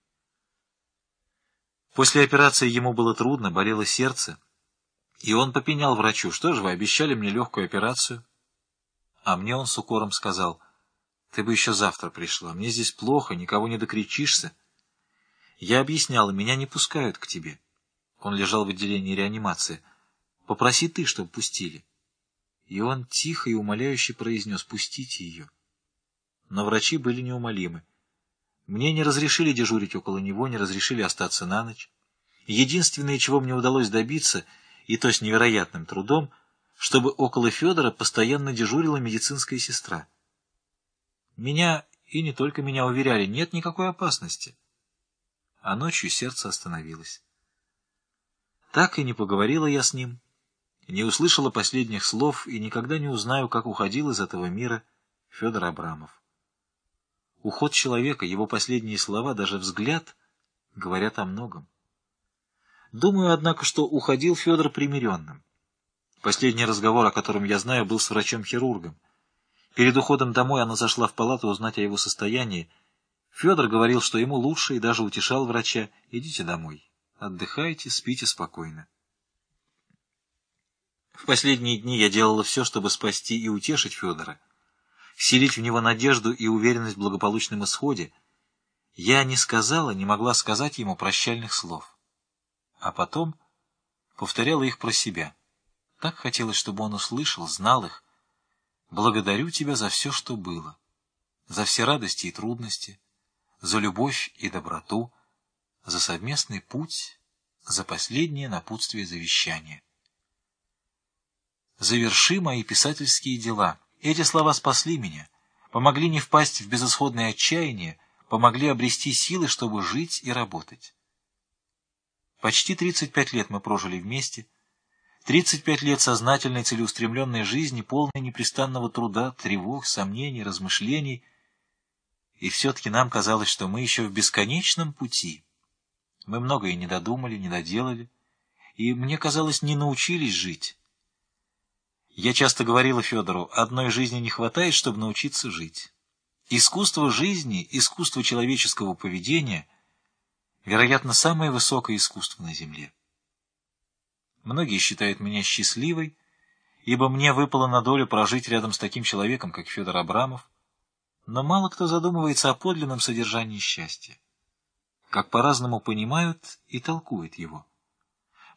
После операции ему было трудно, болело сердце, и он попенял врачу, что же вы обещали мне легкую операцию? А мне он с укором сказал, ты бы еще завтра пришла, мне здесь плохо, никого не докричишься. Я объясняла, меня не пускают к тебе. Он лежал в отделении реанимации. Попроси ты, чтобы пустили. И он тихо и умоляюще произнес «Пустите ее». Но врачи были неумолимы. Мне не разрешили дежурить около него, не разрешили остаться на ночь. Единственное, чего мне удалось добиться, и то с невероятным трудом, чтобы около Федора постоянно дежурила медицинская сестра. Меня, и не только меня, уверяли, нет никакой опасности. А ночью сердце остановилось. Так и не поговорила я с ним, не услышала последних слов и никогда не узнаю, как уходил из этого мира Федор Абрамов. Уход человека, его последние слова, даже взгляд говорят о многом. Думаю, однако, что уходил Федор примиренным. Последний разговор, о котором я знаю, был с врачом-хирургом. Перед уходом домой она зашла в палату узнать о его состоянии. Федор говорил, что ему лучше, и даже утешал врача. «Идите домой, отдыхайте, спите спокойно». В последние дни я делала все, чтобы спасти и утешить Федора, селить в него надежду и уверенность в благополучном исходе. Я не сказала, не могла сказать ему прощальных слов. А потом повторяла их про себя. Так хотелось, чтобы он услышал, знал их. Благодарю тебя за все, что было, за все радости и трудности, за любовь и доброту, за совместный путь, за последнее напутствие завещания. «Заверши мои писательские дела». Эти слова спасли меня, помогли не впасть в безысходное отчаяние, помогли обрести силы, чтобы жить и работать. Почти 35 лет мы прожили вместе, 35 лет сознательной целеустремленной жизни, полной непрестанного труда, тревог, сомнений, размышлений. И все-таки нам казалось, что мы еще в бесконечном пути. Мы многое не додумали, не доделали, и, мне казалось, не научились жить. Я часто говорила Федору, одной жизни не хватает, чтобы научиться жить. Искусство жизни, искусство человеческого поведения, вероятно, самое высокое искусство на Земле. Многие считают меня счастливой, ибо мне выпало на долю прожить рядом с таким человеком, как Федор Абрамов, но мало кто задумывается о подлинном содержании счастья. Как по-разному понимают и толкуют его.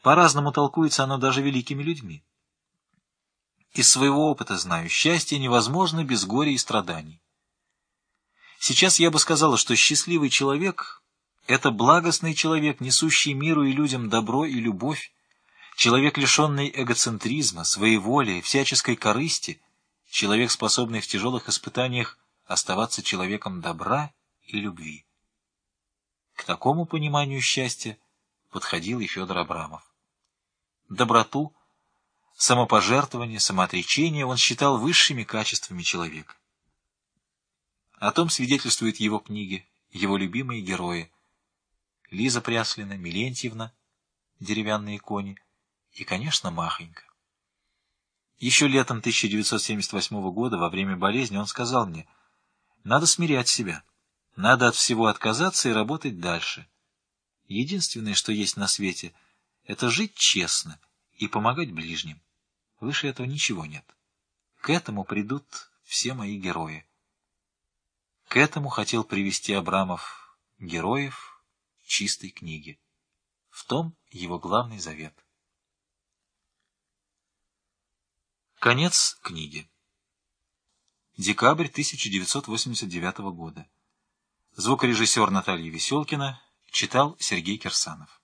По-разному толкуется оно даже великими людьми. Из своего опыта знаю, счастье невозможно без горя и страданий. Сейчас я бы сказала, что счастливый человек — это благостный человек, несущий миру и людям добро и любовь, человек, лишенный эгоцентризма, своеволия, всяческой корысти, человек, способный в тяжелых испытаниях оставаться человеком добра и любви. К такому пониманию счастья подходил и Федор Абрамов. Доброту — Самопожертвование, самоотречение он считал высшими качествами человека. О том свидетельствуют его книги, его любимые герои. Лиза Пряслина, Милентьевна, деревянные кони и, конечно, Махонька. Еще летом 1978 года, во время болезни, он сказал мне, «Надо смирять себя, надо от всего отказаться и работать дальше. Единственное, что есть на свете, это жить честно и помогать ближним. Выше этого ничего нет. К этому придут все мои герои. К этому хотел привести Абрамов героев чистой книги. В том его главный завет. Конец книги. Декабрь 1989 года. Звукорежиссер Наталья Веселкина читал Сергей Кирсанов.